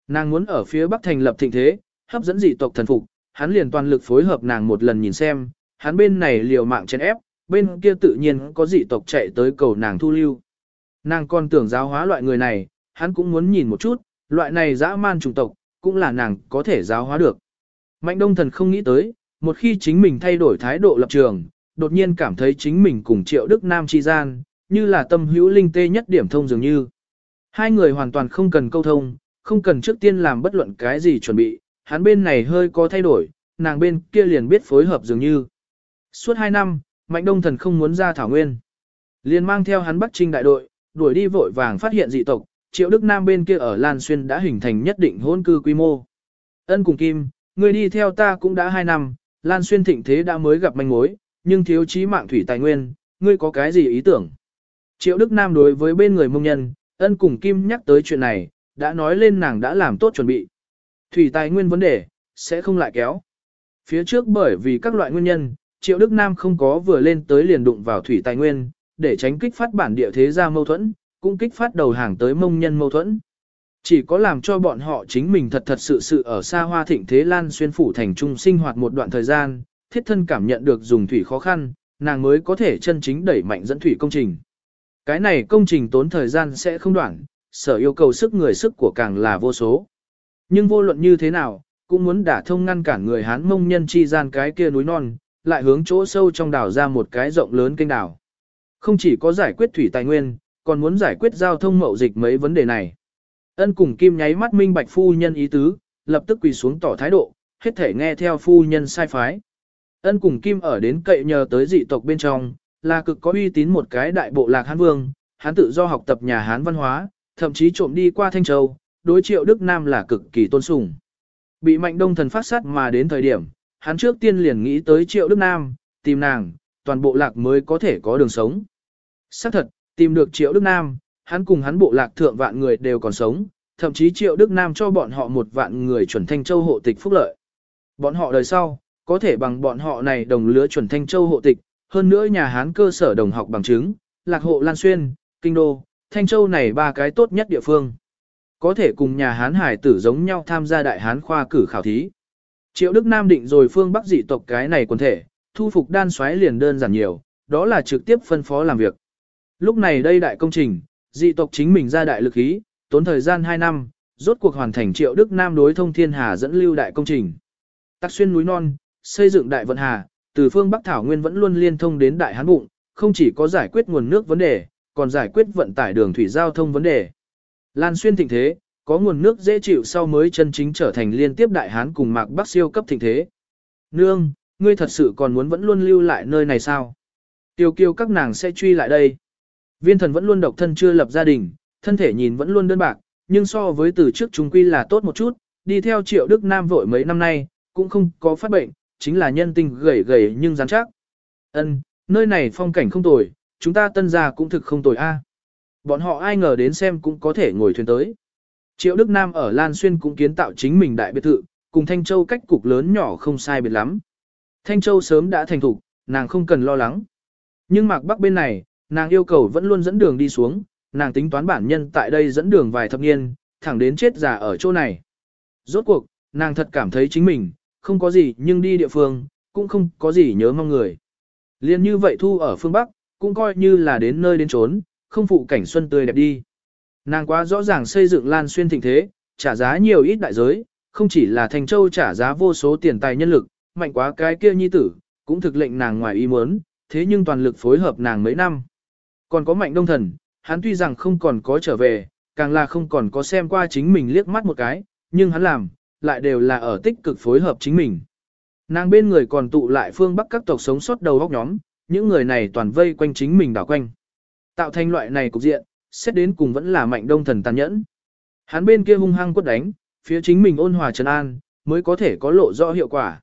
A: Nàng muốn ở phía Bắc thành lập thịnh thế, hấp dẫn dị tộc thần phục, hắn liền toàn lực phối hợp nàng một lần nhìn xem, hắn bên này liều mạng chèn ép, bên kia tự nhiên có dị tộc chạy tới cầu nàng thu lưu. Nàng còn tưởng giáo hóa loại người này, hắn cũng muốn nhìn một chút, loại này dã man chủng tộc, cũng là nàng có thể giáo hóa được. Mạnh đông thần không nghĩ tới, một khi chính mình thay đổi thái độ lập trường, đột nhiên cảm thấy chính mình cùng Triệu Đức Nam chi gian, như là tâm hữu linh tê nhất điểm thông dường như. Hai người hoàn toàn không cần câu thông, không cần trước tiên làm bất luận cái gì chuẩn bị, hắn bên này hơi có thay đổi, nàng bên kia liền biết phối hợp dường như. Suốt hai năm, Mạnh Đông Thần không muốn ra Thảo Nguyên. Liền mang theo hắn Bắc Trinh đại đội, đuổi đi vội vàng phát hiện dị tộc, Triệu Đức Nam bên kia ở Lan Xuyên đã hình thành nhất định hôn cư quy mô. Ân cùng Kim, người đi theo ta cũng đã hai năm, Lan Xuyên thịnh thế đã mới gặp manh mối, nhưng thiếu chí mạng thủy tài nguyên, ngươi có cái gì ý tưởng? Triệu Đức Nam đối với bên người mông nhân, ân cùng Kim nhắc tới chuyện này, đã nói lên nàng đã làm tốt chuẩn bị. Thủy tài nguyên vấn đề, sẽ không lại kéo. Phía trước bởi vì các loại nguyên nhân, Triệu Đức Nam không có vừa lên tới liền đụng vào thủy tài nguyên, để tránh kích phát bản địa thế ra mâu thuẫn, cũng kích phát đầu hàng tới mông nhân mâu thuẫn. Chỉ có làm cho bọn họ chính mình thật thật sự sự ở xa hoa thịnh thế lan xuyên phủ thành trung sinh hoạt một đoạn thời gian, thiết thân cảm nhận được dùng thủy khó khăn, nàng mới có thể chân chính đẩy mạnh dẫn thủy công trình. Cái này công trình tốn thời gian sẽ không đoạn, sở yêu cầu sức người sức của càng là vô số. Nhưng vô luận như thế nào, cũng muốn đả thông ngăn cản người Hán mông nhân chi gian cái kia núi non, lại hướng chỗ sâu trong đảo ra một cái rộng lớn kênh đảo. Không chỉ có giải quyết thủy tài nguyên, còn muốn giải quyết giao thông mậu dịch mấy vấn đề này. Ân cùng Kim nháy mắt minh bạch phu nhân ý tứ, lập tức quỳ xuống tỏ thái độ, hết thể nghe theo phu nhân sai phái. Ân cùng Kim ở đến cậy nhờ tới dị tộc bên trong, là cực có uy tín một cái đại bộ lạc Hán Vương, Hán tự do học tập nhà Hán văn hóa, thậm chí trộm đi qua Thanh Châu, đối triệu Đức Nam là cực kỳ tôn sùng. Bị mạnh đông thần phát sát mà đến thời điểm, hắn trước tiên liền nghĩ tới triệu Đức Nam, tìm nàng, toàn bộ lạc mới có thể có đường sống. Xác thật, tìm được triệu Đức Nam, hắn cùng hắn bộ lạc thượng vạn người đều còn sống, thậm chí triệu Đức Nam cho bọn họ một vạn người chuẩn Thanh Châu hộ tịch phúc lợi. Bọn họ đời sau, có thể bằng bọn họ này đồng lứa chuẩn Thanh Châu hộ tịch, hơn nữa nhà Hán cơ sở đồng học bằng chứng, lạc hộ Lan Xuyên, Kinh Đô, Thanh Châu này ba cái tốt nhất địa phương. Có thể cùng nhà Hán hải tử giống nhau tham gia đại Hán khoa cử khảo thí. Triệu Đức Nam định rồi phương Bắc dị tộc cái này quần thể, thu phục đan xoáy liền đơn giản nhiều, đó là trực tiếp phân phó làm việc. Lúc này đây đại công trình, dị tộc chính mình ra đại lực ý, tốn thời gian 2 năm, rốt cuộc hoàn thành Triệu Đức Nam đối thông thiên hà dẫn lưu đại công trình. Tắc xuyên núi non, xây dựng đại vận hà, từ phương Bắc Thảo Nguyên vẫn luôn liên thông đến đại Hán bụng, không chỉ có giải quyết nguồn nước vấn đề, còn giải quyết vận tải đường thủy giao thông vấn đề. Lan xuyên thịnh thế, có nguồn nước dễ chịu sau mới chân chính trở thành liên tiếp đại hán cùng mạc bắc siêu cấp thịnh thế. Nương, ngươi thật sự còn muốn vẫn luôn lưu lại nơi này sao? Tiêu kiêu các nàng sẽ truy lại đây. Viên thần vẫn luôn độc thân chưa lập gia đình, thân thể nhìn vẫn luôn đơn bạc, nhưng so với từ trước chúng quy là tốt một chút, đi theo triệu Đức Nam vội mấy năm nay, cũng không có phát bệnh, chính là nhân tình gầy gầy nhưng rắn chắc. Ân, nơi này phong cảnh không tồi, chúng ta tân gia cũng thực không tồi a. Bọn họ ai ngờ đến xem cũng có thể ngồi thuyền tới. Triệu Đức Nam ở Lan Xuyên cũng kiến tạo chính mình đại biệt thự, cùng Thanh Châu cách cục lớn nhỏ không sai biệt lắm. Thanh Châu sớm đã thành thục, nàng không cần lo lắng. Nhưng Mạc Bắc bên này, nàng yêu cầu vẫn luôn dẫn đường đi xuống, nàng tính toán bản nhân tại đây dẫn đường vài thập niên, thẳng đến chết già ở chỗ này. Rốt cuộc, nàng thật cảm thấy chính mình, không có gì nhưng đi địa phương, cũng không có gì nhớ mong người. Liên như vậy thu ở phương Bắc, cũng coi như là đến nơi đến trốn, không phụ cảnh xuân tươi đẹp đi. Nàng quá rõ ràng xây dựng lan xuyên thịnh thế, trả giá nhiều ít đại giới, không chỉ là Thành Châu trả giá vô số tiền tài nhân lực, mạnh quá cái kia nhi tử, cũng thực lệnh nàng ngoài ý muốn, thế nhưng toàn lực phối hợp nàng mấy năm. Còn có mạnh đông thần, hắn tuy rằng không còn có trở về, càng là không còn có xem qua chính mình liếc mắt một cái, nhưng hắn làm, lại đều là ở tích cực phối hợp chính mình. Nàng bên người còn tụ lại phương Bắc các tộc sống sót đầu góc nhóm, những người này toàn vây quanh chính mình đảo quanh. Tạo thành loại này cục diện, xét đến cùng vẫn là mạnh đông thần tàn nhẫn. Hắn bên kia hung hăng quất đánh, phía chính mình ôn hòa trấn an, mới có thể có lộ rõ hiệu quả.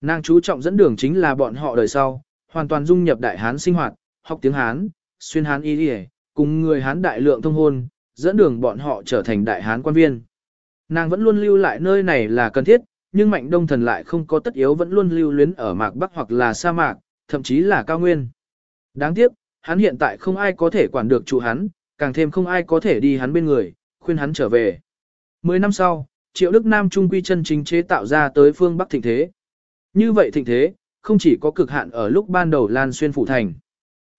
A: Nàng chú trọng dẫn đường chính là bọn họ đời sau, hoàn toàn dung nhập đại hán sinh hoạt, học tiếng hán, xuyên hán y đi cùng người hán đại lượng thông hôn, dẫn đường bọn họ trở thành đại hán quan viên. Nàng vẫn luôn lưu lại nơi này là cần thiết, nhưng mạnh đông thần lại không có tất yếu vẫn luôn lưu luyến ở mạc bắc hoặc là sa mạc, thậm chí là cao nguyên. Đáng tiếc, hắn hiện tại không ai có thể quản được chủ hắn, càng thêm không ai có thể đi hắn bên người, khuyên hắn trở về. Mười năm sau, Triệu Đức Nam Trung Quy chân chính chế tạo ra tới phương Bắc thịnh thế. Như vậy thịnh thế, không chỉ có cực hạn ở lúc ban đầu lan xuyên phủ thành.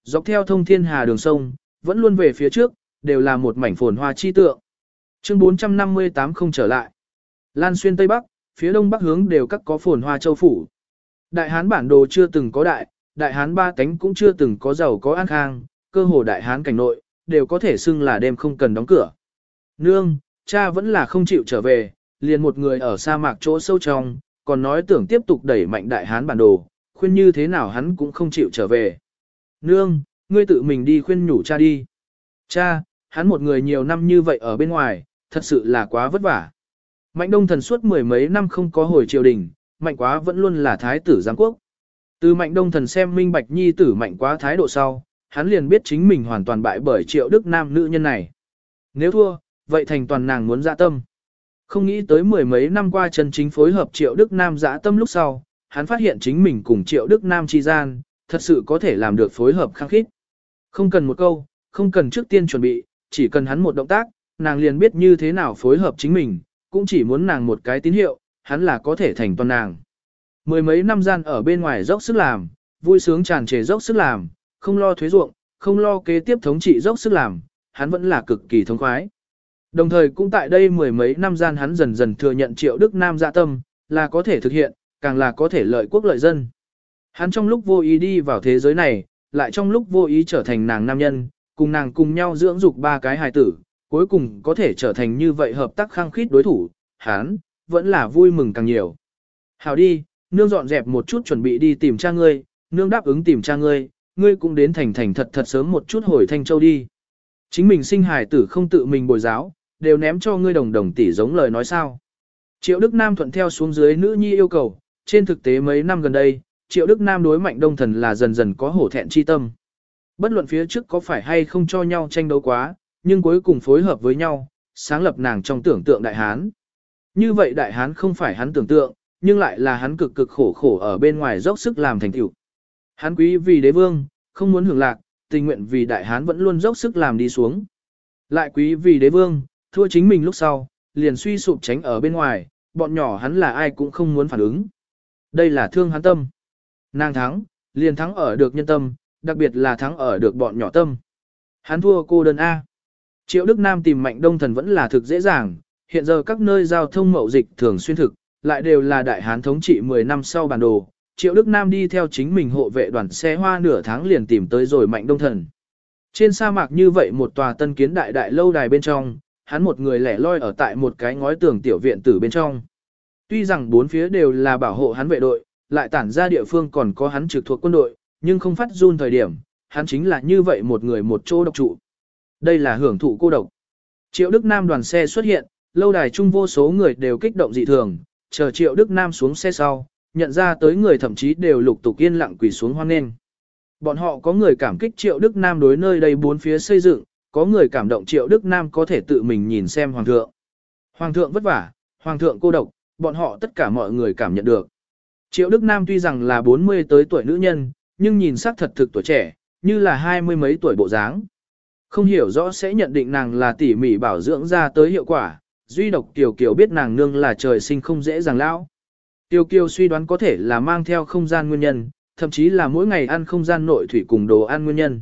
A: Dọc theo thông thiên hà đường sông, vẫn luôn về phía trước, đều là một mảnh phồn hoa chi tượng. Chương 458 không trở lại. Lan xuyên Tây Bắc, phía đông bắc hướng đều các có phồn hoa châu phủ. Đại Hán bản đồ chưa từng có đại, đại hán ba tánh cũng chưa từng có giàu có an khang, cơ hồ đại hán cảnh nội, đều có thể xưng là đêm không cần đóng cửa. Nương, cha vẫn là không chịu trở về, liền một người ở sa mạc chỗ sâu trong, còn nói tưởng tiếp tục đẩy mạnh đại hán bản đồ, khuyên như thế nào hắn cũng không chịu trở về. Nương, ngươi tự mình đi khuyên nhủ cha đi. Cha, hắn một người nhiều năm như vậy ở bên ngoài, thật sự là quá vất vả. Mạnh đông thần suốt mười mấy năm không có hồi triều đình, mạnh quá vẫn luôn là thái tử giám quốc. Từ mạnh đông thần xem minh bạch nhi tử mạnh quá thái độ sau, hắn liền biết chính mình hoàn toàn bại bởi triệu đức nam nữ nhân này. Nếu thua, vậy thành toàn nàng muốn dạ tâm. Không nghĩ tới mười mấy năm qua chân chính phối hợp triệu đức nam dạ tâm lúc sau, hắn phát hiện chính mình cùng triệu đức nam chi gian, thật sự có thể làm được phối hợp khăng khít. Không cần một câu, không cần trước tiên chuẩn bị, chỉ cần hắn một động tác, nàng liền biết như thế nào phối hợp chính mình, cũng chỉ muốn nàng một cái tín hiệu, hắn là có thể thành toàn nàng. Mười mấy năm gian ở bên ngoài dốc sức làm, vui sướng tràn trề dốc sức làm, không lo thuế ruộng, không lo kế tiếp thống trị dốc sức làm, hắn vẫn là cực kỳ thông khoái. Đồng thời cũng tại đây mười mấy năm gian hắn dần dần thừa nhận triệu Đức Nam dạ tâm, là có thể thực hiện, càng là có thể lợi quốc lợi dân. Hắn trong lúc vô ý đi vào thế giới này, lại trong lúc vô ý trở thành nàng nam nhân, cùng nàng cùng nhau dưỡng dục ba cái hài tử, cuối cùng có thể trở thành như vậy hợp tác khăng khít đối thủ, hắn, vẫn là vui mừng càng nhiều. Hào đi, nương dọn dẹp một chút chuẩn bị đi tìm cha ngươi, nương đáp ứng tìm cha ngươi, ngươi cũng đến thành thành thật thật sớm một chút hồi Thanh Châu đi. Chính mình sinh hài tử không tự mình bồi giáo, đều ném cho ngươi đồng đồng tỷ giống lời nói sao. Triệu Đức Nam thuận theo xuống dưới nữ nhi yêu cầu, trên thực tế mấy năm gần đây, Triệu Đức Nam đối mạnh đông thần là dần dần có hổ thẹn chi tâm. Bất luận phía trước có phải hay không cho nhau tranh đấu quá, nhưng cuối cùng phối hợp với nhau, sáng lập nàng trong tưởng tượng đại hán. Như vậy đại hán không phải hắn tưởng tượng, nhưng lại là hắn cực cực khổ khổ ở bên ngoài dốc sức làm thành tựu. Hắn quý vì đế vương, không muốn hưởng lạc, tình nguyện vì đại hán vẫn luôn dốc sức làm đi xuống. Lại quý vì đế vương, thua chính mình lúc sau, liền suy sụp tránh ở bên ngoài, bọn nhỏ hắn là ai cũng không muốn phản ứng. Đây là thương hắn tâm. Nàng thắng, liền thắng ở được nhân tâm, đặc biệt là thắng ở được bọn nhỏ tâm. Hắn thua cô đơn A. Triệu Đức Nam tìm mạnh đông thần vẫn là thực dễ dàng, hiện giờ các nơi giao thông mậu dịch thường xuyên thực, lại đều là đại hán thống trị 10 năm sau bản đồ. Triệu Đức Nam đi theo chính mình hộ vệ đoàn xe hoa nửa tháng liền tìm tới rồi mạnh đông thần. Trên sa mạc như vậy một tòa tân kiến đại đại lâu đài bên trong, hắn một người lẻ loi ở tại một cái ngói tường tiểu viện tử bên trong. Tuy rằng bốn phía đều là bảo hộ hắn vệ đội, lại tản ra địa phương còn có hắn trực thuộc quân đội, nhưng không phát run thời điểm, hắn chính là như vậy một người một chỗ độc trụ. Đây là hưởng thụ cô độc. Triệu Đức Nam đoàn xe xuất hiện, lâu đài chung vô số người đều kích động dị thường, chờ Triệu Đức Nam xuống xe sau, nhận ra tới người thậm chí đều lục tục yên lặng quỳ xuống hoan nghênh. Bọn họ có người cảm kích Triệu Đức Nam đối nơi đây bốn phía xây dựng, có người cảm động Triệu Đức Nam có thể tự mình nhìn xem Hoàng thượng. Hoàng thượng vất vả, Hoàng thượng cô độc, bọn họ tất cả mọi người cảm nhận được. Triệu Đức Nam tuy rằng là 40 tới tuổi nữ nhân, nhưng nhìn sắc thật thực tuổi trẻ, như là hai mươi mấy tuổi bộ dáng. Không hiểu rõ sẽ nhận định nàng là tỉ mỉ bảo dưỡng ra tới hiệu quả, duy độc Tiểu Kiều biết nàng nương là trời sinh không dễ dàng lão. Tiểu Kiều suy đoán có thể là mang theo không gian nguyên nhân, thậm chí là mỗi ngày ăn không gian nội thủy cùng đồ ăn nguyên nhân.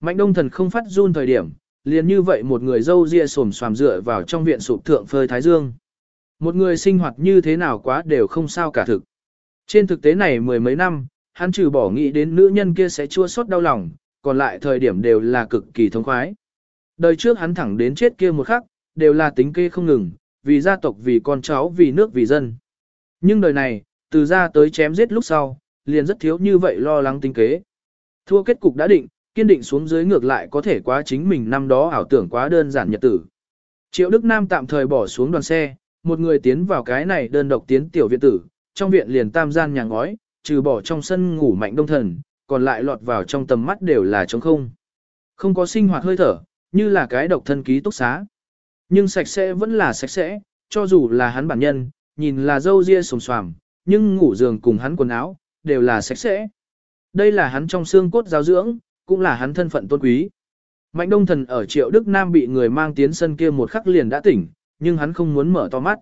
A: Mạnh đông thần không phát run thời điểm, liền như vậy một người dâu ria sồm xoàm dựa vào trong viện sụp thượng phơi thái dương. Một người sinh hoạt như thế nào quá đều không sao cả thực. Trên thực tế này mười mấy năm, hắn trừ bỏ nghĩ đến nữ nhân kia sẽ chua xót đau lòng, còn lại thời điểm đều là cực kỳ thông khoái. Đời trước hắn thẳng đến chết kia một khắc, đều là tính kê không ngừng, vì gia tộc vì con cháu vì nước vì dân. Nhưng đời này, từ ra tới chém giết lúc sau, liền rất thiếu như vậy lo lắng tính kế. Thua kết cục đã định, kiên định xuống dưới ngược lại có thể quá chính mình năm đó ảo tưởng quá đơn giản nhật tử. Triệu Đức Nam tạm thời bỏ xuống đoàn xe, một người tiến vào cái này đơn độc tiến tiểu viện tử, trong viện liền tam gian nhà ngói, trừ bỏ trong sân ngủ mạnh đông thần, còn lại lọt vào trong tầm mắt đều là trống không. Không có sinh hoạt hơi thở, như là cái độc thân ký túc xá. Nhưng sạch sẽ vẫn là sạch sẽ, cho dù là hắn bản nhân, nhìn là dâu ria sồm xoàm, nhưng ngủ giường cùng hắn quần áo, đều là sạch sẽ. Đây là hắn trong xương cốt giáo dưỡng, cũng là hắn thân phận tôn quý. Mạnh đông thần ở triệu Đức Nam bị người mang tiến sân kia một khắc liền đã tỉnh, nhưng hắn không muốn mở to mắt.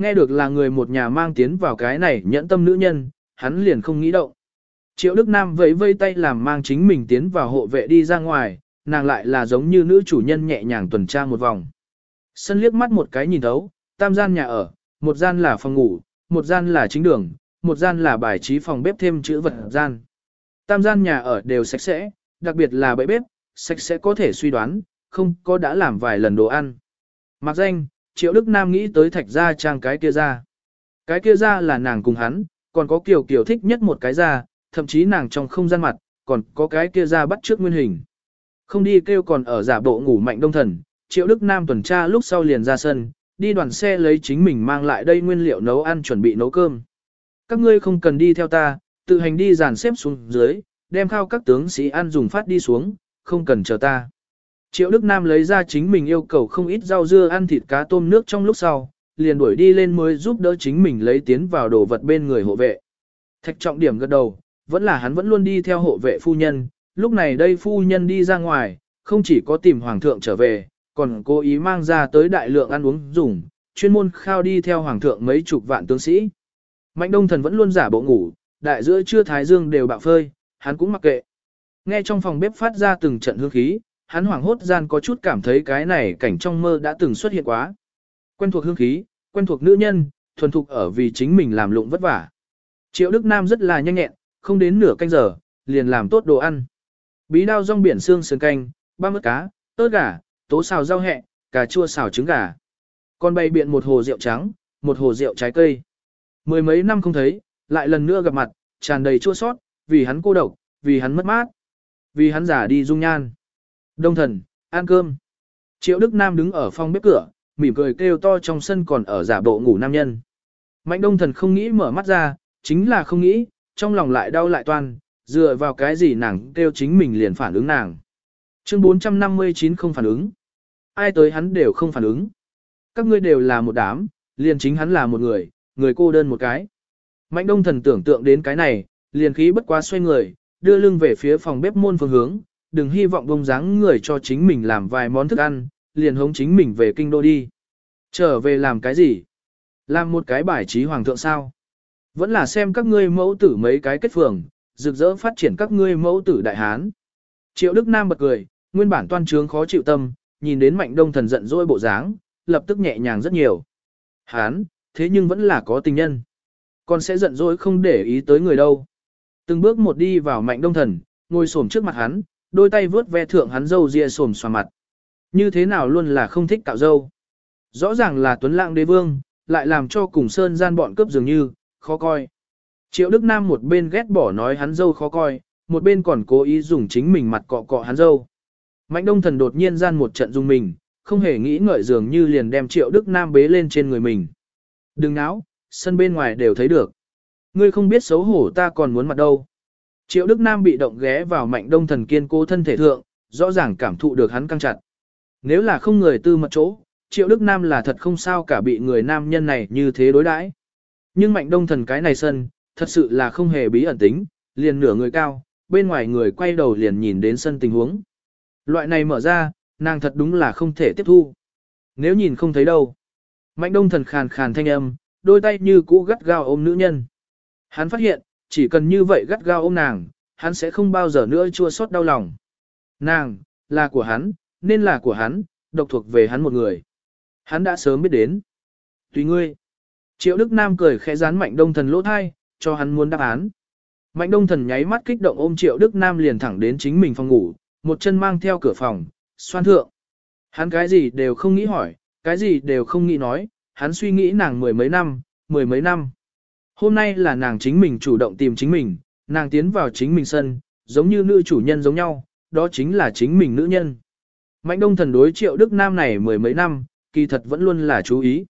A: Nghe được là người một nhà mang tiến vào cái này nhẫn tâm nữ nhân, hắn liền không nghĩ động. Triệu Đức Nam vẫy vây tay làm mang chính mình tiến vào hộ vệ đi ra ngoài, nàng lại là giống như nữ chủ nhân nhẹ nhàng tuần tra một vòng. Sân liếc mắt một cái nhìn thấu, tam gian nhà ở, một gian là phòng ngủ, một gian là chính đường, một gian là bài trí phòng bếp thêm chữ vật gian. Tam gian nhà ở đều sạch sẽ, đặc biệt là bẫy bếp, sạch sẽ có thể suy đoán, không có đã làm vài lần đồ ăn. Mặc danh, Triệu Đức Nam nghĩ tới thạch gia trang cái kia ra. Cái kia ra là nàng cùng hắn, còn có Kiều Kiều thích nhất một cái ra, thậm chí nàng trong không gian mặt, còn có cái kia ra bắt trước nguyên hình. Không đi kêu còn ở giả bộ ngủ mạnh đông thần, Triệu Đức Nam tuần tra lúc sau liền ra sân, đi đoàn xe lấy chính mình mang lại đây nguyên liệu nấu ăn chuẩn bị nấu cơm. Các ngươi không cần đi theo ta, tự hành đi dàn xếp xuống dưới, đem khao các tướng sĩ ăn dùng phát đi xuống, không cần chờ ta. Triệu Đức Nam lấy ra chính mình yêu cầu không ít rau dưa ăn thịt cá tôm nước trong lúc sau, liền đuổi đi lên mới giúp đỡ chính mình lấy tiến vào đồ vật bên người hộ vệ. Thạch trọng điểm gật đầu, vẫn là hắn vẫn luôn đi theo hộ vệ phu nhân, lúc này đây phu nhân đi ra ngoài, không chỉ có tìm hoàng thượng trở về, còn cố ý mang ra tới đại lượng ăn uống dùng, chuyên môn khao đi theo hoàng thượng mấy chục vạn tướng sĩ. Mạnh đông thần vẫn luôn giả bộ ngủ, đại giữa trưa thái dương đều bạo phơi, hắn cũng mặc kệ. Nghe trong phòng bếp phát ra từng trận hương khí, hắn hoảng hốt gian có chút cảm thấy cái này cảnh trong mơ đã từng xuất hiện quá. Quen thuộc hương khí, quen thuộc nữ nhân, thuần thục ở vì chính mình làm lụng vất vả. Triệu Đức Nam rất là nhanh nhẹn, không đến nửa canh giờ, liền làm tốt đồ ăn. Bí đao rong biển xương sườn canh, ba mứt cá, ớt gà, tố xào rau hẹ, cà chua xào trứng gà. Còn bày biện một hồ rượu trắng, một hồ rượu trái cây. Mười mấy năm không thấy, lại lần nữa gặp mặt, tràn đầy chua sót, vì hắn cô độc, vì hắn mất mát, vì hắn giả đi dung nhan. Đông thần, ăn cơm. Triệu Đức Nam đứng ở phòng bếp cửa, mỉm cười kêu to trong sân còn ở giả bộ ngủ nam nhân. Mạnh đông thần không nghĩ mở mắt ra, chính là không nghĩ, trong lòng lại đau lại toan, dựa vào cái gì nàng kêu chính mình liền phản ứng nàng. Chương 459 không phản ứng. Ai tới hắn đều không phản ứng. Các ngươi đều là một đám, liền chính hắn là một người, người cô đơn một cái. Mạnh đông thần tưởng tượng đến cái này, liền khí bất quá xoay người, đưa lưng về phía phòng bếp môn phương hướng, đừng hy vọng bông dáng người cho chính mình làm vài món thức ăn, liền hống chính mình về kinh đô đi. Trở về làm cái gì? Làm một cái bài trí hoàng thượng sao? Vẫn là xem các ngươi mẫu tử mấy cái kết phường, rực rỡ phát triển các ngươi mẫu tử đại hán. Triệu Đức Nam bật cười, nguyên bản toan trướng khó chịu tâm, nhìn đến mạnh đông thần giận dỗi bộ dáng, lập tức nhẹ nhàng rất nhiều. Hán, thế nhưng vẫn là có tình nhân. con sẽ giận dỗi không để ý tới người đâu. Từng bước một đi vào mạnh đông thần, ngồi xổm trước mặt hắn, đôi tay vướt ve thượng hắn dâu ria sồm xoa mặt. Như thế nào luôn là không thích cạo dâu. Rõ ràng là tuấn lãng đế vương, lại làm cho cùng sơn gian bọn cướp dường như, khó coi. Triệu Đức Nam một bên ghét bỏ nói hắn dâu khó coi, một bên còn cố ý dùng chính mình mặt cọ cọ hắn dâu. Mạnh đông thần đột nhiên gian một trận dùng mình, không hề nghĩ ngợi dường như liền đem Triệu Đức Nam bế lên trên người mình. Đừng náo, sân bên ngoài đều thấy được. Ngươi không biết xấu hổ ta còn muốn mặt đâu. Triệu Đức Nam bị động ghé vào mạnh đông thần kiên cố thân thể thượng, rõ ràng cảm thụ được hắn căng chặt. Nếu là không người tư mật chỗ, Triệu Đức Nam là thật không sao cả bị người nam nhân này như thế đối đãi. Nhưng mạnh đông thần cái này sân, thật sự là không hề bí ẩn tính, liền nửa người cao, bên ngoài người quay đầu liền nhìn đến sân tình huống. Loại này mở ra, nàng thật đúng là không thể tiếp thu. Nếu nhìn không thấy đâu. Mạnh đông thần khàn khàn thanh âm, đôi tay như cũ gắt gao ôm nữ nhân. Hắn phát hiện, chỉ cần như vậy gắt gao ôm nàng, hắn sẽ không bao giờ nữa chua xót đau lòng. Nàng, là của hắn, nên là của hắn, độc thuộc về hắn một người. Hắn đã sớm biết đến. Tùy ngươi. Triệu Đức Nam cười khẽ rán Mạnh Đông Thần lỗ thai, cho hắn muốn đáp án. Mạnh Đông Thần nháy mắt kích động ôm Triệu Đức Nam liền thẳng đến chính mình phòng ngủ, một chân mang theo cửa phòng, xoan thượng. Hắn cái gì đều không nghĩ hỏi, cái gì đều không nghĩ nói, hắn suy nghĩ nàng mười mấy năm, mười mấy năm. Hôm nay là nàng chính mình chủ động tìm chính mình, nàng tiến vào chính mình sân, giống như nữ chủ nhân giống nhau, đó chính là chính mình nữ nhân. Mạnh đông thần đối triệu Đức Nam này mười mấy năm, kỳ thật vẫn luôn là chú ý.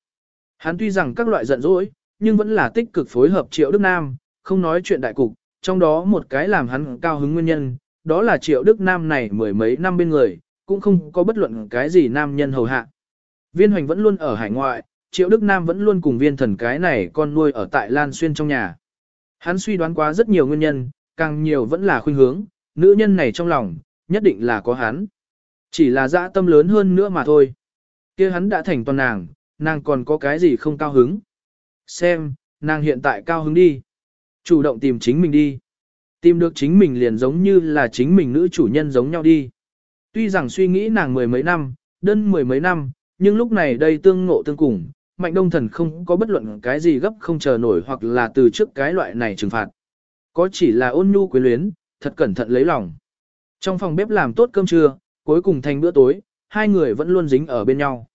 A: Hắn tuy rằng các loại giận dỗi, nhưng vẫn là tích cực phối hợp triệu Đức Nam, không nói chuyện đại cục, trong đó một cái làm hắn cao hứng nguyên nhân, đó là triệu Đức Nam này mười mấy năm bên người, cũng không có bất luận cái gì nam nhân hầu hạ. Viên hoành vẫn luôn ở hải ngoại, triệu Đức Nam vẫn luôn cùng viên thần cái này con nuôi ở tại Lan Xuyên trong nhà. Hắn suy đoán quá rất nhiều nguyên nhân, càng nhiều vẫn là khuynh hướng, nữ nhân này trong lòng, nhất định là có hắn. Chỉ là dã tâm lớn hơn nữa mà thôi. kia hắn đã thành toàn nàng, nàng còn có cái gì không cao hứng. Xem, nàng hiện tại cao hứng đi. Chủ động tìm chính mình đi. Tìm được chính mình liền giống như là chính mình nữ chủ nhân giống nhau đi. Tuy rằng suy nghĩ nàng mười mấy năm, đơn mười mấy năm, nhưng lúc này đây tương ngộ tương cùng, mạnh đông thần không có bất luận cái gì gấp không chờ nổi hoặc là từ trước cái loại này trừng phạt. Có chỉ là ôn nhu quyến luyến, thật cẩn thận lấy lòng. Trong phòng bếp làm tốt cơm trưa, cuối cùng thành bữa tối, hai người vẫn luôn dính ở bên nhau.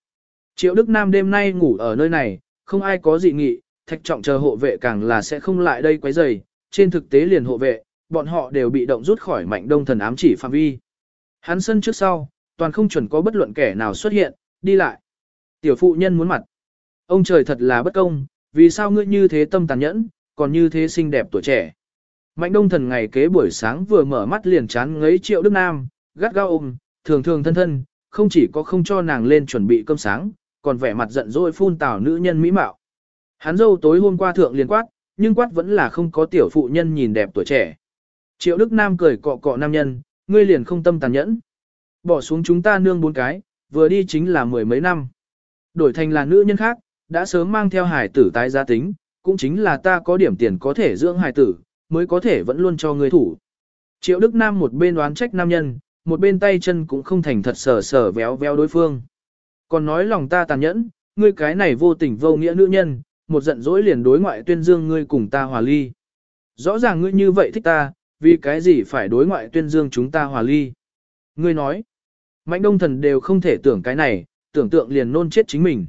A: Triệu Đức Nam đêm nay ngủ ở nơi này, không ai có dị nghị, thạch trọng chờ hộ vệ càng là sẽ không lại đây quấy rầy, trên thực tế liền hộ vệ, bọn họ đều bị động rút khỏi mạnh đông thần ám chỉ phạm vi. Hắn sân trước sau, toàn không chuẩn có bất luận kẻ nào xuất hiện, đi lại. Tiểu phụ nhân muốn mặt. Ông trời thật là bất công, vì sao ngươi như thế tâm tàn nhẫn, còn như thế xinh đẹp tuổi trẻ. Mạnh đông thần ngày kế buổi sáng vừa mở mắt liền chán ngấy triệu Đức Nam, gắt gao ôm, thường thường thân thân, không chỉ có không cho nàng lên chuẩn bị cơm sáng, còn vẻ mặt giận dỗi phun tào nữ nhân mỹ mạo. Hắn dâu tối hôm qua thượng liền quát, nhưng quát vẫn là không có tiểu phụ nhân nhìn đẹp tuổi trẻ. Triệu Đức Nam cười cọ cọ nam nhân, ngươi liền không tâm tàn nhẫn. Bỏ xuống chúng ta nương bốn cái, vừa đi chính là mười mấy năm. Đổi thành là nữ nhân khác, đã sớm mang theo hải tử tái gia tính, cũng chính là ta có điểm tiền có thể dưỡng hải tử, mới có thể vẫn luôn cho ngươi thủ. Triệu Đức Nam một bên đoán trách nam nhân, một bên tay chân cũng không thành thật sở sở véo véo đối phương. Còn nói lòng ta tàn nhẫn, ngươi cái này vô tình vô nghĩa nữ nhân, một giận dỗi liền đối ngoại tuyên dương ngươi cùng ta hòa ly. Rõ ràng ngươi như vậy thích ta, vì cái gì phải đối ngoại tuyên dương chúng ta hòa ly. Ngươi nói, mạnh đông thần đều không thể tưởng cái này, tưởng tượng liền nôn chết chính mình.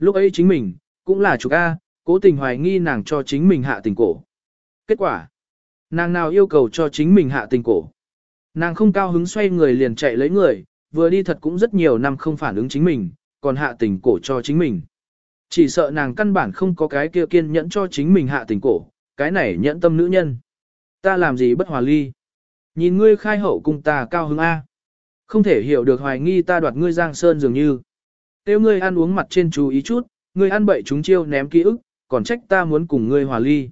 A: Lúc ấy chính mình, cũng là chủ A, cố tình hoài nghi nàng cho chính mình hạ tình cổ. Kết quả, nàng nào yêu cầu cho chính mình hạ tình cổ. Nàng không cao hứng xoay người liền chạy lấy người, vừa đi thật cũng rất nhiều năm không phản ứng chính mình, còn hạ tình cổ cho chính mình. Chỉ sợ nàng căn bản không có cái kia kiên nhẫn cho chính mình hạ tình cổ, cái này nhẫn tâm nữ nhân. Ta làm gì bất hòa ly? Nhìn ngươi khai hậu cùng ta cao hứng A. Không thể hiểu được hoài nghi ta đoạt ngươi giang sơn dường như. Tiêu ngươi ăn uống mặt trên chú ý chút, ngươi ăn bậy chúng chiêu ném ký ức, còn trách ta muốn cùng ngươi hòa ly.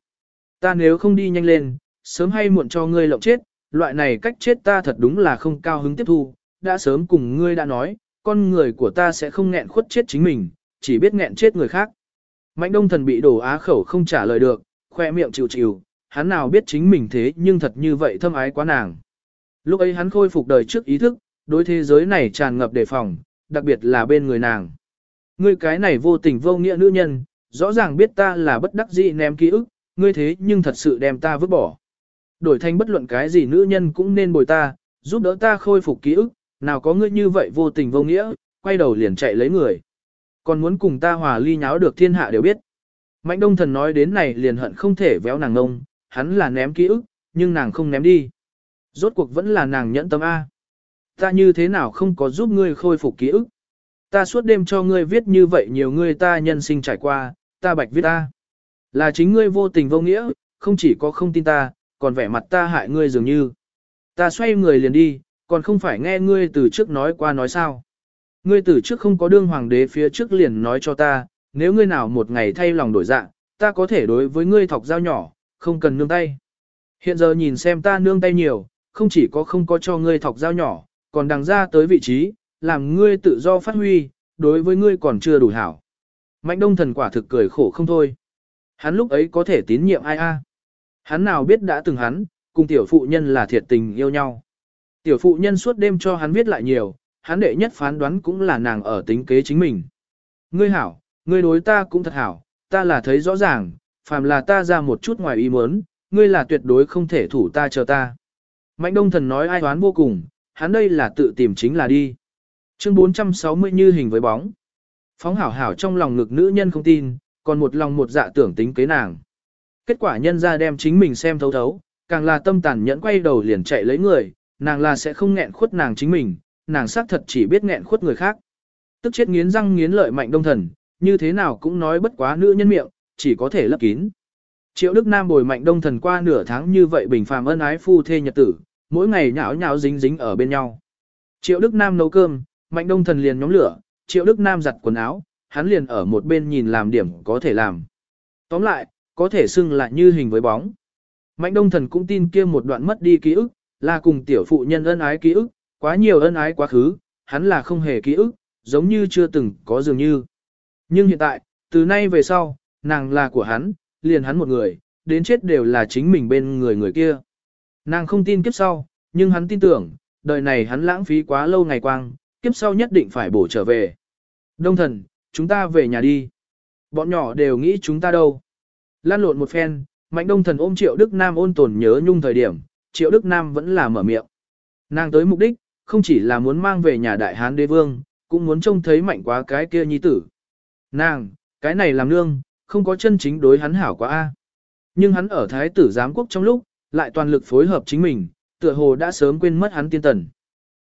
A: Ta nếu không đi nhanh lên, sớm hay muộn cho ngươi lộng chết, loại này cách chết ta thật đúng là không cao hứng tiếp thu, đã sớm cùng ngươi đã nói, con người của ta sẽ không nghẹn khuất chết chính mình, chỉ biết nghẹn chết người khác. Mạnh đông thần bị đổ á khẩu không trả lời được, khoe miệng chịu chịu, hắn nào biết chính mình thế nhưng thật như vậy thâm ái quá nàng. Lúc ấy hắn khôi phục đời trước ý thức, đối thế giới này tràn ngập đề phòng, đặc biệt là bên người nàng. Ngươi cái này vô tình vô nghĩa nữ nhân, rõ ràng biết ta là bất đắc dĩ ném ký ức, ngươi thế nhưng thật sự đem ta vứt bỏ. Đổi thành bất luận cái gì nữ nhân cũng nên bồi ta, giúp đỡ ta khôi phục ký ức, nào có ngươi như vậy vô tình vô nghĩa, quay đầu liền chạy lấy người. Còn muốn cùng ta hòa ly nháo được thiên hạ đều biết. Mạnh đông thần nói đến này liền hận không thể véo nàng ngông, hắn là ném ký ức, nhưng nàng không ném đi. Rốt cuộc vẫn là nàng nhẫn tâm A. Ta như thế nào không có giúp ngươi khôi phục ký ức. Ta suốt đêm cho ngươi viết như vậy nhiều ngươi ta nhân sinh trải qua, ta bạch viết ta. Là chính ngươi vô tình vô nghĩa, không chỉ có không tin ta, còn vẻ mặt ta hại ngươi dường như. Ta xoay người liền đi, còn không phải nghe ngươi từ trước nói qua nói sao. Ngươi từ trước không có đương hoàng đế phía trước liền nói cho ta, nếu ngươi nào một ngày thay lòng đổi dạ, ta có thể đối với ngươi thọc dao nhỏ, không cần nương tay. Hiện giờ nhìn xem ta nương tay nhiều, không chỉ có không có cho ngươi thọc dao nhỏ, còn đằng ra tới vị trí, làm ngươi tự do phát huy, đối với ngươi còn chưa đủ hảo. Mạnh đông thần quả thực cười khổ không thôi. Hắn lúc ấy có thể tín nhiệm ai a? Hắn nào biết đã từng hắn, cùng tiểu phụ nhân là thiệt tình yêu nhau. Tiểu phụ nhân suốt đêm cho hắn viết lại nhiều, hắn đệ nhất phán đoán cũng là nàng ở tính kế chính mình. Ngươi hảo, ngươi đối ta cũng thật hảo, ta là thấy rõ ràng, phàm là ta ra một chút ngoài ý muốn, ngươi là tuyệt đối không thể thủ ta chờ ta. Mạnh đông thần nói ai đoán vô cùng, hắn đây là tự tìm chính là đi. Chương 460 như hình với bóng. Phóng hảo hảo trong lòng ngực nữ nhân không tin, còn một lòng một dạ tưởng tính kế nàng. Kết quả nhân ra đem chính mình xem thấu thấu, càng là tâm tàn nhẫn quay đầu liền chạy lấy người, nàng là sẽ không nghẹn khuất nàng chính mình, nàng xác thật chỉ biết nghẹn khuất người khác. Tức chết nghiến răng nghiến lợi mạnh đông thần, như thế nào cũng nói bất quá nữ nhân miệng, chỉ có thể lấp kín. Triệu Đức Nam bồi mạnh đông thần qua nửa tháng như vậy bình phàm ân ái phu thê nhật tử, mỗi ngày nhão nhão dính dính ở bên nhau. Triệu Đức Nam nấu cơm, mạnh đông thần liền nhóm lửa, Triệu Đức Nam giặt quần áo, hắn liền ở một bên nhìn làm điểm có thể làm. Tóm lại, có thể xưng lại như hình với bóng. Mạnh đông thần cũng tin kia một đoạn mất đi ký ức, là cùng tiểu phụ nhân ân ái ký ức, quá nhiều ân ái quá khứ, hắn là không hề ký ức, giống như chưa từng có dường như. Nhưng hiện tại, từ nay về sau, nàng là của hắn, liền hắn một người, đến chết đều là chính mình bên người người kia. Nàng không tin kiếp sau, nhưng hắn tin tưởng, đời này hắn lãng phí quá lâu ngày quang, kiếp sau nhất định phải bổ trở về. Đông thần, chúng ta về nhà đi. Bọn nhỏ đều nghĩ chúng ta đâu. Lan lộn một phen, mạnh đông thần ôm triệu Đức Nam ôn tồn nhớ nhung thời điểm, Triệu Đức Nam vẫn là mở miệng. Nàng tới mục đích, không chỉ là muốn mang về nhà đại hán đế vương, cũng muốn trông thấy mạnh quá cái kia nhi tử. Nàng, cái này làm nương, không có chân chính đối hắn hảo quá a. Nhưng hắn ở thái tử giám quốc trong lúc, lại toàn lực phối hợp chính mình, tựa hồ đã sớm quên mất hắn tiên tần.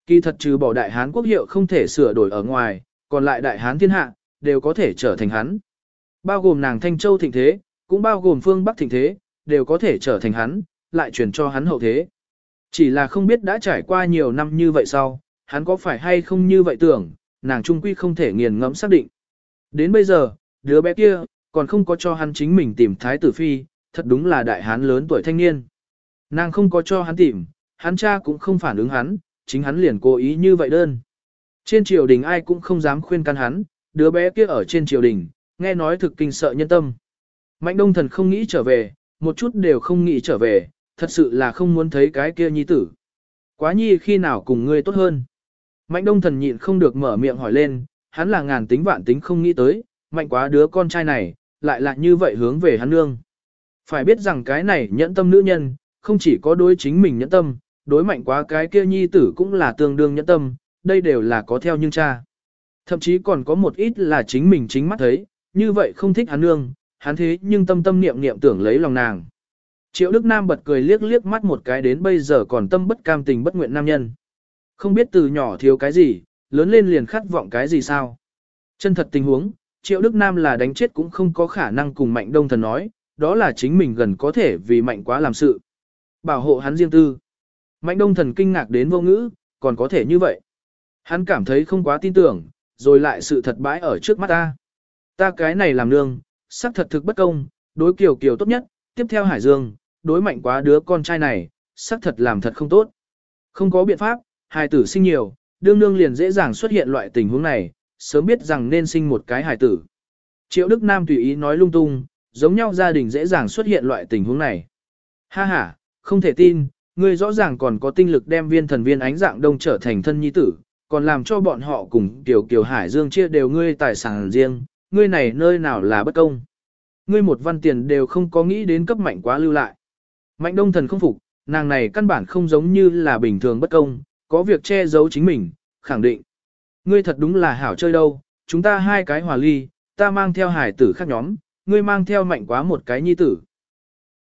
A: Kỳ thật trừ bỏ đại hán quốc hiệu không thể sửa đổi ở ngoài, còn lại đại hán thiên hạ, đều có thể trở thành hắn. Bao gồm nàng Thanh Châu thịnh thế, cũng bao gồm phương Bắc thịnh thế, đều có thể trở thành hắn, lại truyền cho hắn hậu thế. Chỉ là không biết đã trải qua nhiều năm như vậy sau, hắn có phải hay không như vậy tưởng, nàng trung quy không thể nghiền ngẫm xác định. Đến bây giờ, đứa bé kia, còn không có cho hắn chính mình tìm thái tử phi, thật đúng là đại hán lớn tuổi thanh niên. Nàng không có cho hắn tìm, hắn cha cũng không phản ứng hắn, chính hắn liền cố ý như vậy đơn. Trên triều đình ai cũng không dám khuyên can hắn, đứa bé kia ở trên triều đình, nghe nói thực kinh sợ nhân tâm. Mạnh đông thần không nghĩ trở về, một chút đều không nghĩ trở về, thật sự là không muốn thấy cái kia nhi tử. Quá nhi khi nào cùng ngươi tốt hơn. Mạnh đông thần nhịn không được mở miệng hỏi lên, hắn là ngàn tính vạn tính không nghĩ tới, mạnh quá đứa con trai này, lại là như vậy hướng về hắn nương. Phải biết rằng cái này nhẫn tâm nữ nhân, không chỉ có đối chính mình nhẫn tâm, đối mạnh quá cái kia nhi tử cũng là tương đương nhẫn tâm, đây đều là có theo nhưng cha. Thậm chí còn có một ít là chính mình chính mắt thấy, như vậy không thích hắn nương, hắn thế nhưng tâm tâm niệm niệm tưởng lấy lòng nàng. Triệu Đức Nam bật cười liếc liếc mắt một cái đến bây giờ còn tâm bất cam tình bất nguyện nam nhân. Không biết từ nhỏ thiếu cái gì, lớn lên liền khát vọng cái gì sao. Chân thật tình huống, Triệu Đức Nam là đánh chết cũng không có khả năng cùng Mạnh Đông Thần nói, đó là chính mình gần có thể vì Mạnh quá làm sự. Bảo hộ hắn riêng tư. Mạnh Đông Thần kinh ngạc đến vô ngữ, còn có thể như vậy. Hắn cảm thấy không quá tin tưởng, rồi lại sự thật bãi ở trước mắt ta. Ta cái này làm nương, sắc thật thực bất công, đối kiều kiều tốt nhất, tiếp theo Hải Dương, đối mạnh quá đứa con trai này, sắc thật làm thật không tốt. Không có biện pháp, hài tử sinh nhiều, đương nương liền dễ dàng xuất hiện loại tình huống này, sớm biết rằng nên sinh một cái hài tử. Triệu Đức Nam tùy ý nói lung tung, giống nhau gia đình dễ dàng xuất hiện loại tình huống này. Ha ha, không thể tin, ngươi rõ ràng còn có tinh lực đem viên thần viên ánh dạng đông trở thành thân nhi tử, còn làm cho bọn họ cùng Kiều Kiều Hải Dương chia đều ngươi tài sản riêng, ngươi này nơi nào là bất công. Ngươi một văn tiền đều không có nghĩ đến cấp mạnh quá lưu lại. Mạnh đông thần không phục, nàng này căn bản không giống như là bình thường bất công, có việc che giấu chính mình, khẳng định. Ngươi thật đúng là hảo chơi đâu, chúng ta hai cái hòa ly, ta mang theo hải tử khác nhóm, ngươi mang theo mạnh quá một cái nhi tử.